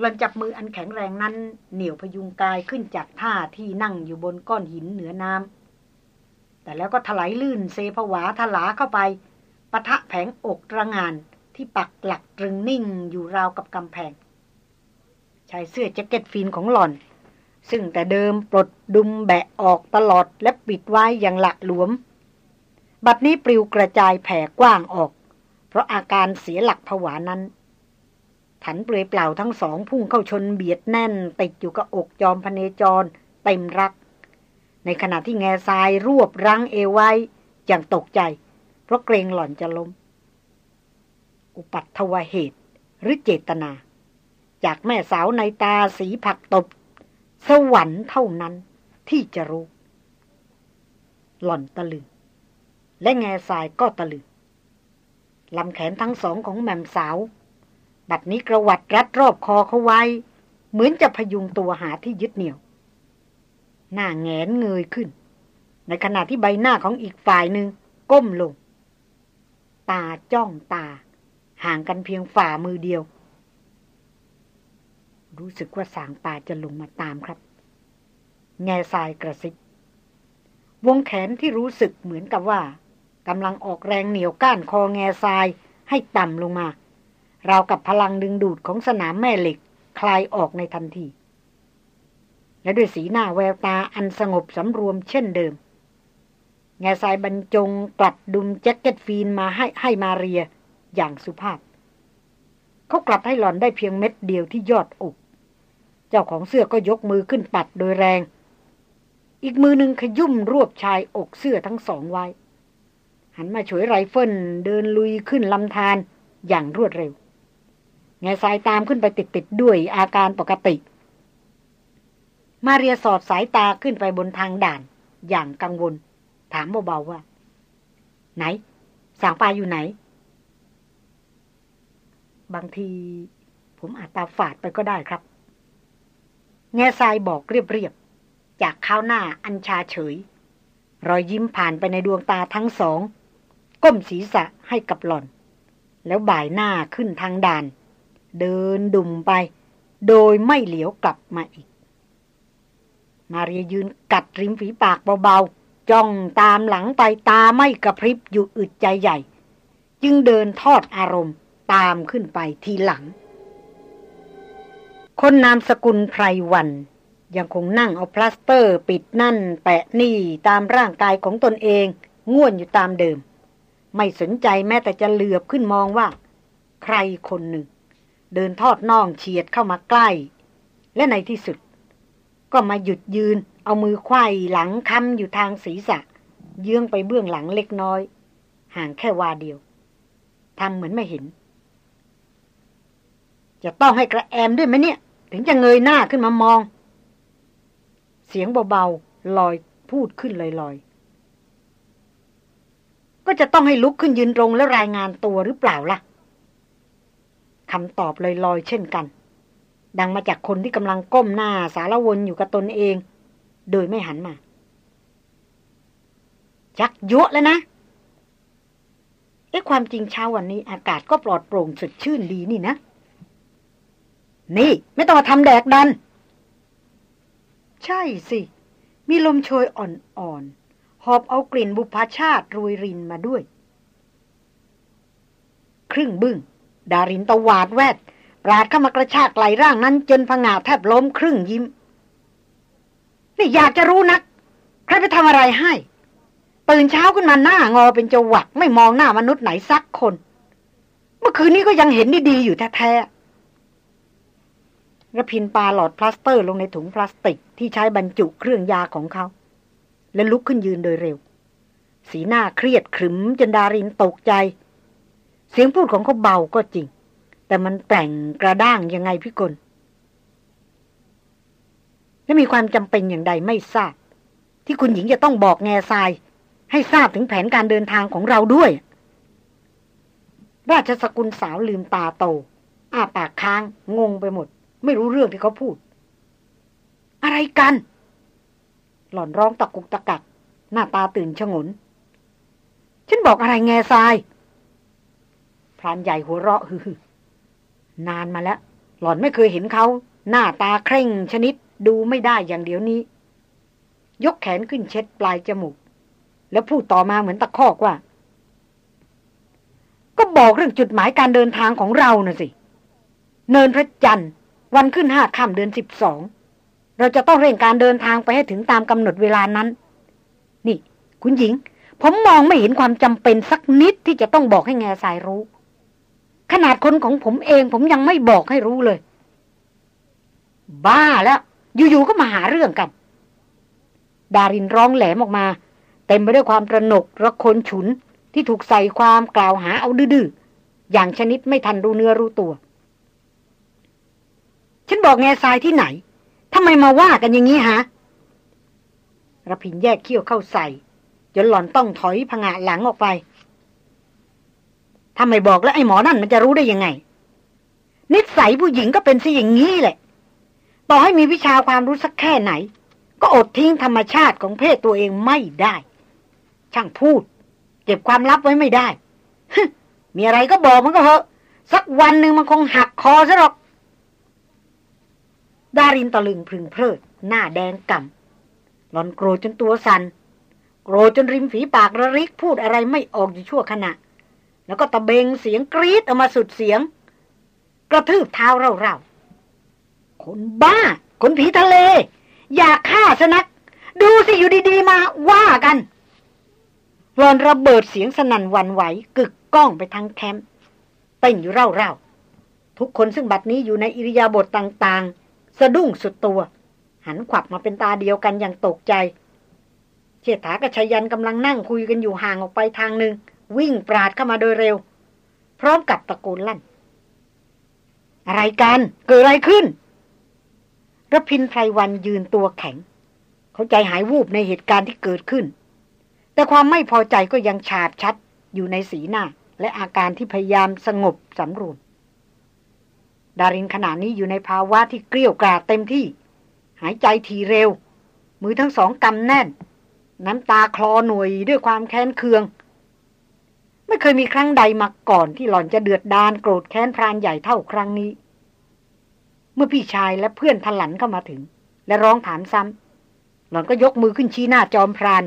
หลันจับมืออันแข็งแรงนั้น เหนี่ยวพยุงกายขึ้นจากท่าที่นั่งอยู่บนก้อนหินเหนือน้ำแต่แล้วก็ถลายลื่นเซผวาถลาเข้าไปปะทะแผงอกระงานที่ปักหลักตรึงนิ่งอยู่ราวกับกำแพงชายเสื้อแจ็คเก็ตฟินของหล่อน ซึ่งแต่เดิมปลดดุมแบะออกตลอดและปิดไว้อย่างหละหลวม บัดนี้ปลิวกระจายแผ่กว้างออก เพราะอาการเสียหลักผวานั้นถันเปลือยเปล่าทั้งสองพุ่งเข้าชนเบียดแน่น ติดอยู่กับอกจอมพเนจร เต็มรัก ในขณะที่แง่ทรายรวบรั้งเอไว้อย่างตกใจ เพราะเกรงหล่อนจะล้ม อุปัตถวเหตุหรือเจตนา จากแม่สาวในตาสีผักตบ สวรรค์เท่านั้นที่จะรู้ หล่อนตะลึง และแง่ทรายก็ตะลึงลำแขนทั้งสองของแม่มสาว บัดนี้กระวัดรัดรอบคอเขาไว้ เหมือนจะพยุงตัวหาที่ยึดเหนี่ยว หน้าแงนเงยขึ้น ในขณะที่ใบหน้าของอีกฝ่ายหนึ่งก้มลง ตาจ้องตา ห่างกันเพียงฝ่ามือเดียว รู้สึกว่าสางตาจะลงมาตามครับ แง่ทรายกระซิบวงแขนที่รู้สึกเหมือนกับว่ากำลังออกแรงเหนียวก้านคอแง่ทรายให้ต่ำลงมา ราวกับพลังดึงดูดของสนามแม่เหล็ก คลายออกในทันที และด้วยสีหน้าแววตาอันสงบสำรวมเช่นเดิม แง่ทรายบรรจงกลัดดุมแจ็คเก็ตฟีนมาให้ให้มาเรียอย่างสุภาพ เขากลัดให้หล่อนได้เพียงเม็ดเดียวที่ยอดอก เจ้าของเสื้อก็ยกมือขึ้นปัดโดยแรง อีกมือหนึ่งขยุ้มรวบชายอกเสื้อทั้งสองไว้ หันมาฉวยไรเฟิลเดินลุยขึ้นลำธารอย่างรวดเร็วแงซายตามขึ้นไปติดๆด้วยอาการปกติ มาเรียสอดสายตาขึ้นไปบนทางด่านอย่างกังวล ถามเบาๆว่า ไหน สางปาอยู่ไหน บางที ผมอาจตาฝาดไปก็ได้ครับ แง่ทรายบอกเรียบๆ จากข้าวหน้าอัญชาเฉย รอยยิ้มผ่านไปในดวงตาทั้งสอง ก้มศีรษะให้กับหล่อน แล้วบ่ายหน้าขึ้นทางด่าน เดินดุ่มไป โดยไม่เหลียวกลับมาอีก มาเรียยืนกัดริมฝีปากเบาๆ จ้องตามหลังไปตาไม่กระพริบอยู่อึดใจใหญ่ จึงเดินทอดอารมณ์ตามขึ้นไปทีหลัง คนนามสกุลไพรวัน ยังคงนั่งเอาพลาสเตอร์ ปิดนั่นแปะนี่ตามร่างกายของตนเอง ง่วนอยู่ตามเดิม ไม่สนใจแม้แต่จะเหลือบขึ้นมองว่า ใครคนหนึ่ง เดินทอดน่องเฉียดเข้ามาใกล้ และในที่สุด ก็มาหยุดยืน เอามือควายหลังคำอยู่ทางศีรษะ เยื้องไปเบื้องหลังเล็กน้อย ห่างแค่วาเดียวทำเหมือนไม่เห็น จะต้องให้กระแอมด้วยไหมเนี่ย ถึงจะเงยหน้าขึ้นมามอง เสียงเบาๆลอยพูดขึ้นลอยๆ ก็จะต้องให้ลุกขึ้นยืนตรงแล้วรายงานตัวหรือเปล่าล่ะคำตอบลอยๆเช่นกัน ดังมาจากคนที่กำลังก้มหน้าสารวนอยู่กับตนเอง โดยไม่หันมาชักยั่วแล้วนะเอ๊ะความจริงเช้าวันนี้อากาศก็ปลอดโปร่งสดชื่นดีนี่นะ นี่ ไม่ต้องมาทำแดกดัน ใช่สิ มีลมโชยอ่อนๆ หอบเอากลิ่นบุพชาติรวยรินมาด้วย ครึ่งบึง้ง ดารินตวาดแวด ปราดเข้ามากระชากไหลร่างนั้น จนผงาแทบล้มครึ่งยิ้ม นี่อยากจะรู้นัก ใครไปทำอะไรให้ตื่นเช้าขึ้นมาหน้างอเป็นจวักไม่มองหน้ามนุษย์ไหนสักคน เมื่อคืนนี้ก็ยังเห็นดีๆอยู่แท้ๆ ระพินปาหลอดพลาสเตอร์ลงในถุงพลาสติกที่ใช้บรรจุเครื่องยาของเขา และลุกขึ้นยืนโดยเร็ว สีหน้าเครียดขรึมจนดารินตกใจ เสียงพูดของเขาเบาก็จริง แต่มันแปลงกระด้างยังไงพี่กลและมีความจำเป็นอย่างใดไม่ทราบ ที่คุณหญิงจะต้องบอกแง่ทราย ให้ทราบถึงแผนการเดินทางของเราด้วย ราชสกุลสาวลืมตาโต อ้าปากค้างงงไปหมด ไม่รู้เรื่องที่เขาพูด อะไรกัน หล่อนร้องตะกุกตะกัก หน้าตาตื่นชงน ฉันบอกอะไรแง่ทราย พรานใหญ่หัวเราะฮือนานมาแล้ว หล่อนไม่เคยเห็นเขา หน้าตาเคร่งชนิดดูไม่ได้อย่างเดียวนี้ ยกแขนขึ้นเช็ดปลายจมูก แล้วพูดต่อมาเหมือนตะคอกว่า ก็บอกเรื่องจุดหมายการเดินทางของเราน่ะสิ เนินพระจันทร์ วันขึ้นห้าค่ำเดือนสิบสอง เราจะต้องเร่งการเดินทางไปให้ถึงตามกำหนดเวลานั้น นี่ คุณหญิง ผมมองไม่เห็นความจำเป็นสักนิดที่จะต้องบอกให้แง่สายรู้ ขนาดคนของผมเองผมยังไม่บอกให้รู้เลย บ้าแล้ว อยู่ๆก็มาหาเรื่องกัน ดารินร้องแหลมออกมา เต็มไปด้วยความประหนกระคนฉุนที่ถูกใส่ความกล่าวหาเอาดื้อๆอย่างชนิดไม่ทันรู้เนื้อรู้ตัว ฉันบอกแง่ทรายที่ไหนทำไมมาว่ากันอย่างนี้ฮะระพินแยกเขี้ยวเข้าใส่จนหล่อนต้องถอยผงะหลังออกไปถ้าไม่บอกแล้วไอ้หมอนั่นมันจะรู้ได้ยังไง นิสัยผู้หญิงก็เป็นสิอย่างนี้แหละ ต่อให้มีวิชาความรู้สักแค่ไหน ก็อดทิ้งธรรมชาติของเพศตัวเองไม่ได้ ช่างพูด เก็บความลับไว้ไม่ได้ มีอะไรก็บอกมันก็เหอะ สักวันหนึ่งมันคงหักคอซะหรอก ดารินตะลึงพึงเพลิด หน้าแดงก่ำหลอนโกรธจนตัวสัน่นโกรธจนริมฝีปากระริกพูดอะไรไม่ออกอยู่ชั่วขณะ แล้วก็ตะเบงเสียงกรีดออกมาสุดเสียง กระทืบเท้าเร่าๆคนบ้า คนผีทะเล อยากฆ่าสนัก ดูสิอยู่ดีๆมาว่ากันรอนระเบิดเสียงสนั่นวันไหว กึกก้องไปทั้งแคมป์เต้นอยู่เร่าๆทุกคนซึ่งบัดนี้อยู่ในอิริยาบถต่างๆ สะดุ้งสุดตัว หันขวับมาเป็นตาเดียวกันอย่างตกใจเชษฐากับชยันกำลังนั่งคุยกันอยู่ห่างออกไปทางหนึ่ง วิ่งปราดเข้ามาโดยเร็ว พร้อมกับตะโกนลั่น อะไรกัน เกิดอะไรขึ้นรพินไพรวันยืนตัวแข็ง เขาใจหายวูบในเหตุการณ์ที่เกิดขึ้น แต่ความไม่พอใจก็ยังฉาบชัดอยู่ในสีหน้า และอาการที่พยายามสงบสำรวม ดารินขณะนี้อยู่ในภาวะที่เกลี้ยกล่อเต็มที่ หายใจทีเร็ว มือทั้งสองกำแน่น น้ำตาคลอหน่วยด้วยความแค้นเคือง ไม่เคยมีครั้งใดมาก่อนที่หล่อนจะเดือดดานโกรธแค้นพรานใหญ่เท่าครั้งนี้ เมื่อพี่ชายและเพื่อนทลันเข้ามาถึง และร้องถามซ้ำหล่อนก็ยกมือขึ้นชี้หน้าจอมพราน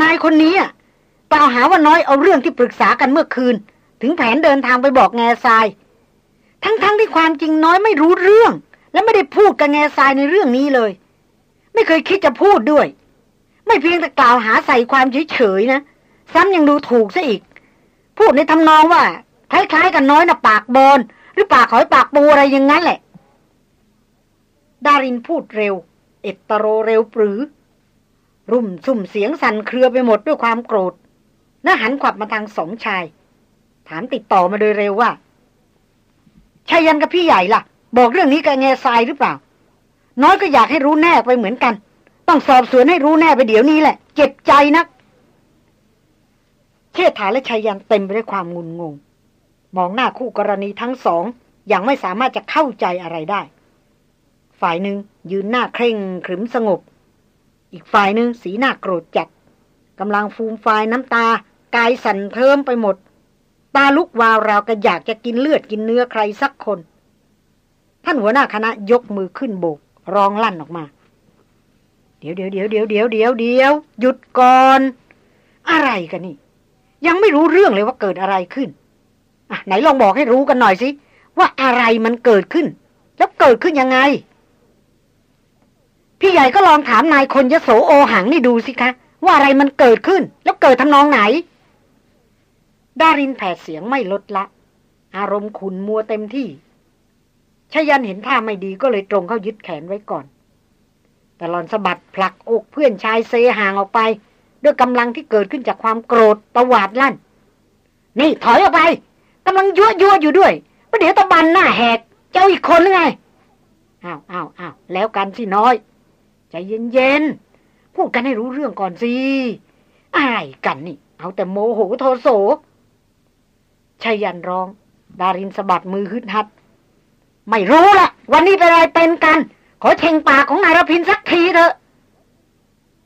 นายคนนี้กล่าวหาว่าน้อยเอาเรื่องที่ปรึกษากันเมื่อคืน ถึงแผนเดินทางไปบอกแง่ทราย ทั้งๆทที่ความจริงน้อยไม่รู้เรื่อง และไม่ได้พูดกับแง่ทรายในเรื่องนี้เลย ไม่เคยคิดจะพูดด้วย ไม่เพียงแต่กล่าวหาใส่ความเฉยๆนะ ซ้ำยังดูถูกซะอีก พูดในทำนองว่าคล้ายๆกันน้อยนะปากบอลหรือปากหอยปากปูอะไรอย่างนั้นแหละ ดารินพูดเร็ว เอตโรเร็วปรือ รุ่มซุ่มเสียงสั่นเครือไปหมดด้วยความโกรธและหันขวับมาทางสองชาย ถามติดต่อมาโดยเร็วว่าชายันกับพี่ใหญ่ล่ะ บอกเรื่องนี้กับแง่ทรายหรือเปล่า น้อยก็อยากให้รู้แน่ไปเหมือนกัน ต้องสอบสวนให้รู้แน่ไปเดี๋ยวนี้แหละ เจ็บใจนัก เชษฐาและชายันเต็มไปด้วยความงุนงง มองหน้าคู่กรณีทั้งสองอย่างไม่สามารถจะเข้าใจอะไรได้ ฝ่ายหนึ่งยืนหน้าเคร่งขรึมสงบ อีกฝ่ายหนึ่งสีหน้าโกรธจัดกำลังฟูมฟายน้ำตา กายสั่นเทิมไปหมด ตาลุกวาวราวกระอยากจะกินเลือดกินเนื้อใครสักคน ท่านหัวหน้าคณะยกมือขึ้นโบกร้องลั่นออกมา เดี๋ยวเดี๋ยวเดี๋ยวเดี๋ยวเดี๋ยวเดี๋ยวเดี๋ยวหยุดก่อน อะไรกันนี่ ยังไม่รู้เรื่องเลยว่าเกิดอะไรขึ้นอะไหนลองบอกให้รู้กันหน่อยสิว่าอะไรมันเกิดขึ้น แล้วเกิดขึ้นยังไง พี่ใหญ่ก็ลองถามนายคนยโสโอหังนี่ดูสิคะ ว่าอะไรมันเกิดขึ้น แล้วเกิดทำนองไหน ดารินแผดเสียงไม่ลดละ อารมณ์ขุนมัวเต็มที่ชยันเห็นท่าไม่ดีก็เลยตรงเข้ายึดแขนไว้ก่อนแต่หลอนสะบัดผลักอกเพื่อนชายเซห่างออกไป ด้วยกำลังที่เกิดขึ้นจากความโกรธตวาดลั่น นี่ถอยออกไปกำลังยั่วยั่วอยู่ด้วยประเดี๋ยวตะบันหน้าแหก เจ้าอีกคนหรือไงอ้าวอ้าวอ้าวแล้วกันสิน้อยใจเย็นเย็นพูดกันให้รู้เรื่องก่อนสิอะไรกันนี่ เอาแต่โมโหโทโส ชายันร้อง ดารินสะบัดมือฮึดฮัด ไม่รู้ละวันนี้เป็นอะไรเป็นกัน ขอเชงปากของนายรพินสักทีเถอะ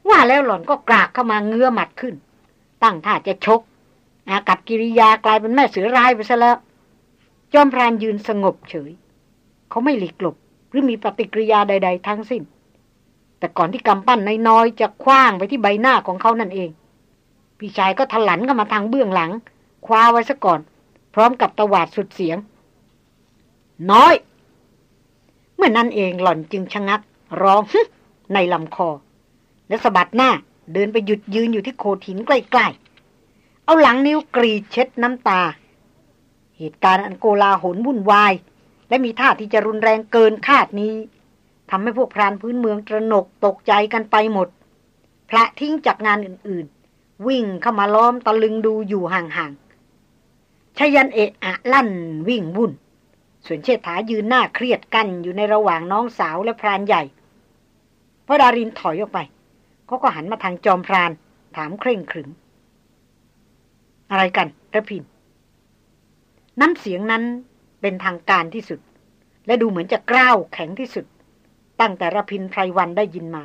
ว่าแล้วหล่อนก็กรากเข้ามาเงื้อหมัดขึ้น ตั้งท่าจะชก อากับกิริยากลายเป็นแม่เสือร้ายไปซะแล้ว จอมพรานยืนสงบเฉย เขาไม่หลีกหลบ หรือมีปฏิกิริยาใด ๆ ทั้งสิ้น แต่ก่อนที่กำปั้นน้อยๆจะคว้างไปที่ใบหน้าของเขานั่นเอง พี่ชายก็ถลันเข้ามาทางเบื้องหลัง คว้าไว้ซะก่อน พร้อมกับตวาดสุดเสียง น้อย เมื่อนั้นเองหล่อนจึงชะงัก ร้องในลำคอ และสะบัดหน้าเดินไปหยุดยืนอยู่ที่โขดหินใกล้ๆ เอาหลังนิ้วกรีดเช็ดน้ำตา เหตุการณ์อันโกลาหลวุ่นวาย และมีท่าที่จะรุนแรงเกินคาดนี้ทำให้พวกพรานพื้นเมืองตระหนกตกใจกันไปหมด พระทิ้งจากงานอื่นๆ วิ่งเข้ามาล้อมตะลึงดูอยู่ห่างๆ ชยันเอะอะลั่นวิ่งวุ่น ส่วนเชษฐายืนหน้าเครียดกั้นอยู่ในระหว่างน้องสาวและพรานใหญ่พอดารินถอยออกไปเขาก็หันมาทางจอมพราน ถามเคร่งขรึม อะไรกันระพินน้ำเสียงนั้นเป็นทางการที่สุด และดูเหมือนจะกล้าวแข็งที่สุด ตั้งแต่ระพินไพรวันได้ยินมา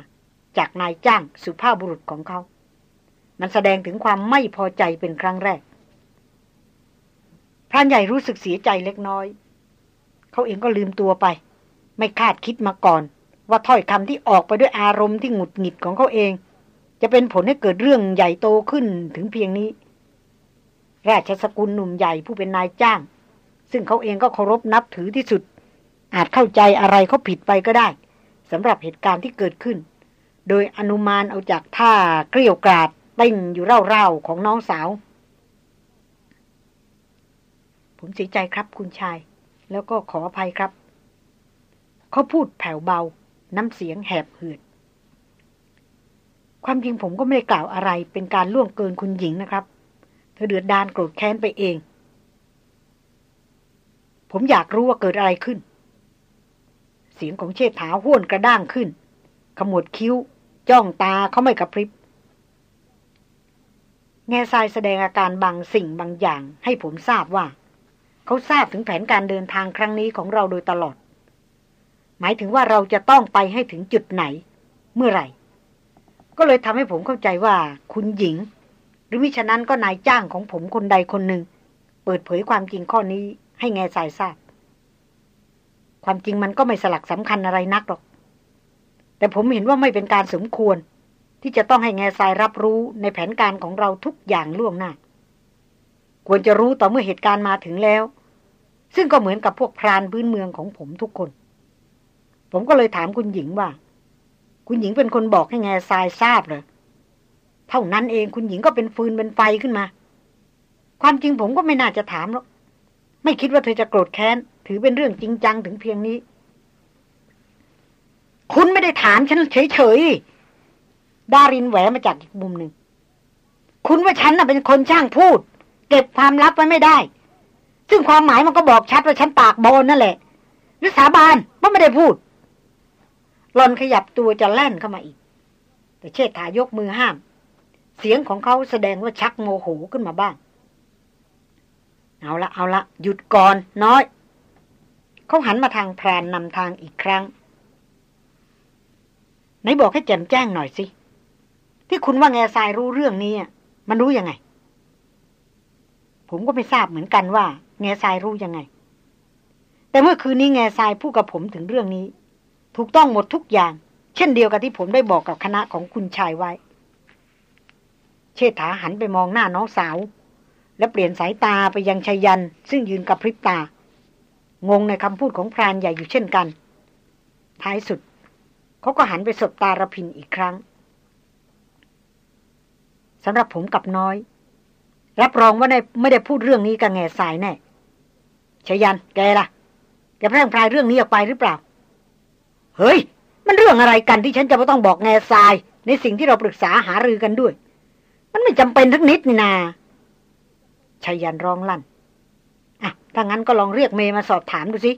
จากนายจ้างสุภาพบุรุษของเขา มันแสดงถึงความไม่พอใจเป็นครั้งแรก พรานใหญ่รู้สึกเสียใจเล็กน้อย เขาเองก็ลืมตัวไป ไม่คาดคิดมาก่อน ว่าถ้อยคำที่ออกไปด้วยอารมณ์ที่หงุดหงิดของเขาเอง จะเป็นผลให้เกิดเรื่องใหญ่โตขึ้นถึงเพียงนี้ ราชสกุลหนุ่มใหญ่ผู้เป็นนายจ้าง ซึ่งเขาเองก็เคารพนับถือที่สุด อาจเข้าใจอะไรเขาผิดไปก็ได้สำหรับเหตุการณ์ที่เกิดขึ้น โดยอนุมานเอาจากท่าเกลียวกราดเต้นอยู่เร่าๆของน้องสาว ผมเสียใจครับคุณชาย แล้วก็ขออภัยครับ เขาพูดแผ่วเบา น้ำเสียงแหบเหืด ความจริงผมก็ไม่ได้กล่าวอะไร เป็นการล่วงเกินคุณหญิงนะครับ เธอเดือดดานโกรธแค้นไปเอง ผมอยากรู้ว่าเกิดอะไรขึ้น เสียงของเชษฐาห้วนกระด้างขึ้น ขมวดคิ้ว จ้องตาเขาไม่กระพริบแง่ทรายแสดงอาการบางสิ่งบางอย่างให้ผมทราบว่า เขาทราบถึงแผนการเดินทางครั้งนี้ของเราโดยตลอด หมายถึงว่าเราจะต้องไปให้ถึงจุดไหน เมื่อไหร่ ก็เลยทำให้ผมเข้าใจว่าคุณหญิง หรือมิฉะนั้นก็นายจ้างของผมคนใดคนหนึ่ง เปิดเผยความจริงข้อนี้ให้แง่ทรายทราบ ความจริงมันก็ไม่สลักสำคัญอะไรนักหรอก แต่ผมเห็นว่าไม่เป็นการสมควร ที่จะต้องให้แง่ทรายรับรู้ในแผนการของเราทุกอย่างล่วงหน้า ควรจะรู้ต่อเมื่อเหตุการณ์มาถึงแล้ว ซึ่งก็เหมือนกับพวกพรานพื้นเมืองของผมทุกคน ผมก็เลยถามคุณหญิงว่า คุณหญิงเป็นคนบอกให้แง่ทรายทราบเหรอเท่านั้นเองคุณหญิงก็เป็นฟืนเป็นไฟขึ้นมา ความจริงผมก็ไม่น่าจะถามหรอกไม่คิดว่าเธอจะโกรธแค้น ถือเป็นเรื่องจริงจังถึงเพียงนี้ คุณไม่ได้ถามฉันเฉยๆดารินแหวมาจากอีกมุมหนึ่ง คุณว่าฉันน่ะเป็นคนช่างพูด เก็บความลับไว้ไม่ได้ ซึ่งความหมายมันก็บอกชัดว่าฉันปากบอลนั่นแหละหรือสาบานว่าไม่ได้พูดหลอนขยับตัวจะแล่นเข้ามาอีก แต่เชษฐายกมือห้าม เสียงของเขาแสดงว่าชักโมโหขึ้นมาบ้าง เอาละเอาละหยุดก่อนน้อย เขาหันมาทางพรานนำทางอีกครั้งไหนบอกให้แจ่มแจ้งหน่อยสิ ที่คุณว่าแง่ทรายรู้เรื่องนี้มันรู้ยังไง ผมก็ไม่ทราบเหมือนกันว่า แง่ทรายรู้ยังไง แต่เมื่อคืนนี้แง่ทรายพูดกับผมถึงเรื่องนี้ ถูกต้องหมดทุกอย่าง เช่นเดียวกับที่ผมได้บอกกับคณะของคุณชายไว้ เชษฐาหันไปมองหน้าน้องสาว และเปลี่ยนสายตาไปยังชายัน ซึ่งยืนกับพริบตา งงในคำพูดของพรานใหญ่อยู่เช่นกัน ท้ายสุด เขาก็หันไปสบตาระพินอีกครั้งสำหรับผมกับน้อย รับรองว่าไม่ได้พูดเรื่องนี้กับแง่สายแน่ชยัน แกล่ะ แกแพร่งพรายเรื่องนี้ออกไปหรือเปล่า เฮ้ย มันเรื่องอะไรกันที่ฉันจะไม่ต้องบอกแง่ทราย ในสิ่งที่เราปรึกษาหารือกันด้วย มันไม่จำเป็นทักนิดนี่นาชยันร้องลั่น อะ ถ้างั้นก็ลองเรียกเมย์มาสอบถามดูสิ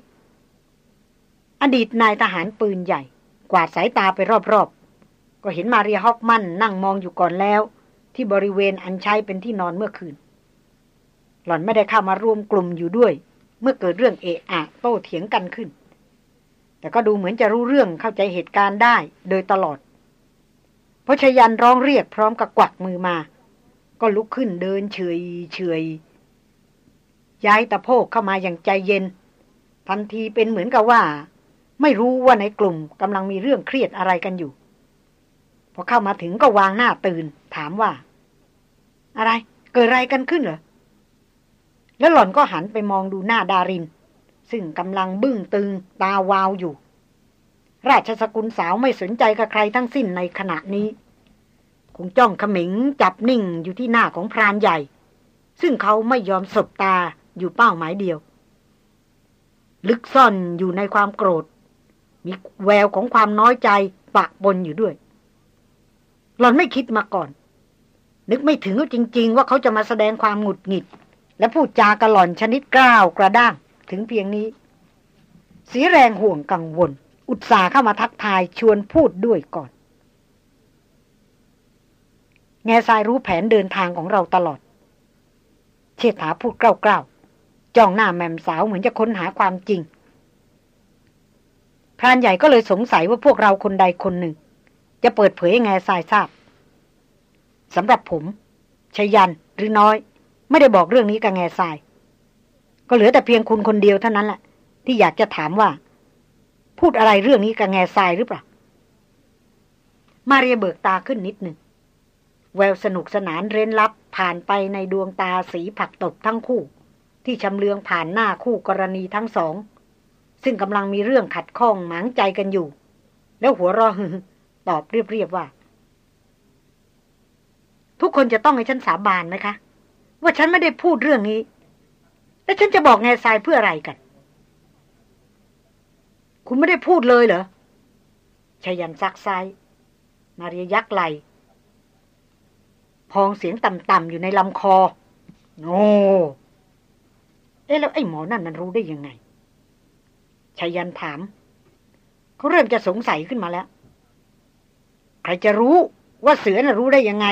อดีตนายทหารปืนใหญ่ กวาดสายตาไปรอบๆ ก็เห็นมาเรียฮอกมันนั่งมองอยู่ก่อนแล้ว ที่บริเวณอันใช้เป็นที่นอนเมื่อคืน หล่อนไม่ได้เข้ามารวมกลุ่มอยู่ด้วย เมื่อเกิดเรื่องเอะอะโต้เถียงกันขึ้น แต่ก็ดูเหมือนจะรู้เรื่องเข้าใจเหตุการณ์ได้โดยตลอดเพราะชยันร้องเรียกพร้อมกับกวักมือมา ก็ลุกขึ้นเดินเฉยเฉยย้ายตะโพกเข้ามาอย่างใจเย็นทันทีเป็นเหมือนกับว่า ไม่รู้ว่าในกลุ่มกำลังมีเรื่องเครียดอะไรกันอยู่ พอเข้ามาถึงก็วางหน้าตื่น ถามว่า อะไร เกิดอะไรกันขึ้นเหรอ แล้วหล่อนก็หันไปมองดูหน้าดาริน ซึ่งกำลังบึ้งตึงตาวาวอยู่ ราชสกุลสาวไม่สนใจกับใครทั้งสิ้นในขณะนี้ คงจ้องขมิงจับนิ่งอยู่ที่หน้าของพรานใหญ่ ซึ่งเขาไม่ยอมสบตาอยู่เป้าหมายเดียว ลึกซ่อนอยู่ในความโกรธ มีแววของความน้อยใจปะบนอยู่ด้วยหล่อนไม่คิดมาก่อน นึกไม่ถึงจริง ๆ ว่าเขาจะมาแสดงความหงุดหงิด และพูดจากระหล่อนชนิดกล้าวกระด้างถึงเพียงนี้ สีแรงห่วงกังวล อุตส่าห์เข้ามาทักทายชวนพูดด้วยก่อน แง่ทรายรู้แผนเดินทางของเราตลอด เชษฐาพูดกล้าวๆจ้องหน้าแมมสาวเหมือนจะค้นหาความจริงพรานใหญ่ก็เลยสงสัยว่าพวกเราคนใดคนหนึ่ง จะเปิดเผยยังไงทรายทราบ สำหรับผมชยันหรือน้อย ไม่ได้บอกเรื่องนี้กับแง่ทราย ก็เหลือแต่เพียงคุณคนเดียวเท่านั้นแหละที่อยากจะถามว่า พูดอะไรเรื่องนี้กับแง่ทรายหรือเปล่า มาเรียเบิกตาขึ้นนิดหนึ่งแววสนุกสนานเร้นลับผ่านไปในดวงตาสีผักตบทั้งคู่ ที่ชำเลืองผ่านหน้าคู่กรณีทั้งสอง ซึ่งกำลังมีเรื่องขัดข้องหมางใจกันอยู่ แล้วหัวรอฮือตอบเรียบๆว่า ทุกคนจะต้องให้ฉันสาบานไหมคะ ว่าฉันไม่ได้พูดเรื่องนี้ แล้วฉันจะบอกแง่ทรายเพื่ออะไรกัน คุณไม่ได้พูดเลยเหรอชายันซักไซมาเรียยักไหลพองเสียงต่ำๆอยู่ในลำคอ โอ้เอ๊ะแล้วไอ้หมอนั่นมันรู้ได้ยังไงชายันถาม เขาเริ่มจะสงสัยขึ้นมาแล้ว ใครจะรู้ว่าเสือน่ะรู้ได้ยังไง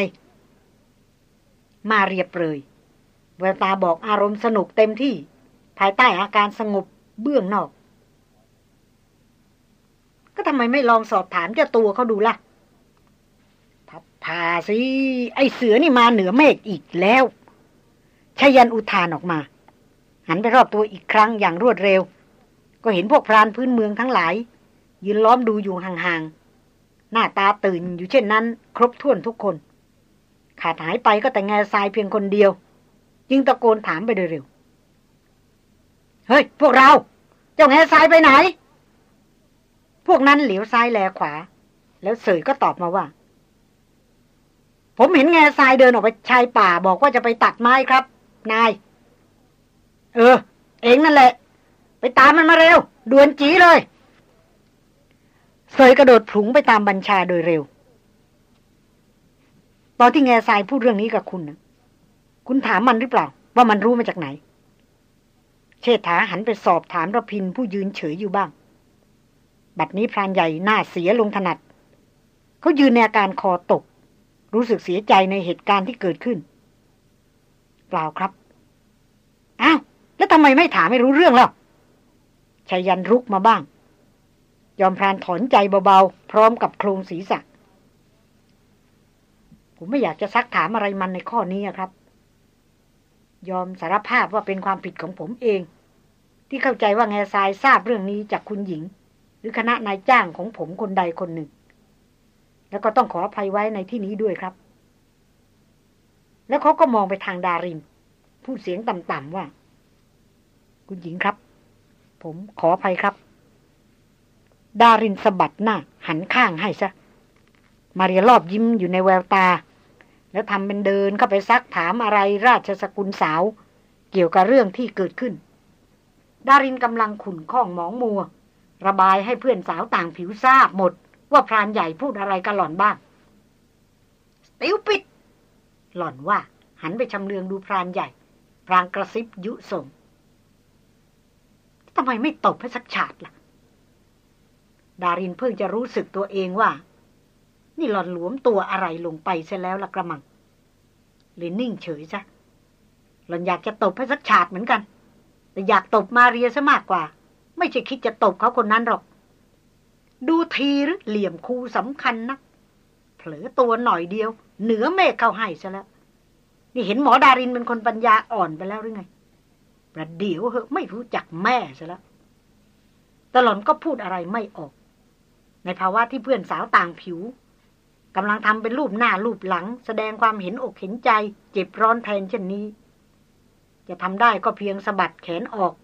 มาเรียบเลยเวลตาบอกอารมณ์สนุกเต็มที่ ภายใต้อาการสงบเบื้องนอก ก็ทำไมไม่ลองสอบถามเจ้าตัวเขาดูล่ะพับพาสิ ไอเสือนี่มาเหนือเมฆอีกแล้วชายันอุทานออกมา หันไปรอบตัวอีกครั้งอย่างรวดเร็ว ก็เห็นพวกพรานพื้นเมืองทั้งหลาย ยืนล้อมดูอยู่ห่างๆ หน้าตาตื่นอยู่เช่นนั้น ครบถ้วนทุกคน ขาดหายไปก็แต่แง่ทรายเพียงคนเดียว จึงตะโกนถามไปโดยเร็ว เฮ้ย พวกเรา เจ้าแง่ทรายไปไหน พวกนั้นเหลียวซ้ายแลขวา แล้วเสยก็ตอบมาว่า ผมเห็นแง่ทรายเดินออกไปชายป่าบอกว่าจะไปตัดไม้ครับ นาย เออ เองนั่นแหละ ไปตามมันมาเร็วด่วนจีเลยเสยกระโดดผุงไปตามบัญชาโดยเร็ว ตอนที่แง่ทรายพูดเรื่องนี้กับคุณนะคุณถามมันหรือเปล่า ว่ามันรู้มาจากไหน เชษฐาหันไปสอบถามระพินผู้ยืนเฉยอยู่บ้าง บัดนี้พรานใหญ่หน้าเสียลงถนัด เขายืนในอาการคอตก รู้สึกเสียใจในเหตุการณ์ที่เกิดขึ้น เปล่าครับ อ้าวทำไมไม่ถามไม่รู้เรื่องล่ะชายันรุกมาบ้าง ยอมพรานถอนใจเบาๆ พร้อมกับโครงศีรษะ ผมไม่อยากจะซักถามอะไรมันในข้อนี้ครับ ยอมสารภาพว่าเป็นความผิดของผมเอง ที่เข้าใจว่าแง่ทรายทราบเรื่องนี้จากคุณหญิง หรือคณะนายจ้างของผมคนใดคนหนึ่ง แล้วก็ต้องขออภัยไว้ในที่นี้ด้วยครับ แล้วเขาก็มองไปทางดารินพูดเสียงต่ำๆว่า คุณหญิงครับ ผมขออภัยครับ ดารินสะบัดหน้าหันข้างให้ซะมาเรียรอบยิ้มอยู่ในแววตา แล้วทำเป็นเดินเข้าไปซักถามอะไรราชสกุลสาว เกี่ยวกับเรื่องที่เกิดขึ้น ดารินกำลังขุนข้องหมองมัว ระบายให้เพื่อนสาวต่างผิวทราบหมด ว่าพรานใหญ่พูดอะไรกับหล่อนบ้าง สติวปิด หล่อนว่า หันไปชำเลืองดูพรานใหญ่ พรางกระซิบยุส่งทำไมไม่ตบให้สักฉาดล่ะ ดารินเพิ่งจะรู้สึกตัวเองว่า นี่หล่อนหลวมตัวอะไรลงไปเสียแล้วละกระมังเลยนิ่งเฉยซะหล่อนอยากจะตบให้สักฉาดเหมือนกัน แต่อยากตบมาเรียซะมากกว่า ไม่ใช่คิดจะตบเขาคนนั้นหรอก ดูทีหรือเหลี่ยมคูสำคัญนะเผลอตัวหน่อยเดียว เหนือเมฆเข้าให้ซะแล้ว นี่เห็นหมอดารินเป็นคนปัญญาอ่อนไปแล้วหรือไงประเดี๋ยวเหอะไม่รู้จักแม่ซะแล้วตลอนก็พูดอะไรไม่ออก ในภาวะที่เพื่อนสาวต่างผิว กำลังทำเป็นรูปหน้ารูปหลัง แสดงความเห็นอกเห็นใจ เจ็บร้อนแทนเช่นนี้ จะทำได้ก็เพียงสะบัดแขนออก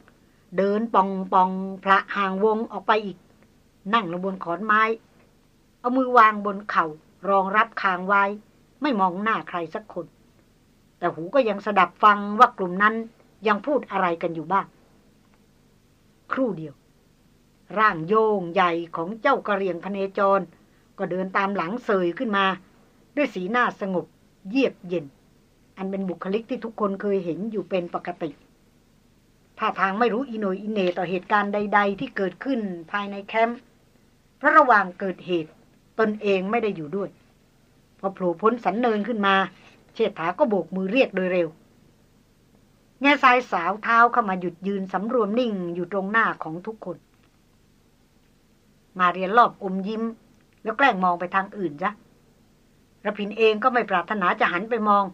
เดินปองปองพระห่างวงออกไปอีก นั่งลงบนขอนไม้ เอามือวางบนเขา่ารองรับคางไว้ ไม่มองหน้าใครสักคน แต่หูก็ยังสดับฟังว่ากลุ่มนั้นยังพูดอะไรกันอยู่บ้าง ครู่เดียว ร่างโยงใหญ่ของเจ้ากระเรียงพเนจร ก็เดินตามหลังเสยขึ้นมา ด้วยสีหน้าสงบ เยียบเย็น อันเป็นบุคลิกที่ทุกคนเคยเห็นอยู่เป็นปกติท่าทางไม่รู้อิโนยอิเนต่อเหตุการณ์ใด ๆ ที่เกิดขึ้นภายในแคมป์เพราะระหว่างเกิดเหตุ ตนเองไม่ได้อยู่ด้วย พอโผล่พ้นสันเนินขึ้นมา เชษฐาก็โบกมือเรียกโดยเร็วแง่ทรายสาวเท้าเข้ามาหยุดยืนสำรวมนิ่งอยู่ตรงหน้าของทุกคน มาเรียนรอบอมยิ้ม แล้วแกล้งมองไปทางอื่นจ้ะระพินเองก็ไม่ปรารถนาจะหันไปมอง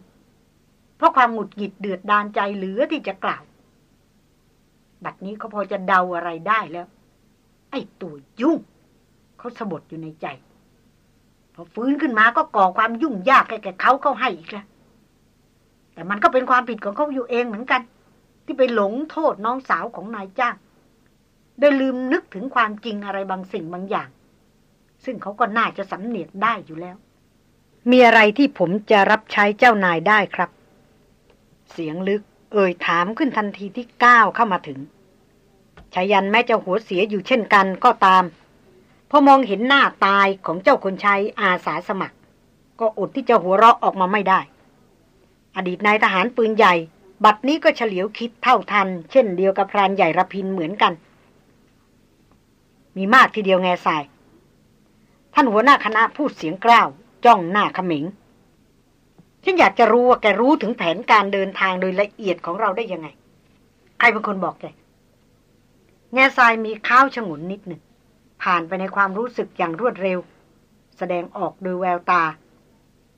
เพราะความหงุดหงิดเดือดดานใจเหลือที่จะกล่าว บัดนี้เขาพอจะเดาอะไรได้แล้ว ไอ้ตัวยุ่ง เขาสะบดอยู่ในใจ พอฟื้นขึ้นมาก็ก่อความยุ่งยากแก่เขาเขาให้อีกแล้วแต่มันก็เป็นความผิดของเขาอยู่เองเหมือนกัน ที่ไปหลงโทษน้องสาวของนายจ้าง โดยลืมนึกถึงความจริงอะไรบางสิ่งบางอย่าง ซึ่งเขาก็น่าจะสำเนียกได้อยู่แล้ว มีอะไรที่ผมจะรับใช้เจ้านายได้ครับ เสียงลึก เอ่ยถามขึ้นทันทีที่ก้าวเข้ามาถึงชายันแม้จะหัวเสียอยู่เช่นกันก็ตาม พอมองเห็นหน้าตายของเจ้าคนใช้อาสาสมัคร ก็อดที่จะหัวเราะออกมาไม่ได้ อดีตนายทหารปืนใหญ่ บัดนี้ก็เฉลียวคิดเท่าทัน เช่นเดียวกับพรานใหญ่ระพินเหมือนกัน มีมากทีเดียวแง่ทราย ท่านหัวหน้าคณะพูดเสียงกล้าวจ้องหน้าขมิงฉันอยากจะรู้ว่าแกรู้ถึงแผนการเดินทางโดยละเอียดของเราได้ยังไง ใครเป็นคนบอกแกแง่ทรายมีข้าวฉงนนิดหนึ่ง ผ่านไปในความรู้สึกอย่างรวดเร็ว แสดงออกโดยแววตา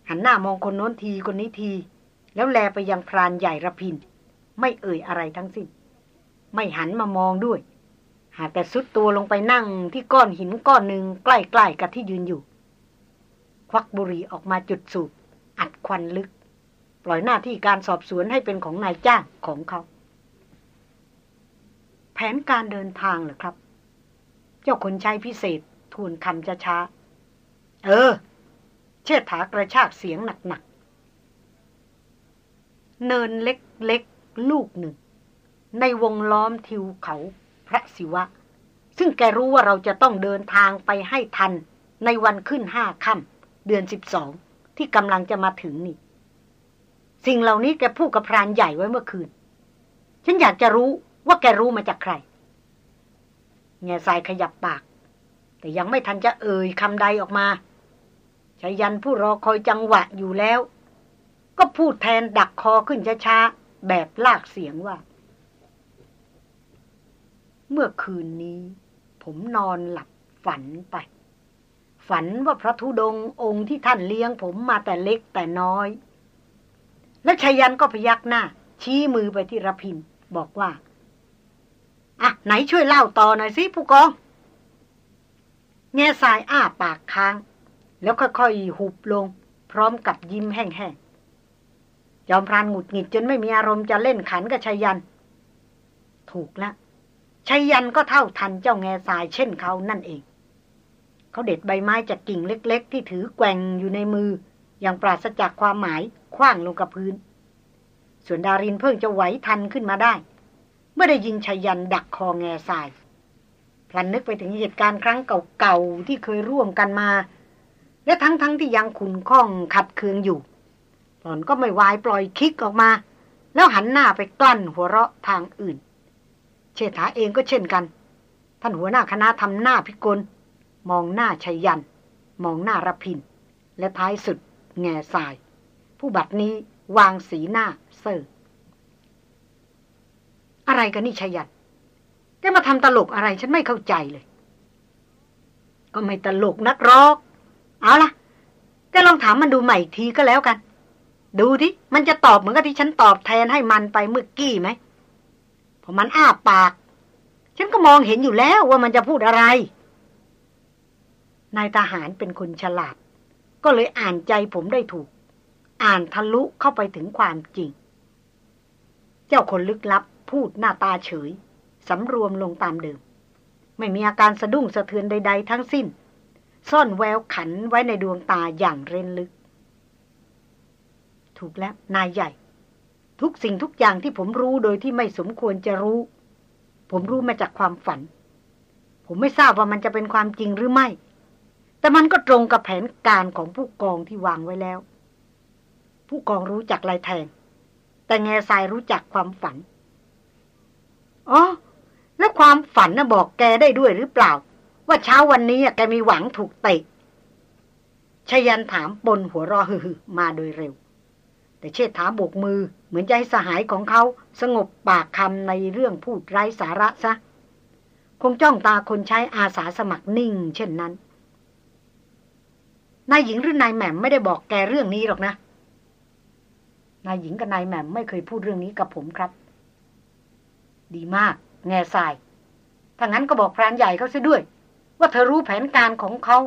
หันหน้ามองคนโน้นทีคนนี้ที แล้วแลไปยังพรานใหญ่ระพิน ไม่เอ่ยอะไรทั้งสิ้น ไม่หันมามองด้วย หากแต่สุดตัวลงไปนั่งที่ก้อนหินก้อนหนึ่งใกล้ๆกับที่ยืนอยู่ ควักบุหรี่ออกมาจุดสูบ อัดควันลึก ปล่อยหน้าที่การสอบสวนให้เป็นของนายจ้างของเขา แผนการเดินทางเหรอครับ เจ้าคนใช้พิเศษทวนคำช้าๆเออ เชิดถากระชากเสียงหนักๆเนินเล็กๆ ลูกหนึ่ง ในวงล้อมทิวเขา พระศิวะ ซึ่งแกรู้ว่าเราจะต้องเดินทางไปให้ทันในวันขึ้นห้าค่ำเดือนสิบสองที่กำลังจะมาถึงนี่ สิ่งเหล่านี้แกพูดกับพรานใหญ่ไว้เมื่อคืน ฉันอยากจะรู้ว่าแกรู้มาจากใครแง่ทรายขยับปาก แต่ยังไม่ทันจะเอ่ยคำใดออกมาชายันผู้รอคอยจังหวะอยู่แล้ว ก็พูดแทนดักคอขึ้นช้าๆแบบลากเสียงว่า เมื่อคืนนี้ ผมนอนหลับฝันไป ฝันว่าพระธุดงองค์ที่ท่านเลี้ยงผมมาแต่เล็กแต่น้อย และชายันก็พยักหน้า ชี้มือไปที่รพิน บอกว่า อะ ไหนช่วยเล่าต่อหน่อยสิผู้กองแง่ทรายอ้าปากค้าง แล้วค่อยๆหุบลง พร้อมกับยิ้มแห้งๆ ยอมพรานหงุดหงิดจนไม่มีอารมณ์จะเล่นขันกับชายัน ถูกแล้ว ชัยยันก็เท่าทันเจ้าแง่ทรายเช่นเขานั่นเอง เขาเด็ดใบไม้จากกิ่งเล็ก ๆ ที่ถือแกว่งอยู่ในมือ อย่างปราศจากความหมายคว้างลงกับพื้น ส่วนดารินเพิ่งจะไหวทันขึ้นมาได้ เมื่อได้ยินชัยยันดักคอแง่ทรายพลันนึกไปถึงเหตุการณ์ครั้งเก่าๆที่เคยร่วมกันมา และทั้งๆทที่ยังขุนข้องขัดเคืองอยู่ หล่อนก็ไม่วายปล่อยคิกออกมา แล้วหันหน้าไปกลั้นหัวเราะทางอื่น เชษฐาเองก็เช่นกัน ท่านหัวหน้าคณะทำหน้าพิกล มองหน้าชัยยัน มองหน้ารพิน และท้ายสุด แง่ทราย ผู้บัดนี้วางสีหน้าเซอร์อะไรกันนี่ชัยยันแกมาทำตลกอะไรฉันไม่เข้าใจเลย ก็ไม่ตลกนักรอก เอาล่ะแกลองถามมันดูใหม่ทีก็แล้วกัน ดูที่มันจะตอบเหมือนกับที่ฉันตอบแทนให้มันไปเมื่อกี้ไหม อมันอ้าปาก ฉันก็มองเห็นอยู่แล้วว่ามันจะพูดอะไร นายทหารเป็นคนฉลาด ก็เลยอ่านใจผมได้ถูก อ่านทะลุเข้าไปถึงความจริง เจ้าคนลึกลับพูดหน้าตาเฉย สำรวมลงตามเดิม ไม่มีอาการสะดุ้งสะเทือนใด ๆ ทั้งสิ้น ซ่อนแววขันไว้ในดวงตาอย่างเร้นลึก ถูกแล้วนายใหญ่ ทุกสิ่งทุกอย่างที่ผมรู้โดยที่ไม่สมควรจะรู้ ผมรู้มาจากความฝัน ผมไม่ทราบว่ามันจะเป็นความจริงหรือไม่ แต่มันก็ตรงกับแผนการของผู้กองที่วางไว้แล้ว ผู้กองรู้จักลายแทง แต่แง่ทรายรู้จักความฝัน อ๋อ แล้วความฝันน่ะบอกแกได้ด้วยหรือเปล่า ว่าเช้าวันนี้แกมีหวังถูกเตะชยันถามปนหัวรอฮือมาโดยเร็ว แต่เชษฐาโบกมือ เหมือนใจสหายของเขาสงบปากคำในเรื่องพูดไร้สาระซะ คงจ้องตาคนใช้อาสาสมัครนิ่ง เช่นนั้น นายหญิงหรือนายแหม่มไม่ได้บอกแกเรื่องนี้หรอกนะ นายหญิงกับนายแหม่มไม่เคยพูดเรื่องนี้กับผมครับ ดีมาก แง่ทราย ถ้างั้นก็บอกพรานใหญ่เขาซะด้วย ว่าเธอรู้แผนการของเขา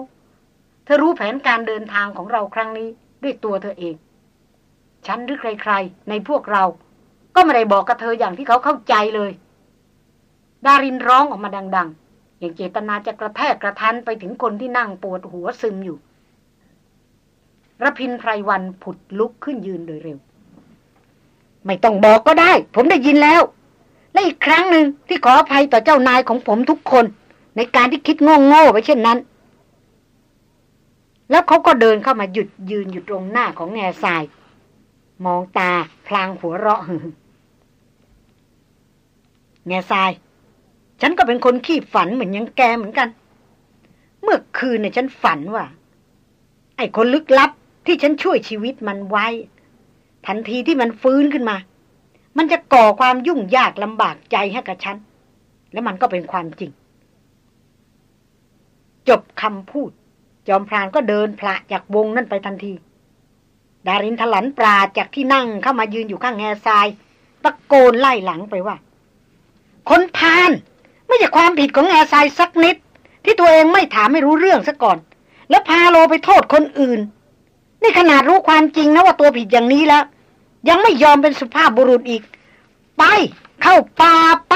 เธอรู้แผนการเดินทางของเราครั้งนี้ด้วยตัวเธอเอง ฉันหรือใคร ๆ ในพวกเรา ก็ไม่ได้บอกกับเธออย่างที่เขาเข้าใจเลย ดารินร้องออกมาดัง ๆ อย่างเจตนาจะกระแทกกระทันไปถึงคนที่นั่งปวดหัวซึมอยู่ระพินไพรวันผุดลุกขึ้นยืนโดยเร็ว ไม่ต้องบอกก็ได้ ผมได้ยินแล้ว และอีกครั้งหนึ่งที่ขออภัยต่อเจ้านายของผมทุกคน ในการที่คิดโง่ๆไปเช่นนั้น แล้วเขาก็เดินเข้ามาหยุดยืนอยู่ตรงหน้าของแง่ทราย มองตาพลางหัวเราะแง่ทราย ฉันก็เป็นคนขี้ฝันเหมือนยังแกเหมือนกัน เมื่อคืนเนี่ยฉันฝันว่า ไอ้คนลึกลับที่ฉันช่วยชีวิตมันไว้ ทันทีที่มันฟื้นขึ้นมา มันจะก่อความยุ่งยากลำบากใจให้กับฉัน และมันก็เป็นความจริง จบคำพูด จอมพรานก็เดินพละจากวงนั่นไปทันที ดารินถลันปราจากที่นั่งเข้ามายืนอยู่ข้างแง่ทรายตะโกนไล่หลังไปว่า คนพานไม่ใช่ความผิดของแง่ทรายสักนิด ที่ตัวเองไม่ถามไม่รู้เรื่องซะก่อน แล้วพาโลไปโทษคนอื่น นี่ขนาดรู้ความจริงนะว่าตัวผิดอย่างนี้แล้ว ยังไม่ยอมเป็นสุภาพบุรุษอีก ไป เข้าป่าไป